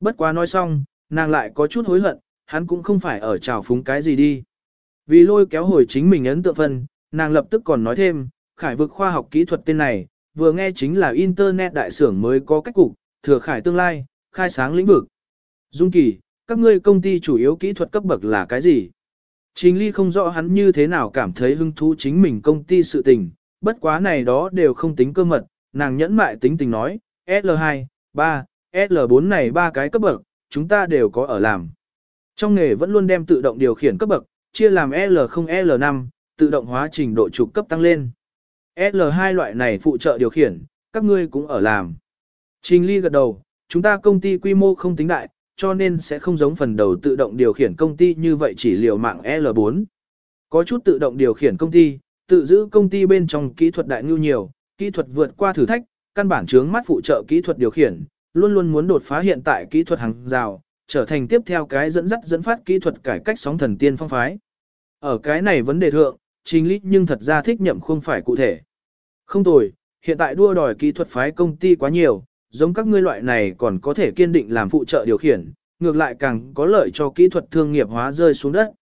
Bất quá nói xong, nàng lại có chút hối hận, hắn cũng không phải ở trào phúng cái gì đi. Vì lôi kéo hồi chính mình ấn tượng phân, nàng lập tức còn nói thêm, khải vực khoa học kỹ thuật tên này, vừa nghe chính là Internet đại xưởng mới có cách cục, thừa khải tương lai, khai sáng lĩnh vực. Dung Kỳ, các ngươi công ty chủ yếu kỹ thuật cấp bậc là cái gì? Trình Ly không rõ hắn như thế nào cảm thấy hứng thú chính mình công ty sự tình, bất quá này đó đều không tính cơ mật, nàng nhẫn mại tính tình nói, L2, 3, L4 này ba cái cấp bậc, chúng ta đều có ở làm. Trong nghề vẫn luôn đem tự động điều khiển cấp bậc, chia làm L0 L5, tự động hóa trình độ trục cấp tăng lên. L2 loại này phụ trợ điều khiển, các ngươi cũng ở làm. Trình Ly gật đầu, chúng ta công ty quy mô không tính đại, cho nên sẽ không giống phần đầu tự động điều khiển công ty như vậy chỉ liều mạng L4. Có chút tự động điều khiển công ty, tự giữ công ty bên trong kỹ thuật đại ngưu nhiều, kỹ thuật vượt qua thử thách, căn bản chướng mắt phụ trợ kỹ thuật điều khiển, luôn luôn muốn đột phá hiện tại kỹ thuật hàng rào, trở thành tiếp theo cái dẫn dắt dẫn phát kỹ thuật cải cách sóng thần tiên phong phái. Ở cái này vấn đề thượng, trình lý nhưng thật ra thích nhậm không phải cụ thể. Không tồi, hiện tại đua đòi kỹ thuật phái công ty quá nhiều, giống các ngươi loại này còn có thể kiên định làm phụ trợ điều khiển, ngược lại càng có lợi cho kỹ thuật thương nghiệp hóa rơi xuống đất.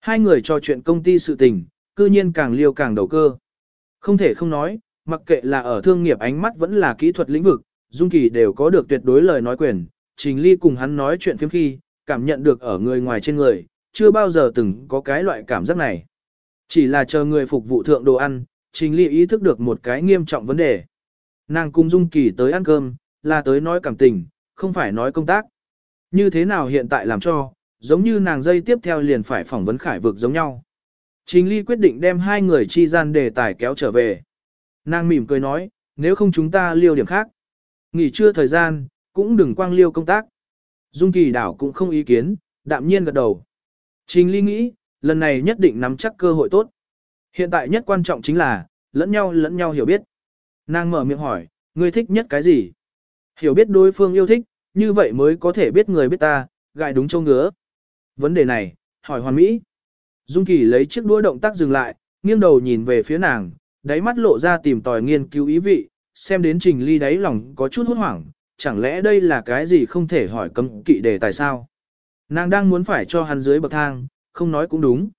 Hai người trò chuyện công ty sự tình, cư nhiên càng liêu càng đầu cơ. Không thể không nói, mặc kệ là ở thương nghiệp ánh mắt vẫn là kỹ thuật lĩnh vực, Dung Kỳ đều có được tuyệt đối lời nói quyền, Trình Ly cùng hắn nói chuyện phiếm khi, cảm nhận được ở người ngoài trên người, chưa bao giờ từng có cái loại cảm giác này. Chỉ là chờ người phục vụ thượng đồ ăn, Trình Ly ý thức được một cái nghiêm trọng vấn đề. Nàng cùng Dung Kỳ tới ăn cơm, là tới nói cảm tình, không phải nói công tác. Như thế nào hiện tại làm cho, giống như nàng dây tiếp theo liền phải phỏng vấn khải vực giống nhau. Trình Ly quyết định đem hai người chi gian đề tài kéo trở về. Nàng mỉm cười nói, nếu không chúng ta liêu điểm khác. Nghỉ trưa thời gian, cũng đừng quang liêu công tác. Dung Kỳ đảo cũng không ý kiến, đạm nhiên gật đầu. Trình Ly nghĩ, lần này nhất định nắm chắc cơ hội tốt. Hiện tại nhất quan trọng chính là, lẫn nhau lẫn nhau hiểu biết. Nàng mở miệng hỏi, ngươi thích nhất cái gì? Hiểu biết đối phương yêu thích, như vậy mới có thể biết người biết ta, gại đúng châu ngứa. Vấn đề này, hỏi hoàn mỹ. Dung Kỳ lấy chiếc đũa động tác dừng lại, nghiêng đầu nhìn về phía nàng, đáy mắt lộ ra tìm tòi nghiên cứu ý vị, xem đến Trình Ly đáy lòng có chút hốt hoảng, chẳng lẽ đây là cái gì không thể hỏi cấm kỵ đề tại sao? Nàng đang muốn phải cho hắn dưới bậc thang, không nói cũng đúng.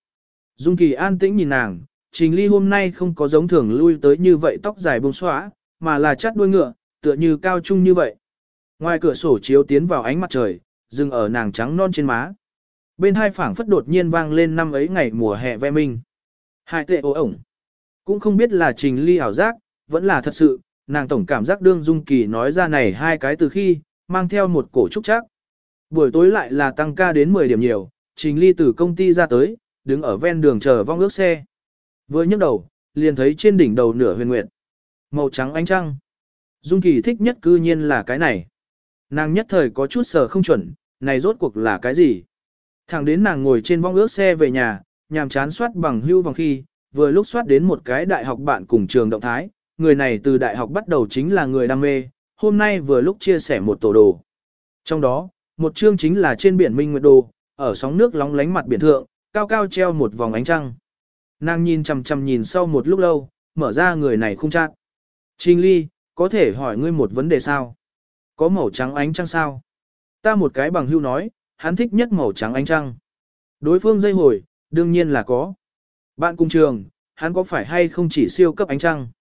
Dung Kỳ an tĩnh nhìn nàng, Trình Ly hôm nay không có giống thường lui tới như vậy tóc dài bông xóa, mà là chắt đuôi ngựa, tựa như cao trung như vậy. Ngoài cửa sổ chiếu tiến vào ánh mặt trời, dừng ở nàng trắng non trên má. Bên hai phảng phất đột nhiên vang lên năm ấy ngày mùa hè ve minh. Hai tệ ố ổng. Cũng không biết là trình ly ảo giác, vẫn là thật sự, nàng tổng cảm giác đương dung kỳ nói ra này hai cái từ khi, mang theo một cổ trúc chắc. Buổi tối lại là tăng ca đến 10 điểm nhiều, trình ly từ công ty ra tới, đứng ở ven đường chờ vong ước xe. Vừa nhấc đầu, liền thấy trên đỉnh đầu nửa huyền nguyệt. Màu trắng ánh trăng. Dung Kỳ thích nhất cư nhiên là cái này. Nàng nhất thời có chút sờ không chuẩn, này rốt cuộc là cái gì? Thẳng đến nàng ngồi trên vong ước xe về nhà, nhàm chán soát bằng hưu vòng khi, vừa lúc soát đến một cái đại học bạn cùng trường động thái, người này từ đại học bắt đầu chính là người đam mê, hôm nay vừa lúc chia sẻ một tổ đồ. Trong đó, một chương chính là trên biển Minh Nguyệt Đồ, ở sóng nước lóng lánh mặt biển thượng, cao cao treo một vòng ánh trăng. Nàng nhìn chằm chằm nhìn sau một lúc lâu, mở ra người này không chát. Trình Ly, có thể hỏi ngươi một vấn đề sao? Có màu trắng ánh trăng sao? Ta một cái bằng hưu nói, hắn thích nhất màu trắng ánh trăng. Đối phương dây hồi, đương nhiên là có. Bạn cùng trường, hắn có phải hay không chỉ siêu cấp ánh trăng?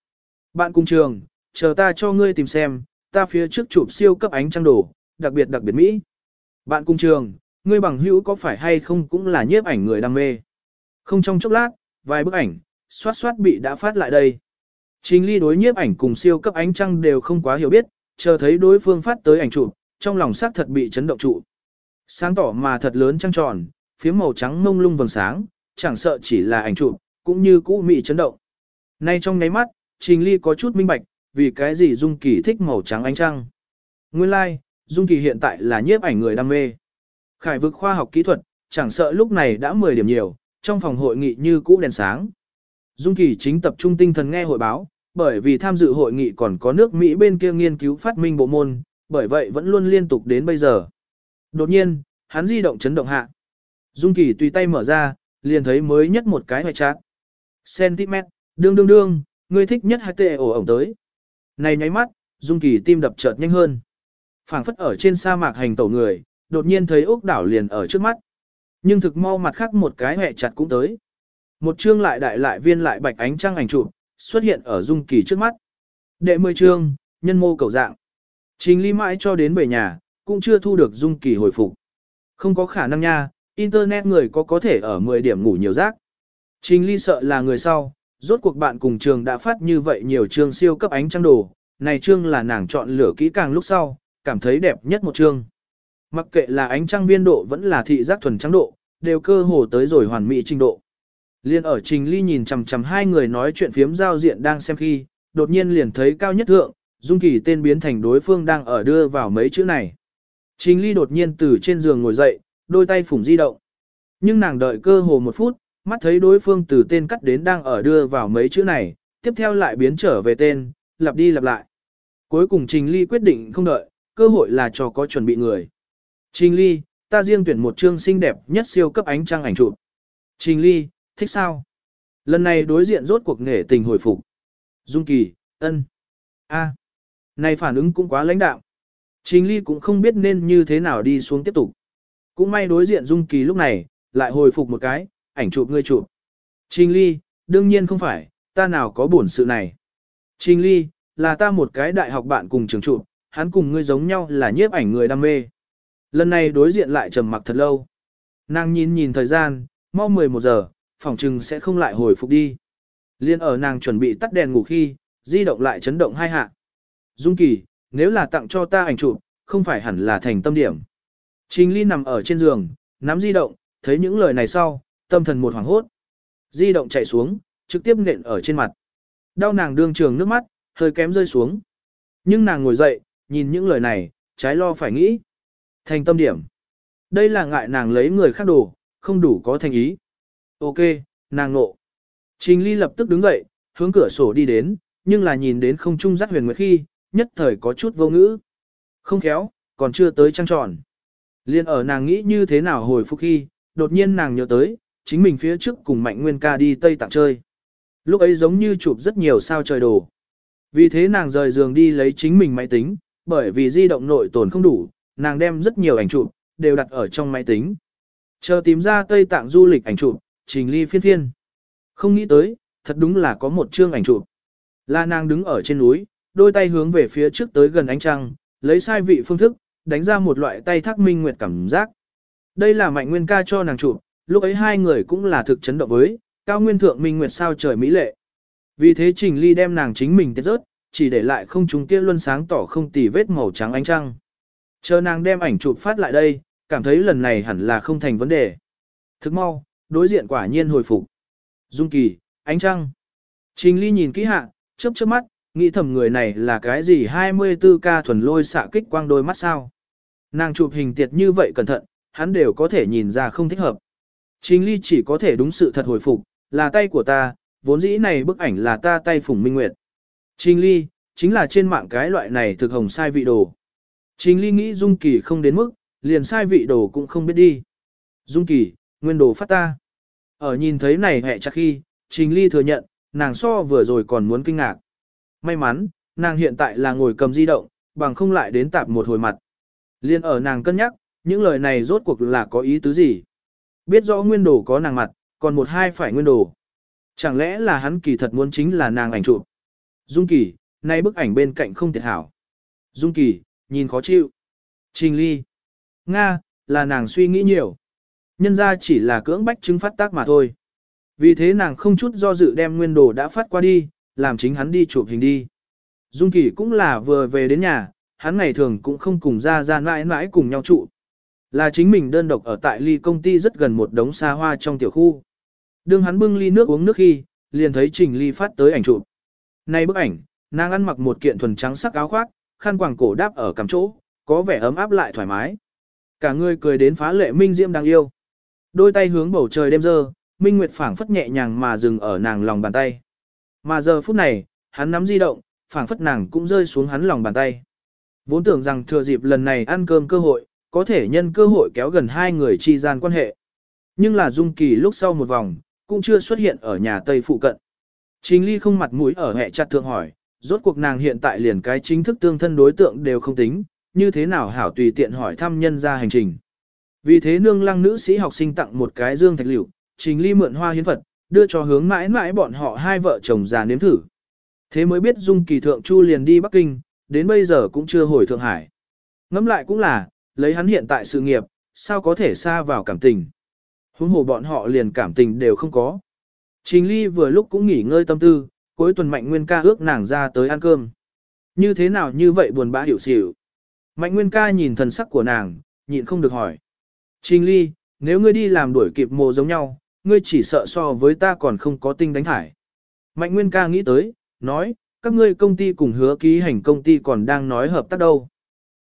Bạn cùng trường, chờ ta cho ngươi tìm xem, ta phía trước chụp siêu cấp ánh trăng đồ, đặc biệt đặc biệt Mỹ. Bạn cùng trường, ngươi bằng hữu có phải hay không cũng là nhiếp ảnh người đam mê. Không trong chốc lát, vài bức ảnh, xoát xoát bị đã phát lại đây. Trình ly đối nhiếp ảnh cùng siêu cấp ánh trăng đều không quá hiểu biết, chờ thấy đối phương phát tới ảnh chụp, trong lòng xác thật bị chấn động trụ. Sáng tỏ mà thật lớn trăng tròn, phía màu trắng mông lung vầng sáng, chẳng sợ chỉ là ảnh chụp, cũng như cũ mị chấn động. Nay trong nháy mắt, Trình Ly có chút minh bạch, vì cái gì Dung Kỳ thích màu trắng ánh trăng. Nguyên lai, like, Dung Kỳ hiện tại là nhiếp ảnh người đam mê. Khải vực khoa học kỹ thuật, chẳng sợ lúc này đã 10 điểm nhiều, trong phòng hội nghị như cũ đèn sáng. Dung Kỳ chính tập trung tinh thần nghe hội báo, bởi vì tham dự hội nghị còn có nước Mỹ bên kia nghiên cứu phát minh bộ môn, bởi vậy vẫn luôn liên tục đến bây giờ. Đột nhiên, hắn di động chấn động hạ. Dung Kỳ tùy tay mở ra, liền thấy mới nhất một cái hoài chát. Centimet, đương đương đương, ngươi thích nhất hai tệ ổ ổng tới. Này nháy mắt, Dung Kỳ tim đập chợt nhanh hơn. phảng phất ở trên sa mạc hành tẩu người, đột nhiên thấy ốc đảo liền ở trước mắt. Nhưng thực mau mặt khác một cái hẹ chặt cũng tới. Một chương lại đại lại viên lại bạch ánh trăng ảnh chụp xuất hiện ở Dung Kỳ trước mắt. Đệ mười chương, nhân mô cầu dạng. Trình ly mãi cho đến về nhà, cũng chưa thu được Dung Kỳ hồi phục. Không có khả năng nha, Internet người có có thể ở 10 điểm ngủ nhiều rác. Trình ly sợ là người sau, rốt cuộc bạn cùng trường đã phát như vậy nhiều chương siêu cấp ánh trăng đồ, này chương là nàng chọn lửa kỹ càng lúc sau, cảm thấy đẹp nhất một chương. Mặc kệ là ánh trăng viên độ vẫn là thị giác thuần trắng độ, đều cơ hồ tới rồi hoàn mỹ trình độ. Liên ở Trình Ly nhìn chằm chằm hai người nói chuyện phiếm giao diện đang xem khi, đột nhiên liền thấy cao nhất thượng, Dung Kỳ tên biến thành đối phương đang ở đưa vào mấy chữ này. Trình Ly đột nhiên từ trên giường ngồi dậy, đôi tay phủng di động. Nhưng nàng đợi cơ hồ một phút, mắt thấy đối phương từ tên cắt đến đang ở đưa vào mấy chữ này, tiếp theo lại biến trở về tên, lặp đi lặp lại. Cuối cùng Trình Ly quyết định không đợi, cơ hội là cho có chuẩn bị người. Trình Ly, ta riêng tuyển một chương xinh đẹp nhất siêu cấp ánh trăng ảnh chụp. Trình Ly, thích sao? Lần này đối diện rốt cuộc nghệ tình hồi phục. Dung Kỳ, ân, a, này phản ứng cũng quá lãnh đạo. Trình Ly cũng không biết nên như thế nào đi xuống tiếp tục. Cũng may đối diện Dung Kỳ lúc này, lại hồi phục một cái, ảnh chụp ngươi chụp. Trình Ly, đương nhiên không phải, ta nào có buồn sự này. Trình Ly, là ta một cái đại học bạn cùng trường chụp, hắn cùng ngươi giống nhau là nhiếp ảnh người đam mê. Lần này đối diện lại trầm mặc thật lâu. Nàng nhìn nhìn thời gian, mau 11 giờ, phòng trừng sẽ không lại hồi phục đi. Liên ở nàng chuẩn bị tắt đèn ngủ khi, di động lại chấn động hai hạ. Dung Kỳ, nếu là tặng cho ta ảnh chụp, không phải hẳn là thành tâm điểm. Trình Ly nằm ở trên giường, nắm di động, thấy những lời này sau, tâm thần một hoảng hốt. Di động chạy xuống, trực tiếp nện ở trên mặt. Đau nàng đương trường nước mắt, hơi kém rơi xuống. Nhưng nàng ngồi dậy, nhìn những lời này, trái lo phải nghĩ. Thành tâm điểm. Đây là ngại nàng lấy người khác đồ, không đủ có thành ý. Ok, nàng nộ. Trình Ly lập tức đứng dậy, hướng cửa sổ đi đến, nhưng là nhìn đến không trung giác huyền nguyệt khi, nhất thời có chút vô ngữ. Không khéo, còn chưa tới trăng tròn. Liên ở nàng nghĩ như thế nào hồi phục khi, đột nhiên nàng nhớ tới, chính mình phía trước cùng Mạnh Nguyên ca đi Tây Tạng chơi. Lúc ấy giống như chụp rất nhiều sao trời đồ. Vì thế nàng rời giường đi lấy chính mình máy tính, bởi vì di động nội tồn không đủ, nàng đem rất nhiều ảnh chụp, đều đặt ở trong máy tính. Chờ tìm ra Tây Tạng du lịch ảnh chụp, trình ly phiên phiên. Không nghĩ tới, thật đúng là có một chương ảnh chụp. La nàng đứng ở trên núi, đôi tay hướng về phía trước tới gần ánh trăng, lấy sai vị phương thức, đánh ra một loại tay thác minh nguyệt cảm giác. Đây là mạnh nguyên ca cho nàng chụp, lúc ấy hai người cũng là thực chấn động với, cao nguyên thượng minh nguyệt sao trời mỹ lệ. Vì thế trình ly đem nàng chính mình tiết rớt, chỉ để lại không chúng kia luân sáng tỏ không tì vết màu trắng ánh trăng. Chờ nàng đem ảnh chụp phát lại đây, cảm thấy lần này hẳn là không thành vấn đề. Thức mau, đối diện quả nhiên hồi phục. Dung kỳ, ánh trăng. Trình ly nhìn kỹ hạ, chớp chớp mắt, nghĩ thầm người này là cái gì 24 ca thuần lôi xạ kích quang đôi mắt sao. Nàng chụp hình tiệt như vậy cẩn thận, hắn đều có thể nhìn ra không thích hợp. Trình ly chỉ có thể đúng sự thật hồi phục, là tay của ta, vốn dĩ này bức ảnh là ta tay phùng minh nguyệt. Trình ly, chính là trên mạng cái loại này thực hồng sai vị đồ. Trình ly nghĩ Dung Kỳ không đến mức, liền sai vị đồ cũng không biết đi. Dung Kỳ, nguyên đồ phát ta. Ở nhìn thấy này hẹ chắc khi, Trình ly thừa nhận, nàng so vừa rồi còn muốn kinh ngạc. May mắn, nàng hiện tại là ngồi cầm di động, bằng không lại đến tạp một hồi mặt. Liên ở nàng cân nhắc, những lời này rốt cuộc là có ý tứ gì. Biết rõ nguyên đồ có nàng mặt, còn một hai phải nguyên đồ. Chẳng lẽ là hắn kỳ thật muốn chính là nàng ảnh chụp. Dung Kỳ, nay bức ảnh bên cạnh không thiệt hảo. Dung Kỳ, nhìn khó chịu. Trình Ly. Nga, là nàng suy nghĩ nhiều. Nhân ra chỉ là cưỡng bách chứng phát tác mà thôi. Vì thế nàng không chút do dự đem nguyên đồ đã phát qua đi, làm chính hắn đi chụp hình đi. Dung Kỳ cũng là vừa về đến nhà, hắn ngày thường cũng không cùng ra ra mãi mãi cùng nhau trụ. Là chính mình đơn độc ở tại ly công ty rất gần một đống xa hoa trong tiểu khu. Đương hắn bưng ly nước uống nước khi, liền thấy Trình Ly phát tới ảnh chụp. Này bức ảnh, nàng ăn mặc một kiện thuần trắng sắc áo khoác, khăn quàng cổ đáp ở cằm chỗ, có vẻ ấm áp lại thoải mái. Cả người cười đến phá lệ minh diễm đáng yêu. Đôi tay hướng bầu trời đêm dơ, Minh Nguyệt phảng phất nhẹ nhàng mà dừng ở nàng lòng bàn tay. Mà giờ phút này, hắn nắm di động, phảng phất nàng cũng rơi xuống hắn lòng bàn tay. Vốn tưởng rằng thừa dịp lần này ăn cơm cơ hội, có thể nhân cơ hội kéo gần hai người chi gian quan hệ. Nhưng là Dung Kỳ lúc sau một vòng, cũng chưa xuất hiện ở nhà Tây phụ cận. Trình Ly không mặt mũi ở hẹ chặt thượng hỏi, rốt cuộc nàng hiện tại liền cái chính thức tương thân đối tượng đều không tính, như thế nào hảo tùy tiện hỏi thăm nhân ra hành trình. Vì thế nương lăng nữ sĩ học sinh tặng một cái dương thạch liệu, Trình Ly mượn hoa hiến Phật, đưa cho hướng mãi mãi bọn họ hai vợ chồng già nếm thử. Thế mới biết Dung Kỳ Thượng Chu liền đi Bắc Kinh, đến bây giờ cũng chưa hồi Thượng Hải. Ngẫm lại cũng là, lấy hắn hiện tại sự nghiệp, sao có thể xa vào cảm tình. Huống hồ bọn họ liền cảm tình đều không có. Trình Ly vừa lúc cũng nghỉ ngơi tâm tư, cuối tuần Mạnh Nguyên ca ước nàng ra tới ăn cơm. Như thế nào như vậy buồn bã hiểu xỉu. Mạnh Nguyên ca nhìn thần sắc của nàng, nhịn không được hỏi. Trình Ly, nếu ngươi đi làm đuổi kịp mồ giống nhau, ngươi chỉ sợ so với ta còn không có tinh đánh thải. Mạnh Nguyên ca nghĩ tới, nói, các ngươi công ty cùng hứa ký hành công ty còn đang nói hợp tác đâu.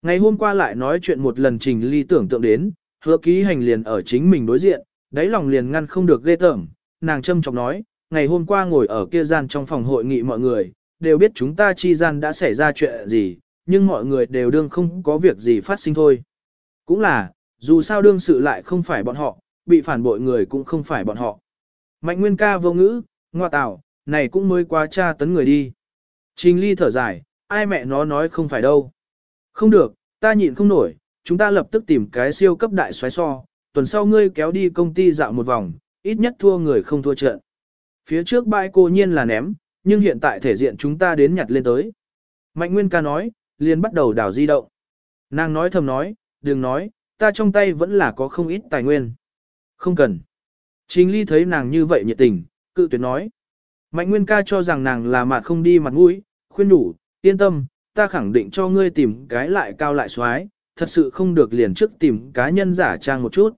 Ngày hôm qua lại nói chuyện một lần trình ly tưởng tượng đến, hứa ký hành liền ở chính mình đối diện, đáy lòng liền ngăn không được ghê tởm, nàng châm chọc nói, ngày hôm qua ngồi ở kia gian trong phòng hội nghị mọi người, đều biết chúng ta chi gian đã xảy ra chuyện gì, nhưng mọi người đều đương không có việc gì phát sinh thôi. Cũng là, dù sao đương sự lại không phải bọn họ, bị phản bội người cũng không phải bọn họ. Mạnh Nguyên ca vô ngữ, ngoa tảo, này cũng mới quá cha tấn người đi. Trình ly thở dài, ai mẹ nó nói không phải đâu. Không được, ta nhịn không nổi, chúng ta lập tức tìm cái siêu cấp đại xoáy so, tuần sau ngươi kéo đi công ty dạo một vòng, ít nhất thua người không thua trận. Phía trước bãi cô nhiên là ném, nhưng hiện tại thể diện chúng ta đến nhặt lên tới. Mạnh Nguyên ca nói, liền bắt đầu đảo di động. Nàng nói thầm nói, đừng nói, ta trong tay vẫn là có không ít tài nguyên. Không cần. Trình ly thấy nàng như vậy nhiệt tình, cự tuyệt nói. Mạnh Nguyên ca cho rằng nàng là mặt không đi mặt mũi, khuyên đủ, yên tâm, ta khẳng định cho ngươi tìm cái lại cao lại xoái, thật sự không được liền trước tìm cá nhân giả trang một chút.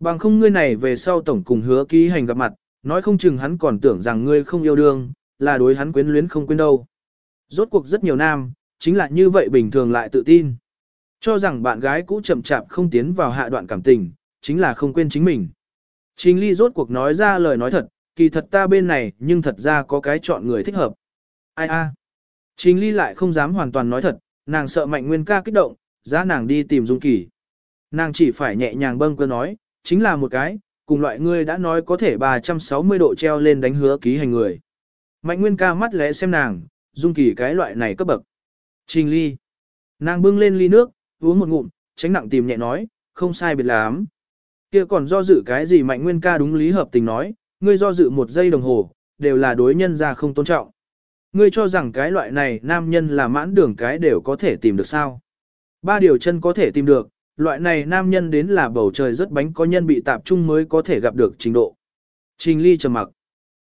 Bằng không ngươi này về sau tổng cùng hứa ký hành gặp mặt, nói không chừng hắn còn tưởng rằng ngươi không yêu đương, là đối hắn quyến luyến không quên đâu. Rốt cuộc rất nhiều nam, chính là như vậy bình thường lại tự tin. Cho rằng bạn gái cũ chậm chạp không tiến vào hạ đoạn cảm tình, chính là không quên chính mình. Trình ly rốt cuộc nói ra lời nói thật, kỳ thật ta bên này nhưng thật ra có cái chọn người thích hợp. Ai a? Trình ly lại không dám hoàn toàn nói thật, nàng sợ mạnh nguyên ca kích động, giá nàng đi tìm dung kỳ. Nàng chỉ phải nhẹ nhàng bâng cơ nói, chính là một cái, cùng loại ngươi đã nói có thể 360 độ treo lên đánh hứa ký hành người. Mạnh nguyên ca mắt lẽ xem nàng, dung kỳ cái loại này cấp bậc. Trình ly. Nàng bưng lên ly nước, uống một ngụm, tránh nặng tìm nhẹ nói, không sai biệt lắm. Kia còn do dự cái gì mạnh nguyên ca đúng lý hợp tình nói, ngươi do dự một giây đồng hồ, đều là đối nhân ra không tôn trọng. Ngươi cho rằng cái loại này nam nhân là mãn đường cái đều có thể tìm được sao. Ba điều chân có thể tìm được, loại này nam nhân đến là bầu trời rất bánh có nhân bị tạp trung mới có thể gặp được trình độ. Trình ly trầm mặc.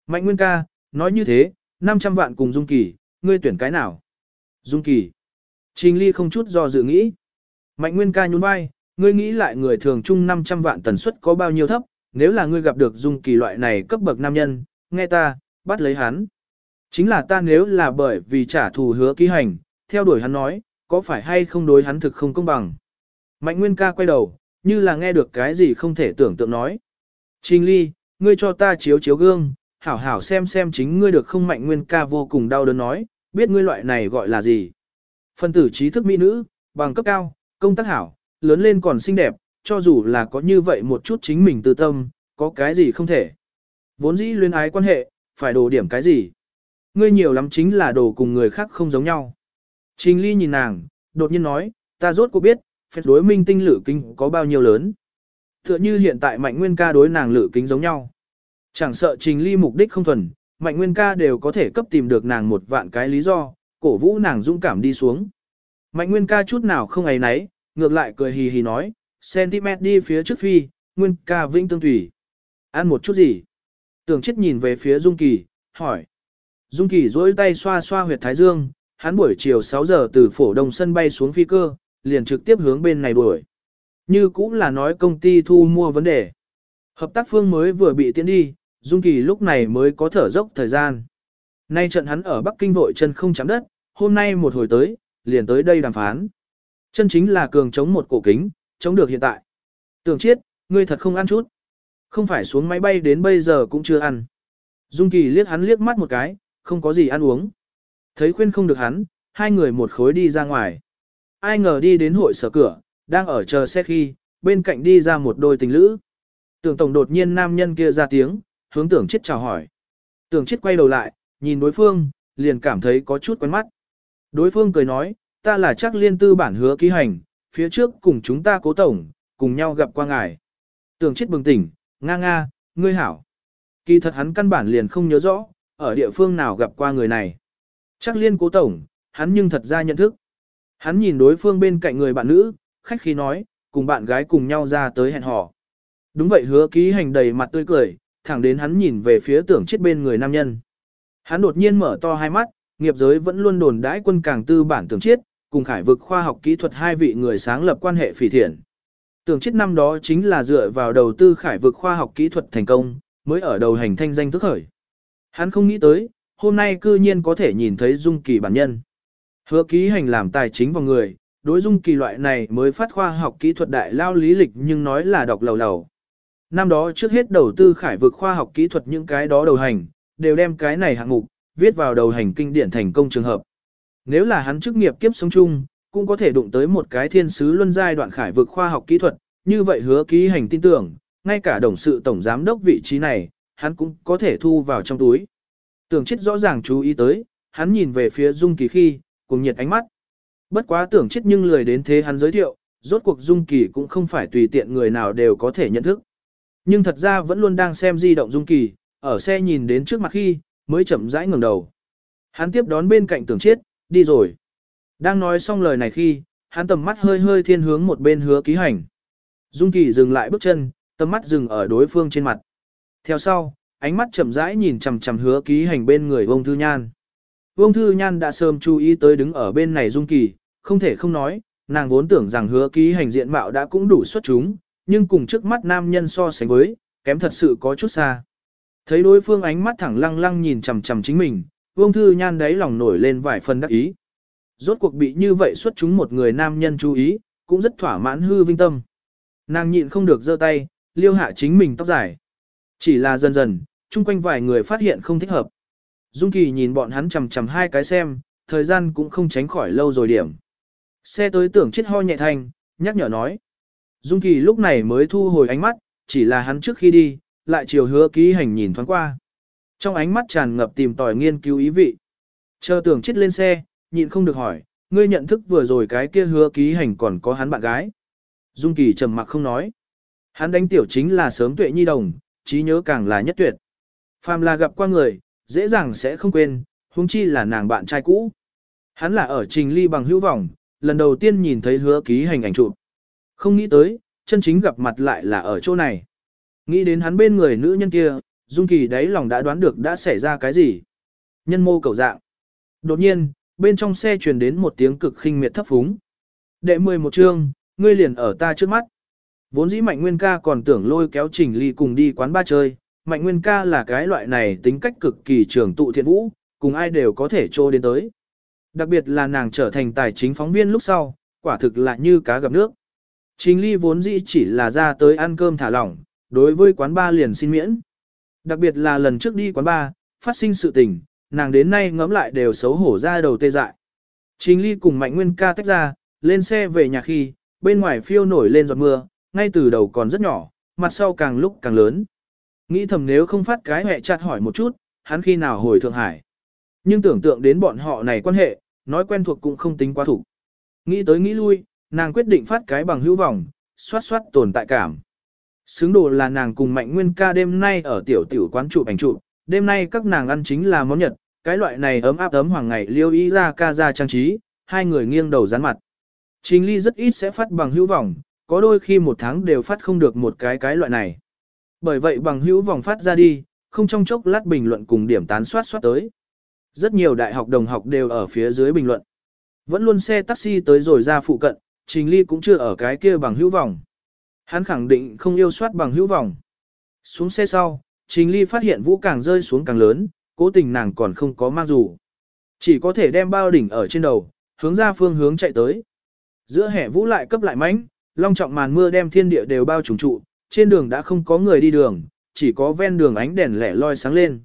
Mạnh nguyên ca, nói như thế, 500 vạn cùng Dung Kỳ, ngươi tuyển cái nào? Dung Kỳ. Trình ly không chút do dự nghĩ. Mạnh nguyên ca nhún vai, ngươi nghĩ lại người thường chung 500 vạn tần suất có bao nhiêu thấp, nếu là ngươi gặp được dung kỳ loại này cấp bậc nam nhân, nghe ta, bắt lấy hắn. Chính là ta nếu là bởi vì trả thù hứa ký hành, theo đuổi hắn nói, có phải hay không đối hắn thực không công bằng. Mạnh Nguyên ca quay đầu, như là nghe được cái gì không thể tưởng tượng nói. Trình ly, ngươi cho ta chiếu chiếu gương, hảo hảo xem xem chính ngươi được không Mạnh Nguyên ca vô cùng đau đớn nói, biết ngươi loại này gọi là gì. Phân tử trí thức mỹ nữ, bằng cấp cao, công tác hảo, lớn lên còn xinh đẹp, cho dù là có như vậy một chút chính mình tư tâm, có cái gì không thể. Vốn dĩ luyến ái quan hệ, phải đồ điểm cái gì. Ngươi nhiều lắm chính là đồ cùng người khác không giống nhau. Trình Ly nhìn nàng, đột nhiên nói, ta rốt cuộc biết, phép đối minh tinh lử kinh có bao nhiêu lớn. Tựa như hiện tại Mạnh Nguyên ca đối nàng lử kính giống nhau. Chẳng sợ Trình Ly mục đích không thuần, Mạnh Nguyên ca đều có thể cấp tìm được nàng một vạn cái lý do, cổ vũ nàng dũng cảm đi xuống. Mạnh Nguyên ca chút nào không ấy nấy, ngược lại cười hì hì nói, centimet đi phía trước phi, Nguyên ca vĩnh tương thủy, Ăn một chút gì? Tưởng chết nhìn về phía Dung Kỳ, hỏi. Dung Kỳ duỗi tay xoa xoa huyệt thái dương, hắn buổi chiều 6 giờ từ phổ đông sân bay xuống phi cơ, liền trực tiếp hướng bên này đuổi. Như cũng là nói công ty thu mua vấn đề. Hợp tác phương mới vừa bị tiến đi, Dung Kỳ lúc này mới có thở dốc thời gian. Nay trận hắn ở Bắc Kinh vội chân không chạm đất, hôm nay một hồi tới, liền tới đây đàm phán. Chân chính là cường chống một cổ kính, chống được hiện tại. Tưởng chiết, ngươi thật không ăn chút. Không phải xuống máy bay đến bây giờ cũng chưa ăn. Dung Kỳ liếc hắn liếc mắt một cái, không có gì ăn uống. Thấy khuyên không được hắn, hai người một khối đi ra ngoài. Ai ngờ đi đến hội sở cửa, đang ở chờ xe khi, bên cạnh đi ra một đôi tình lữ. Tưởng tổng đột nhiên nam nhân kia ra tiếng, hướng tưởng chết chào hỏi. Tưởng chết quay đầu lại, nhìn đối phương, liền cảm thấy có chút quen mắt. Đối phương cười nói, ta là chắc liên tư bản hứa ký hành, phía trước cùng chúng ta cố tổng, cùng nhau gặp qua ngài. Tưởng chết bừng tỉnh, nga nga, ngươi hảo. Kỳ thật hắn căn bản liền không nhớ rõ, ở địa phương nào gặp qua người này. Chắc liên cố tổng, hắn nhưng thật ra nhận thức. Hắn nhìn đối phương bên cạnh người bạn nữ, khách khí nói, cùng bạn gái cùng nhau ra tới hẹn hò. Đúng vậy hứa ký hành đầy mặt tươi cười, thẳng đến hắn nhìn về phía tưởng chết bên người nam nhân. Hắn đột nhiên mở to hai mắt, nghiệp giới vẫn luôn đồn đãi quân càng tư bản tưởng chết, cùng khải vực khoa học kỹ thuật hai vị người sáng lập quan hệ phỉ thiện. Tưởng chết năm đó chính là dựa vào đầu tư khải vực khoa học kỹ thuật thành công, mới ở đầu hành thanh danh thức khởi. Hắn không nghĩ tới, hôm nay cư nhiên có thể nhìn thấy dung kỳ bản nhân. Hứa ký hành làm tài chính vào người, đối dung kỳ loại này mới phát khoa học kỹ thuật đại lao lý lịch nhưng nói là đọc lầu lầu. Năm đó trước hết đầu tư khải vực khoa học kỹ thuật những cái đó đầu hành, đều đem cái này hạng mục, viết vào đầu hành kinh điển thành công trường hợp. Nếu là hắn chức nghiệp kiếp sống chung, cũng có thể đụng tới một cái thiên sứ luân giai đoạn khải vực khoa học kỹ thuật, như vậy hứa ký hành tin tưởng, ngay cả đồng sự tổng giám đốc vị trí này, hắn cũng có thể thu vào trong túi. Tưởng chết rõ ràng chú ý tới, hắn nhìn về phía Dung Kỳ khi, cùng nhiệt ánh mắt. Bất quá tưởng chết nhưng lười đến thế hắn giới thiệu, rốt cuộc Dung Kỳ cũng không phải tùy tiện người nào đều có thể nhận thức. Nhưng thật ra vẫn luôn đang xem di động Dung Kỳ, ở xe nhìn đến trước mặt khi, mới chậm rãi ngẩng đầu. Hắn tiếp đón bên cạnh tưởng chết, đi rồi. Đang nói xong lời này khi, hắn tầm mắt hơi hơi thiên hướng một bên hứa ký hành. Dung Kỳ dừng lại bước chân, tầm mắt dừng ở đối phương trên mặt. Theo sau, ánh mắt chậm rãi nhìn chằm chằm hứa ký hành bên người Vương Thư Nhan. Vương Thư Nhan đã sớm chú ý tới đứng ở bên này Dung Kỳ, không thể không nói, nàng vốn tưởng rằng hứa ký hành diện mạo đã cũng đủ xuất chúng, nhưng cùng trước mắt nam nhân so sánh với, kém thật sự có chút xa. Thấy đối phương ánh mắt thẳng lăng lăng nhìn chằm chằm chính mình, Vương Thư Nhan đáy lòng nổi lên vài phần đắc ý. Rốt cuộc bị như vậy xuất chúng một người nam nhân chú ý, cũng rất thỏa mãn hư vinh tâm. Nàng nhịn không được giơ tay, liêu hạ chính mình tóc dài. Chỉ là dần dần, chung quanh vài người phát hiện không thích hợp. Dung Kỳ nhìn bọn hắn chầm chầm hai cái xem, thời gian cũng không tránh khỏi lâu rồi điểm. Xe tới tưởng chết ho nhẹ thanh, nhắc nhở nói. Dung Kỳ lúc này mới thu hồi ánh mắt, chỉ là hắn trước khi đi, lại chiều hứa ký hành nhìn thoáng qua. Trong ánh mắt tràn ngập tìm tòi nghiên cứu ý vị. Chờ tưởng chết lên xe, nhịn không được hỏi, ngươi nhận thức vừa rồi cái kia hứa ký hành còn có hắn bạn gái. Dung Kỳ trầm mặc không nói. Hắn đánh tiểu chính là sớm tuệ nhi đồng, trí nhớ càng là nhất tuyệt. Phàm là gặp qua người, dễ dàng sẽ không quên, huống chi là nàng bạn trai cũ. Hắn là ở trình ly bằng hữu vọng, lần đầu tiên nhìn thấy hứa ký hành ảnh chụp. Không nghĩ tới, chân chính gặp mặt lại là ở chỗ này. Nghĩ đến hắn bên người nữ nhân kia, Dung Kỳ đáy lòng đã đoán được đã xảy ra cái gì. Nhân mô cầu dạng. Đột nhiên, bên trong xe truyền đến một tiếng cực khinh miệt thấp phúng. Đệ 11 chương, ngươi liền ở ta trước mắt. Vốn dĩ Mạnh Nguyên ca còn tưởng lôi kéo Trình Ly cùng đi quán ba chơi, Mạnh Nguyên ca là cái loại này tính cách cực kỳ trường tụ thiện vũ, cùng ai đều có thể trô đến tới. Đặc biệt là nàng trở thành tài chính phóng viên lúc sau, quả thực là như cá gặp nước. Trình Ly vốn dĩ chỉ là ra tới ăn cơm thả lỏng, đối với quán ba liền xin miễn. Đặc biệt là lần trước đi quán ba, phát sinh sự tình, nàng đến nay ngẫm lại đều xấu hổ ra đầu tê dại. Trình Ly cùng Mạnh Nguyên ca tách ra, lên xe về nhà khi, bên ngoài phiêu nổi lên giọt mưa, ngay từ đầu còn rất nhỏ, mặt sau càng lúc càng lớn. Nghĩ thầm nếu không phát cái hẹ chặt hỏi một chút, hắn khi nào hồi Thượng Hải. Nhưng tưởng tượng đến bọn họ này quan hệ, nói quen thuộc cũng không tính quá thủ. Nghĩ tới nghĩ lui, nàng quyết định phát cái bằng hữu vọng, xoát xoát tồn tại cảm. Xứng đồ là nàng cùng Mạnh Nguyên ca đêm nay ở tiểu tiểu quán chụp ảnh chụp, đêm nay các nàng ăn chính là món Nhật, cái loại này ấm áp ấm hoàng ngày liêu ý ra ca ra trang trí, hai người nghiêng đầu dán mặt. Trình ly rất ít sẽ phát bằng hữu vọng, có đôi khi một tháng đều phát không được một cái cái loại này. Bởi vậy bằng hữu vòng phát ra đi, không trong chốc lát bình luận cùng điểm tán soát soát tới. Rất nhiều đại học đồng học đều ở phía dưới bình luận. Vẫn luôn xe taxi tới rồi ra phụ cận, Trình Ly cũng chưa ở cái kia bằng hữu vòng. Hắn khẳng định không yêu soát bằng hữu vọng. Xuống xe sau, Trình Ly phát hiện vũ càng rơi xuống càng lớn, cố tình nàng còn không có mang dù. Chỉ có thể đem bao đỉnh ở trên đầu, hướng ra phương hướng chạy tới. Giữa hẻ vũ lại cấp lại mánh, long trọng màn mưa đem thiên địa đều bao trùm trụ, trên đường đã không có người đi đường, chỉ có ven đường ánh đèn lẻ loi sáng lên.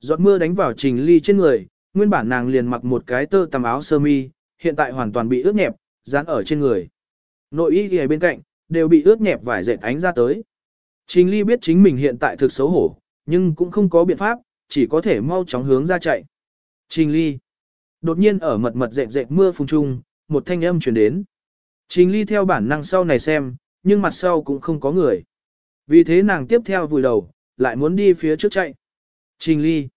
Giọt mưa đánh vào Trình Ly trên người, nguyên bản nàng liền mặc một cái tơ tằm áo sơ mi, hiện tại hoàn toàn bị ướt nhẹp, dán ở trên người. Nội y ghi bên cạnh, đều bị ướt nhẹp vải dệt ánh ra tới. Trình Ly biết chính mình hiện tại thực xấu hổ, nhưng cũng không có biện pháp, chỉ có thể mau chóng hướng ra chạy. Trình Ly. Đột nhiên ở mật mật dệt dệt mưa phùng trung, một thanh âm truyền đến. Trình Ly theo bản năng sau này xem, nhưng mặt sau cũng không có người. Vì thế nàng tiếp theo vùi đầu, lại muốn đi phía trước chạy. Trình Ly.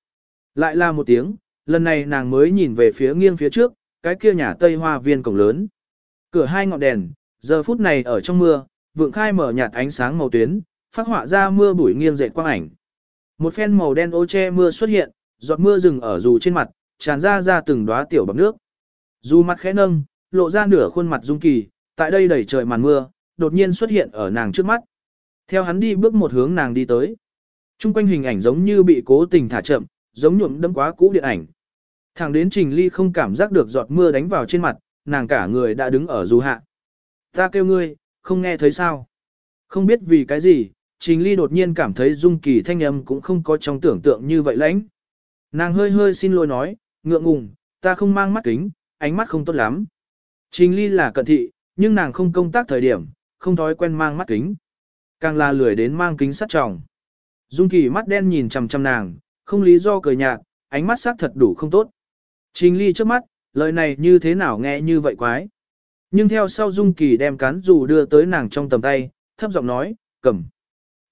Lại là một tiếng, lần này nàng mới nhìn về phía nghiêng phía trước, cái kia nhà Tây Hoa Viên cổng lớn. Cửa hai ngọn đèn, giờ phút này ở trong mưa, vượng khai mở nhạt ánh sáng màu tuyến, phát họa ra mưa bụi nghiêng dệt quang ảnh. Một phen màu đen ô che mưa xuất hiện, giọt mưa rừng ở dù trên mặt, tràn ra ra từng đóa tiểu bọt nước. Dù mặt khẽ nâng, lộ ra nửa khuôn mặt dung kỳ, tại đây đầy trời màn mưa, đột nhiên xuất hiện ở nàng trước mắt. Theo hắn đi bước một hướng nàng đi tới. Trung quanh hình ảnh giống như bị cố tình thả chậm, giống nhuộm đâm quá cũ điện ảnh. Thẳng đến Trình Ly không cảm giác được giọt mưa đánh vào trên mặt, nàng cả người đã đứng ở dù hạ. Ta kêu ngươi, không nghe thấy sao? Không biết vì cái gì, Trình Ly đột nhiên cảm thấy Dung Kỳ thanh âm cũng không có trong tưởng tượng như vậy lãnh. Nàng hơi hơi xin lỗi nói, ngượng ngùng, ta không mang mắt kính, ánh mắt không tốt lắm. Trình Ly là cận thị, nhưng nàng không công tác thời điểm, không thói quen mang mắt kính. Càng là lười đến mang kính sắt tròng. Dung Kỳ mắt đen nhìn chằm chằm nàng, không lý do cười nhạt, ánh mắt sắc thật đủ không tốt. Trình Ly trước mắt, lời này như thế nào nghe như vậy quái. Nhưng theo sau Dung Kỳ đem cán dù đưa tới nàng trong tầm tay, thấp giọng nói, cầm.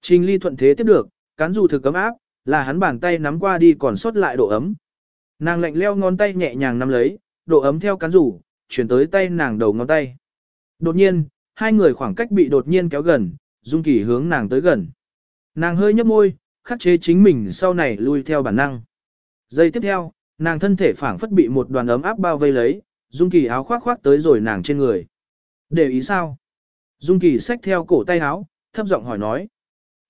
Trình Ly thuận thế tiếp được, cán dù thực cấm áp, là hắn bàn tay nắm qua đi còn sót lại độ ấm. Nàng lạnh leo ngón tay nhẹ nhàng nắm lấy, độ ấm theo cán rủ, chuyển tới tay nàng đầu ngón tay. Đột nhiên, hai người khoảng cách bị đột nhiên kéo gần, Dung Kỳ hướng nàng tới gần. Nàng hơi nhấp môi, khắc chế chính mình sau này lui theo bản năng. Giây tiếp theo, nàng thân thể phảng phất bị một đoàn ấm áp bao vây lấy, Dung Kỳ áo khoác khoác tới rồi nàng trên người. Để ý sao? Dung Kỳ xách theo cổ tay áo, thấp giọng hỏi nói.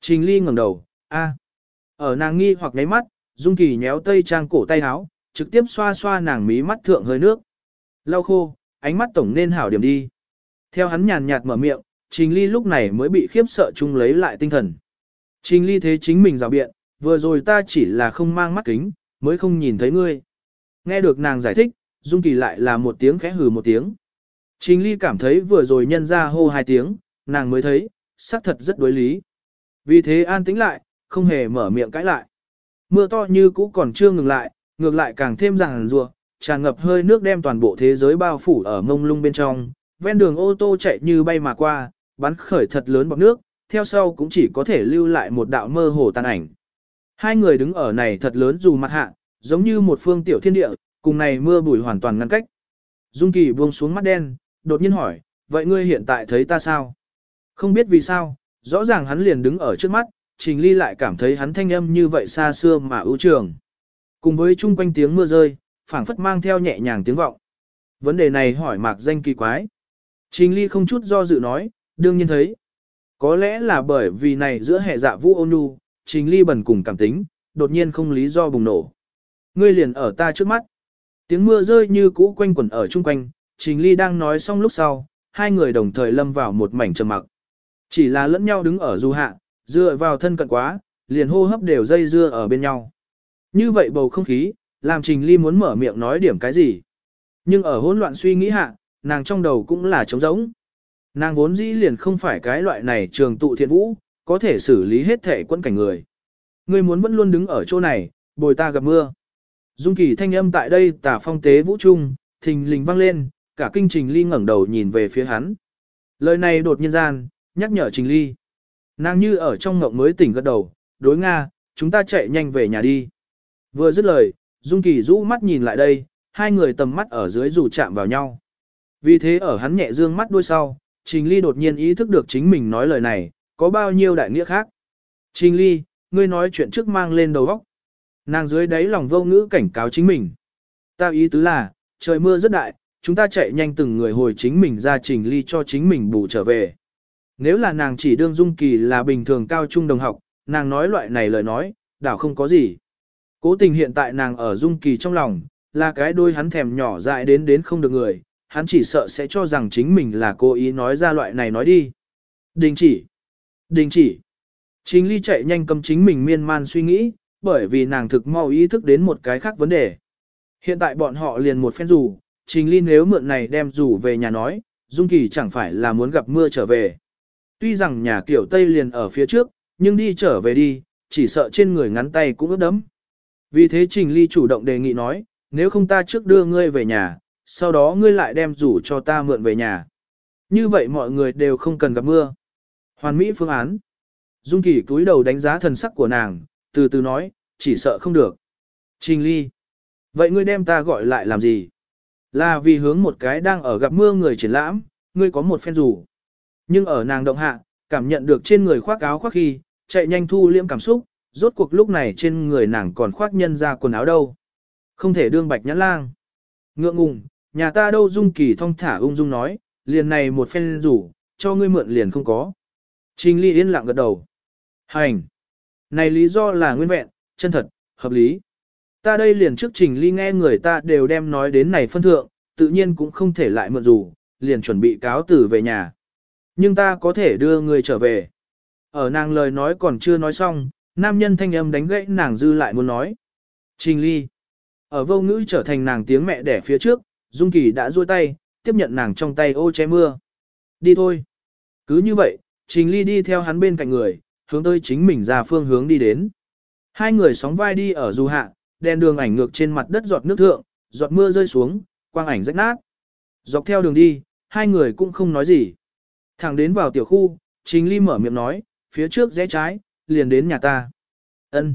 Trình Ly ngẩng đầu, a. Ở nàng nghi hoặc ngáy mắt, Dung Kỳ nhéo tây trang cổ tay áo, trực tiếp xoa xoa nàng mí mắt thượng hơi nước. Lau khô, ánh mắt tổng nên hảo điểm đi. Theo hắn nhàn nhạt mở miệng, Trình Ly lúc này mới bị khiếp sợ chung lấy lại tinh thần. Trình Ly thế chính mình rào biện, vừa rồi ta chỉ là không mang mắt kính, mới không nhìn thấy ngươi. Nghe được nàng giải thích, Dung Kỳ lại là một tiếng khẽ hừ một tiếng. Trình Ly cảm thấy vừa rồi nhân ra hô hai tiếng, nàng mới thấy, xác thật rất đối lý. Vì thế an tĩnh lại, không hề mở miệng cãi lại. Mưa to như cũ còn chưa ngừng lại, ngược lại càng thêm ràng rùa, tràn ngập hơi nước đem toàn bộ thế giới bao phủ ở ngông lung bên trong, ven đường ô tô chạy như bay mà qua, bắn khởi thật lớn bọt nước, theo sau cũng chỉ có thể lưu lại một đạo mơ hồ tàn ảnh. Hai người đứng ở này thật lớn dù mặt hạ, giống như một phương tiểu thiên địa, cùng này mưa bụi hoàn toàn ngăn cách. Dung Kỳ buông xuống mắt đen, đột nhiên hỏi, vậy ngươi hiện tại thấy ta sao? Không biết vì sao, rõ ràng hắn liền đứng ở trước mắt, Trình Ly lại cảm thấy hắn thanh âm như vậy xa xưa mà ưu trường. Cùng với chung quanh tiếng mưa rơi, phảng phất mang theo nhẹ nhàng tiếng vọng. Vấn đề này hỏi mạc danh kỳ quái. Trình Ly không chút do dự nói, đương nhiên thấy. Có lẽ là bởi vì này giữa hệ dạ vũ ôn nhu, Trình Ly bần cùng cảm tính, đột nhiên không lý do bùng nổ. Ngươi liền ở ta trước mắt. Tiếng mưa rơi như cũ quanh quẩn ở chung quanh, Trình Ly đang nói xong lúc sau, hai người đồng thời lâm vào một mảnh trầm mặc. Chỉ là lẫn nhau đứng ở du hạ, dựa vào thân cận quá, liền hô hấp đều dây dưa ở bên nhau. Như vậy bầu không khí, làm Trình Ly muốn mở miệng nói điểm cái gì. Nhưng ở hỗn loạn suy nghĩ hạ, nàng trong đầu cũng là trống rỗng. Nàng vốn dĩ liền không phải cái loại này trường tụ thiện vũ, có thể xử lý hết thể quân cảnh người. Ngươi muốn vẫn luôn đứng ở chỗ này, bồi ta gặp mưa. Dung kỳ thanh âm tại đây tả phong tế vũ trung, thình lình vang lên, cả kinh trình ly ngẩng đầu nhìn về phía hắn. Lời này đột nhiên gian, nhắc nhở trình ly. Nàng như ở trong ngộng mới tỉnh gật đầu, đối Nga, chúng ta chạy nhanh về nhà đi. Vừa dứt lời, Dung Kỳ rũ mắt nhìn lại đây, hai người tầm mắt ở dưới dù chạm vào nhau. Vì thế ở hắn nhẹ dương mắt đuôi sau, Trình Ly đột nhiên ý thức được chính mình nói lời này, có bao nhiêu đại nghĩa khác. Trình Ly, ngươi nói chuyện trước mang lên đầu óc. Nàng dưới đáy lòng vô ngữ cảnh cáo chính mình. Ta ý tứ là, trời mưa rất đại, chúng ta chạy nhanh từng người hồi chính mình ra Trình Ly cho chính mình bù trở về. Nếu là nàng chỉ đương dung kỳ là bình thường cao trung đồng học, nàng nói loại này lời nói, đảo không có gì. Cố tình hiện tại nàng ở dung kỳ trong lòng, là cái đôi hắn thèm nhỏ dại đến đến không được người, hắn chỉ sợ sẽ cho rằng chính mình là cố ý nói ra loại này nói đi. Đình chỉ. Đình chỉ. Chính ly chạy nhanh cầm chính mình miên man suy nghĩ, bởi vì nàng thực mau ý thức đến một cái khác vấn đề. Hiện tại bọn họ liền một phen rủ, trình ly nếu mượn này đem rủ về nhà nói, Dung Kỳ chẳng phải là muốn gặp mưa trở về. Tuy rằng nhà kiểu Tây liền ở phía trước, nhưng đi trở về đi, chỉ sợ trên người ngắn tay cũng ướt đẫm. Vì thế Trình Ly chủ động đề nghị nói, nếu không ta trước đưa ngươi về nhà, sau đó ngươi lại đem rủ cho ta mượn về nhà. Như vậy mọi người đều không cần gặp mưa. Hoàn mỹ phương án. Dung Kỳ cúi đầu đánh giá thần sắc của nàng, từ từ nói, chỉ sợ không được. Trình Ly. Vậy ngươi đem ta gọi lại làm gì? Là vì hướng một cái đang ở gặp mưa người triển lãm, ngươi có một phen rủ. Nhưng ở nàng động hạ, cảm nhận được trên người khoác áo khoác khi, chạy nhanh thu liễm cảm xúc, rốt cuộc lúc này trên người nàng còn khoác nhân ra quần áo đâu. Không thể đương bạch nhãn lang. Ngượng ngùng, nhà ta đâu dung kỳ thong thả ung dung nói, liền này một phen rủ, cho ngươi mượn liền không có. Trình ly yên lặng gật đầu. Hành. Này lý do là nguyên vẹn, chân thật, hợp lý. Ta đây liền trước trình ly nghe người ta đều đem nói đến này phân thượng, tự nhiên cũng không thể lại mượn dù, liền chuẩn bị cáo tử về nhà. Nhưng ta có thể đưa người trở về. Ở nàng lời nói còn chưa nói xong, nam nhân thanh âm đánh gãy nàng dư lại muốn nói. Trình ly. Ở vô ngữ trở thành nàng tiếng mẹ đẻ phía trước, Dung Kỳ đã duỗi tay, tiếp nhận nàng trong tay ô che mưa. Đi thôi. Cứ như vậy, Trình Ly đi theo hắn bên cạnh người, hướng tới chính mình ra phương hướng đi đến. Hai người sóng vai đi ở du hạ, đèn đường ảnh ngược trên mặt đất giọt nước thượng, giọt mưa rơi xuống, quang ảnh rách nát. Dọc theo đường đi, hai người cũng không nói gì. Thẳng đến vào tiểu khu, Trình Ly mở miệng nói, phía trước rẽ trái, liền đến nhà ta. Ân.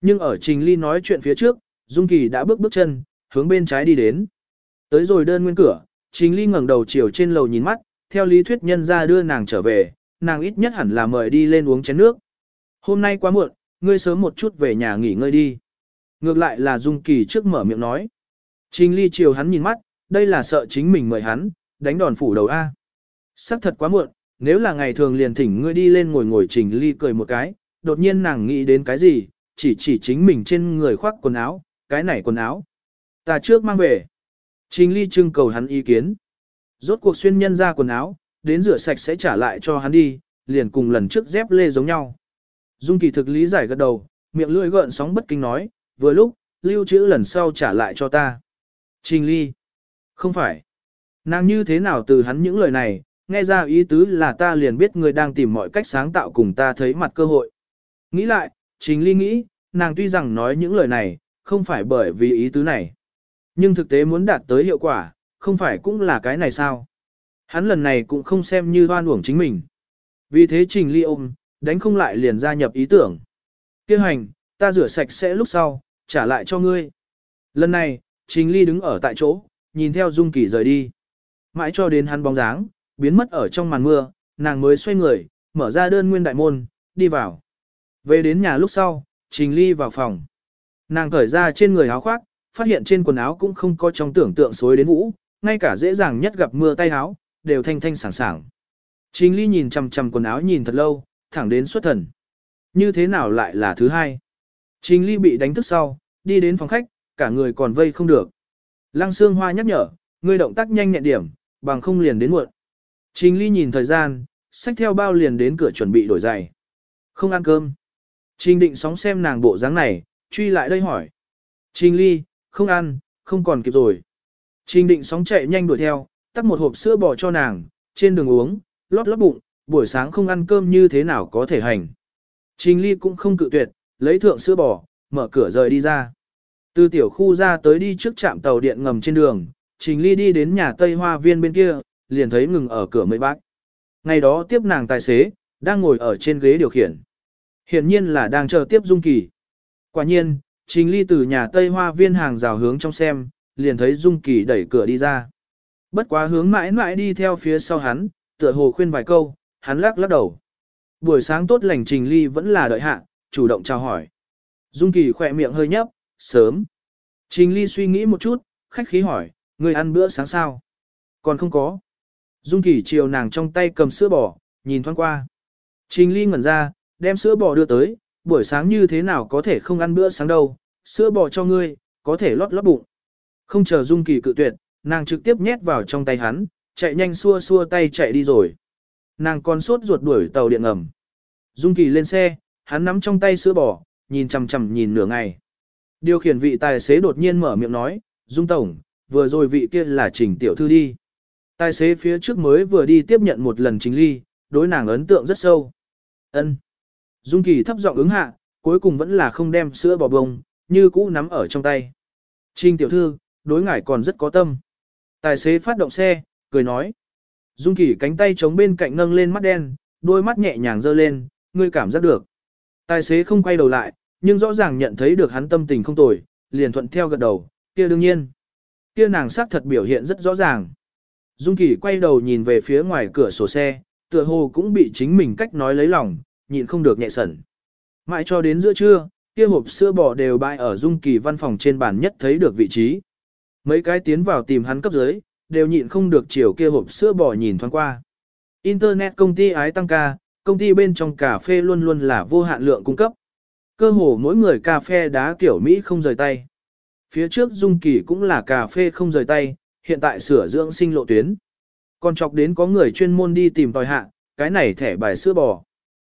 Nhưng ở Trình Ly nói chuyện phía trước, Dung Kỳ đã bước bước chân, hướng bên trái đi đến. Tới rồi đơn nguyên cửa, Trình Ly ngẩng đầu chiều trên lầu nhìn mắt, theo lý thuyết nhân ra đưa nàng trở về, nàng ít nhất hẳn là mời đi lên uống chén nước. Hôm nay quá muộn, ngươi sớm một chút về nhà nghỉ ngơi đi. Ngược lại là Dung Kỳ trước mở miệng nói. Trình Ly chiều hắn nhìn mắt, đây là sợ chính mình mời hắn, đánh đòn phủ đầu A. Sắc thật quá muộn, nếu là ngày thường liền thỉnh ngươi đi lên ngồi ngồi Trình Ly cười một cái, đột nhiên nàng nghĩ đến cái gì, chỉ chỉ chính mình trên người khoác quần áo, cái này quần áo. Ta trước mang về. Trình Ly trưng cầu hắn ý kiến. Rốt cuộc xuyên nhân ra quần áo, đến rửa sạch sẽ trả lại cho hắn đi, liền cùng lần trước dép lê giống nhau. Dung kỳ thực lý giải gật đầu, miệng lưỡi gợn sóng bất kinh nói, vừa lúc, lưu trữ lần sau trả lại cho ta. Trình ly. Không phải. Nàng như thế nào từ hắn những lời này, nghe ra ý tứ là ta liền biết người đang tìm mọi cách sáng tạo cùng ta thấy mặt cơ hội. Nghĩ lại, trình ly nghĩ, nàng tuy rằng nói những lời này, không phải bởi vì ý tứ này. Nhưng thực tế muốn đạt tới hiệu quả, không phải cũng là cái này sao. Hắn lần này cũng không xem như hoan uổng chính mình. Vì thế trình ly ôm, đánh không lại liền gia nhập ý tưởng. Kêu hành, ta rửa sạch sẽ lúc sau, trả lại cho ngươi. Lần này, Trình Ly đứng ở tại chỗ, nhìn theo Dung Kỳ rời đi. Mãi cho đến hắn bóng dáng, biến mất ở trong màn mưa, nàng mới xoay người, mở ra đơn nguyên đại môn, đi vào. Về đến nhà lúc sau, Trình Ly vào phòng. Nàng cởi ra trên người áo khoác, phát hiện trên quần áo cũng không có trong tưởng tượng xối đến vũ, ngay cả dễ dàng nhất gặp mưa tay áo, đều thanh thanh sảng sảng. Trình Ly nhìn chằm chằm quần áo nhìn thật lâu, thẳng đến xuất thần. Như thế nào lại là thứ hai? Trình Ly bị đánh thức sau, đi đến phòng khách, cả người còn vây không được. Lăng Sương Hoa nhắc nhở, ngươi động tác nhanh nhẹn điểm, bằng không liền đến muộn. Trình Ly nhìn thời gian, xách theo bao liền đến cửa chuẩn bị đổi giày. Không ăn cơm. Trình định sóng xem nàng bộ dáng này, truy lại đây hỏi. Trình Ly, không ăn, không còn kịp rồi. Trình định sóng chạy nhanh đuổi theo, tắt một hộp sữa bò cho nàng, trên đường uống, lót lót bụng, buổi sáng không ăn cơm như thế nào có thể hành. Trình Ly cũng không cự tuyệt, lấy thượng sữa bò, mở cửa rời đi ra. Từ tiểu khu ra tới đi trước trạm tàu điện ngầm trên đường, Trình Ly đi đến nhà Tây Hoa Viên bên kia, liền thấy ngừng ở cửa mấy bác. Ngày đó tiếp nàng tài xế, đang ngồi ở trên ghế điều khiển. Hiển nhiên là đang chờ tiếp Dung Kỳ. Quả nhiên, Trình Ly từ nhà Tây Hoa Viên hàng rào hướng trong xem, liền thấy Dung Kỳ đẩy cửa đi ra. Bất quá hướng mãi mãi đi theo phía sau hắn, tựa hồ khuyên vài câu, hắn lắc lắc đầu. Buổi sáng tốt lành Trình Ly vẫn là đợi hạ, chủ động chào hỏi. Dung Kỳ khỏe miệng hơi nhấp, sớm. Trình Ly suy nghĩ một chút, khách khí hỏi, người ăn bữa sáng sao? Còn không có. Dung Kỳ chiều nàng trong tay cầm sữa bò, nhìn thoáng qua. Trình Ly ngẩn ra, đem sữa bò đưa tới, buổi sáng như thế nào có thể không ăn bữa sáng đâu, sữa bò cho ngươi, có thể lót lót bụng. Không chờ Dung Kỳ cự tuyệt, nàng trực tiếp nhét vào trong tay hắn, chạy nhanh xua xua tay chạy đi rồi. Nàng còn sốt ruột đuổi tàu điện ngầm. Dung Kỳ lên xe, hắn nắm trong tay sữa bò, nhìn chằm chằm nhìn nửa ngày. Điều khiển vị tài xế đột nhiên mở miệng nói, Dung Tổng, vừa rồi vị kia là trình tiểu thư đi. Tài xế phía trước mới vừa đi tiếp nhận một lần chính ly, đối nàng ấn tượng rất sâu. ân Dung Kỳ thấp giọng ứng hạ, cuối cùng vẫn là không đem sữa bò bông, như cũ nắm ở trong tay. Trình tiểu thư, đối ngải còn rất có tâm. Tài xế phát động xe, cười nói. Dung Kỳ cánh tay chống bên cạnh nâng lên mắt đen, đôi mắt nhẹ nhàng dơ lên, ngươi cảm giác được. Tài xế không quay đầu lại, nhưng rõ ràng nhận thấy được hắn tâm tình không tồi, liền thuận theo gật đầu, kia đương nhiên. Kia nàng sắc thật biểu hiện rất rõ ràng. Dung Kỳ quay đầu nhìn về phía ngoài cửa sổ xe, tựa hồ cũng bị chính mình cách nói lấy lòng, nhịn không được nhẹ sẩn. Mãi cho đến giữa trưa, kia hộp sữa bò đều bày ở Dung Kỳ văn phòng trên bàn nhất thấy được vị trí. Mấy cái tiến vào tìm hắn cấp dưới, đều nhịn không được chiều kia hộp sữa bò nhìn thoáng qua. Internet công ty ái tăng ca, công ty bên trong cà phê luôn luôn là vô hạn lượng cung cấp. Cơ hồ mỗi người cà phê đá kiểu Mỹ không rời tay. Phía trước Dung Kỳ cũng là cà phê không rời tay, hiện tại sửa dưỡng sinh lộ tuyến. Còn chọc đến có người chuyên môn đi tìm tòi hạ, cái này thẻ bài sữa bò.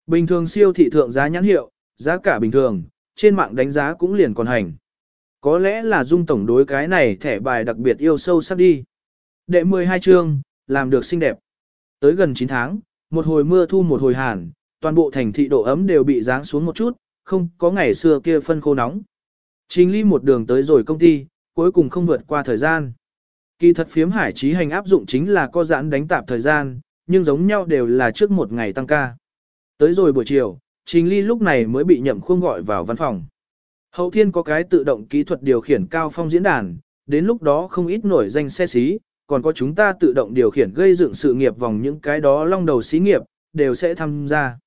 Bình thường siêu thị thượng giá nhãn hiệu, giá cả bình thường, trên mạng đánh giá cũng liền còn hành. Có lẽ là Dung Tổng đối cái này thẻ bài đặc biệt yêu sâu sắc đi. Đệ 12 chương, làm được xinh đẹp. Tới gần 9 tháng, một hồi mưa thu một hồi hàn, toàn bộ thành thị độ ấm đều bị giáng xuống một chút, không có ngày xưa kia phân khô nóng. Trình ly một đường tới rồi công ty, cuối cùng không vượt qua thời gian. Kỳ thật phiếm hải trí hành áp dụng chính là có giãn đánh tạp thời gian, nhưng giống nhau đều là trước một ngày tăng ca. Tới rồi buổi chiều, Trình ly lúc này mới bị nhậm khuôn gọi vào văn phòng. Hậu thiên có cái tự động kỹ thuật điều khiển cao phong diễn đàn, đến lúc đó không ít nổi danh xe xí, còn có chúng ta tự động điều khiển gây dựng sự nghiệp vòng những cái đó long đầu xí nghiệp, đều sẽ tham gia.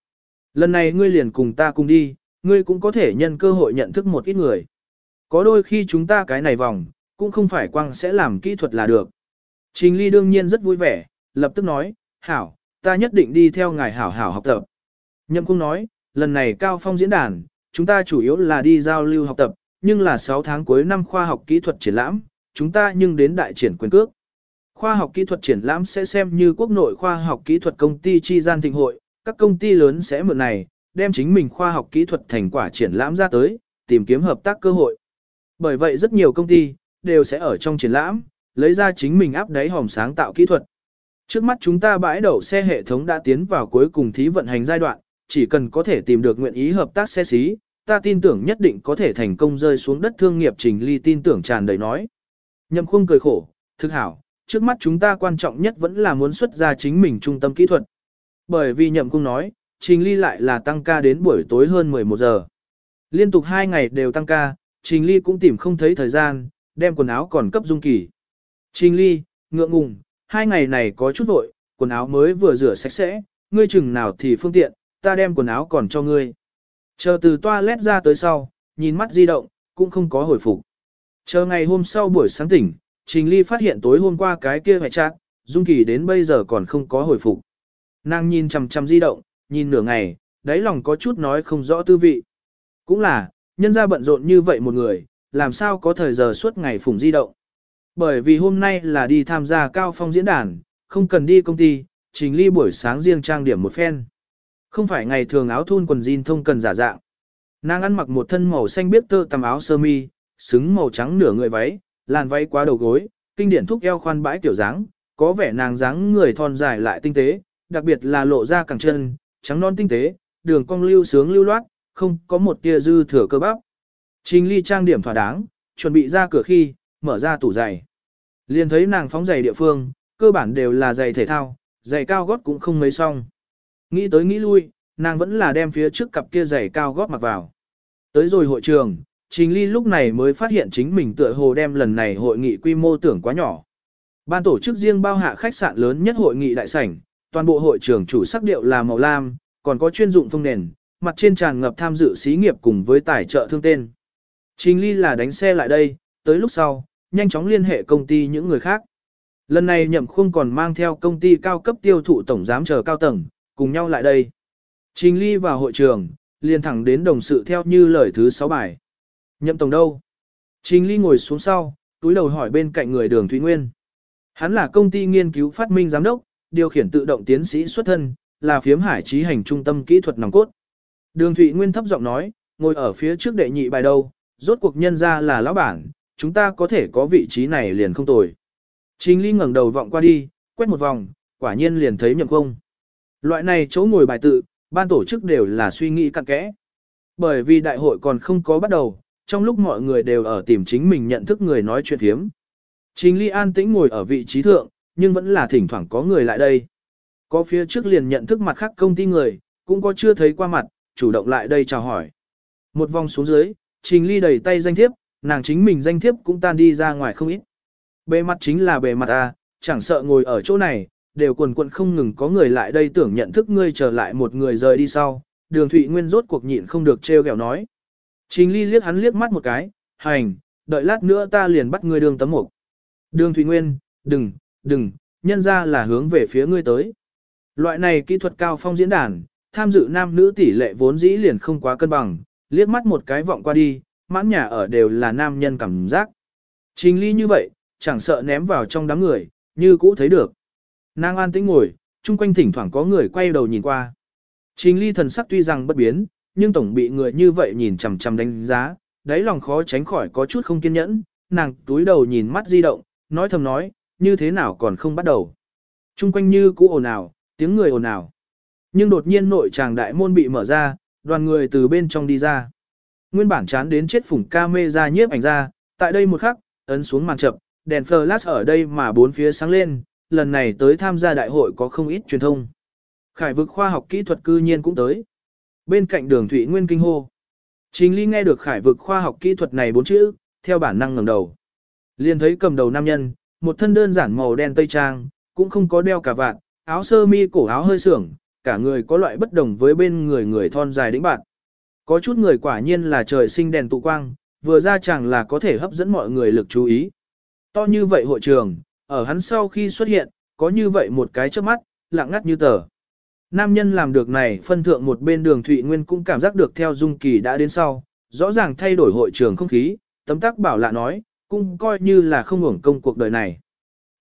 Lần này ngươi liền cùng ta cùng đi, ngươi cũng có thể nhân cơ hội nhận thức một ít người. Có đôi khi chúng ta cái này vòng, cũng không phải quang sẽ làm kỹ thuật là được. Trình Ly đương nhiên rất vui vẻ, lập tức nói, hảo, ta nhất định đi theo ngài hảo hảo học tập. Nhậm cung nói, lần này cao phong diễn đàn, chúng ta chủ yếu là đi giao lưu học tập, nhưng là 6 tháng cuối năm khoa học kỹ thuật triển lãm, chúng ta nhưng đến đại triển quyền cước. Khoa học kỹ thuật triển lãm sẽ xem như quốc nội khoa học kỹ thuật công ty chi gian thịnh hội, các công ty lớn sẽ mượn này, đem chính mình khoa học kỹ thuật thành quả triển lãm ra tới, tìm kiếm hợp tác cơ hội. Bởi vậy rất nhiều công ty, đều sẽ ở trong triển lãm, lấy ra chính mình áp đáy hòm sáng tạo kỹ thuật. Trước mắt chúng ta bãi đậu xe hệ thống đã tiến vào cuối cùng thí vận hành giai đoạn, chỉ cần có thể tìm được nguyện ý hợp tác xe xí, ta tin tưởng nhất định có thể thành công rơi xuống đất thương nghiệp trình ly tin tưởng tràn đầy nói. Nhậm khung cười khổ, thực hảo, trước mắt chúng ta quan trọng nhất vẫn là muốn xuất ra chính mình trung tâm kỹ thuật. Bởi vì nhậm cung nói, trình ly lại là tăng ca đến buổi tối hơn 11 giờ. Liên tục hai ngày đều tăng ca, trình ly cũng tìm không thấy thời gian, đem quần áo còn cấp dung kỳ. Trình ly, ngượng ngùng, hai ngày này có chút vội, quần áo mới vừa rửa sạch sẽ, ngươi chừng nào thì phương tiện, ta đem quần áo còn cho ngươi. Chờ từ toilet ra tới sau, nhìn mắt di động, cũng không có hồi phục. Chờ ngày hôm sau buổi sáng tỉnh, Trình Ly phát hiện tối hôm qua cái kia hệ chát, Dung Kỳ đến bây giờ còn không có hồi phục. Nàng nhìn chằm chằm di động, nhìn nửa ngày, đáy lòng có chút nói không rõ tư vị. Cũng là, nhân ra bận rộn như vậy một người, làm sao có thời giờ suốt ngày phủng di động. Bởi vì hôm nay là đi tham gia cao phong diễn đàn, không cần đi công ty, Trình Ly buổi sáng riêng trang điểm một phen. Không phải ngày thường áo thun quần jean thông cần giả dạng. Nàng ăn mặc một thân màu xanh biết tơ tầm áo sơ mi, xứng màu trắng nửa người váy, làn váy quá đầu gối, kinh điển thúc eo khoan bãi tiểu dáng, có vẻ nàng dáng người thon dài lại tinh tế, đặc biệt là lộ ra cẳng chân, trắng non tinh tế, đường cong lưu sướng lưu loát, không có một tia dư thừa cơ bắp. Trình ly trang điểm thỏa đáng, chuẩn bị ra cửa khi, mở ra tủ giày. Liền thấy nàng phóng giày địa phương, cơ bản đều là giày thể thao, giày cao gót cũng không mấy song. Nghĩ tới nghĩ lui, nàng vẫn là đem phía trước cặp kia giày cao gót mặc vào. Tới rồi hội trường, Trình Ly lúc này mới phát hiện chính mình tựa hồ đem lần này hội nghị quy mô tưởng quá nhỏ. Ban tổ chức riêng bao hạ khách sạn lớn nhất hội nghị đại sảnh, toàn bộ hội trường chủ sắc điệu là màu lam, còn có chuyên dụng phong nền, mặt trên tràn ngập tham dự xí nghiệp cùng với tài trợ thương tên. Trình Ly là đánh xe lại đây, tới lúc sau, nhanh chóng liên hệ công ty những người khác. Lần này nhậm khung còn mang theo công ty cao cấp tiêu thụ tổng giám chờ cao tầng, cùng nhau lại đây. Trình Ly vào hội trường, liền thẳng đến đồng sự theo như lời thứ 6 bài. Nhậm tổng đâu? Trình Ly ngồi xuống sau, túi đầu hỏi bên cạnh người đường Thúy Nguyên. Hắn là công ty nghiên cứu phát minh giám đốc, điều khiển tự động tiến sĩ xuất thân, là phiếm hải trí hành trung tâm kỹ thuật nòng cốt. Đường Thụy Nguyên thấp giọng nói, ngồi ở phía trước đệ nhị bài đâu, rốt cuộc nhân ra là lão bản, chúng ta có thể có vị trí này liền không tồi. Trình Ly ngẩng đầu vọng qua đi, quét một vòng, quả nhiên liền thấy nhậm không. Loại này chỗ ngồi bài tự, ban tổ chức đều là suy nghĩ cặn kẽ. Bởi vì đại hội còn không có bắt đầu, trong lúc mọi người đều ở tìm chính mình nhận thức người nói chuyện thiếm. Trình Ly an tĩnh ngồi ở vị trí thượng, nhưng vẫn là thỉnh thoảng có người lại đây. Có phía trước liền nhận thức mặt khác công ty người, cũng có chưa thấy qua mặt, chủ động lại đây chào hỏi. Một vòng xuống dưới, Trình Ly đẩy tay danh thiếp, nàng chính mình danh thiếp cũng tan đi ra ngoài không ít. Bề mặt chính là bề mặt A, chẳng sợ ngồi ở chỗ này, đều quần quận không ngừng có người lại đây tưởng nhận thức ngươi trở lại một người rời đi sau. Đường Thụy Nguyên rốt cuộc nhịn không được trêu ghẹo nói. Trình Ly liếc hắn liếc mắt một cái, hành, đợi lát nữa ta liền bắt ngươi đường tấm mục. Đường Thụy Nguyên, đừng, đừng, nhân ra là hướng về phía ngươi tới. Loại này kỹ thuật cao phong diễn đàn, tham dự nam nữ tỷ lệ vốn dĩ liền không quá cân bằng, liếc mắt một cái vọng qua đi, mãn nhà ở đều là nam nhân cảm giác. Trình ly như vậy, chẳng sợ ném vào trong đám người, như cũ thấy được. Nàng an tĩnh ngồi, chung quanh thỉnh thoảng có người quay đầu nhìn qua. Trình ly thần sắc tuy rằng bất biến, nhưng tổng bị người như vậy nhìn chằm chằm đánh giá, đáy lòng khó tránh khỏi có chút không kiên nhẫn, nàng túi đầu nhìn mắt di động, nói thầm nói, như thế nào còn không bắt đầu. Chung quanh như cũ ồn ào, tiếng người ồn ào. Nhưng đột nhiên nội tràng đại môn bị mở ra, đoàn người từ bên trong đi ra. Nguyên bản chán đến chết phủng ca mê ra nhiếp ảnh ra, tại đây một khắc, ấn xuống màn chậm, đèn flash ở đây mà bốn phía sáng lên, lần này tới tham gia đại hội có không ít truyền thông. Khải vực khoa học kỹ thuật cư nhiên cũng tới. Bên cạnh đường Thụy Nguyên kinh hô. Trình Ly nghe được khải vực khoa học kỹ thuật này bốn chữ, theo bản năng ngẩng đầu. Liền thấy cầm đầu nam nhân, một thân đơn giản màu đen tây trang, cũng không có đeo cả vạt, áo sơ mi cổ áo hơi sưởng, cả người có loại bất đồng với bên người người thon dài đĩnh bạn. Có chút người quả nhiên là trời sinh đèn tụ quang, vừa ra chẳng là có thể hấp dẫn mọi người lực chú ý. To như vậy hội trường, ở hắn sau khi xuất hiện, có như vậy một cái trước mắt, lặng ngắt như tờ. Nam nhân làm được này phân thượng một bên đường Thụy Nguyên cũng cảm giác được theo dung kỳ đã đến sau, rõ ràng thay đổi hội trường không khí, tấm tắc bảo lạ nói, cũng coi như là không hưởng công cuộc đời này.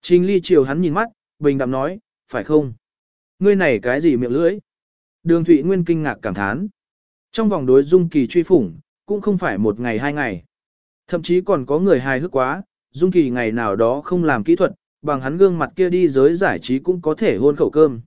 Trình ly chiều hắn nhìn mắt, bình đạm nói, phải không? Ngươi này cái gì miệng lưỡi? Đường Thụy Nguyên kinh ngạc cảm thán. Trong vòng đối dung kỳ truy phủng, cũng không phải một ngày hai ngày. Thậm chí còn có người hài hước quá, dung kỳ ngày nào đó không làm kỹ thuật, bằng hắn gương mặt kia đi giới giải trí cũng có thể hôn khẩu cơm.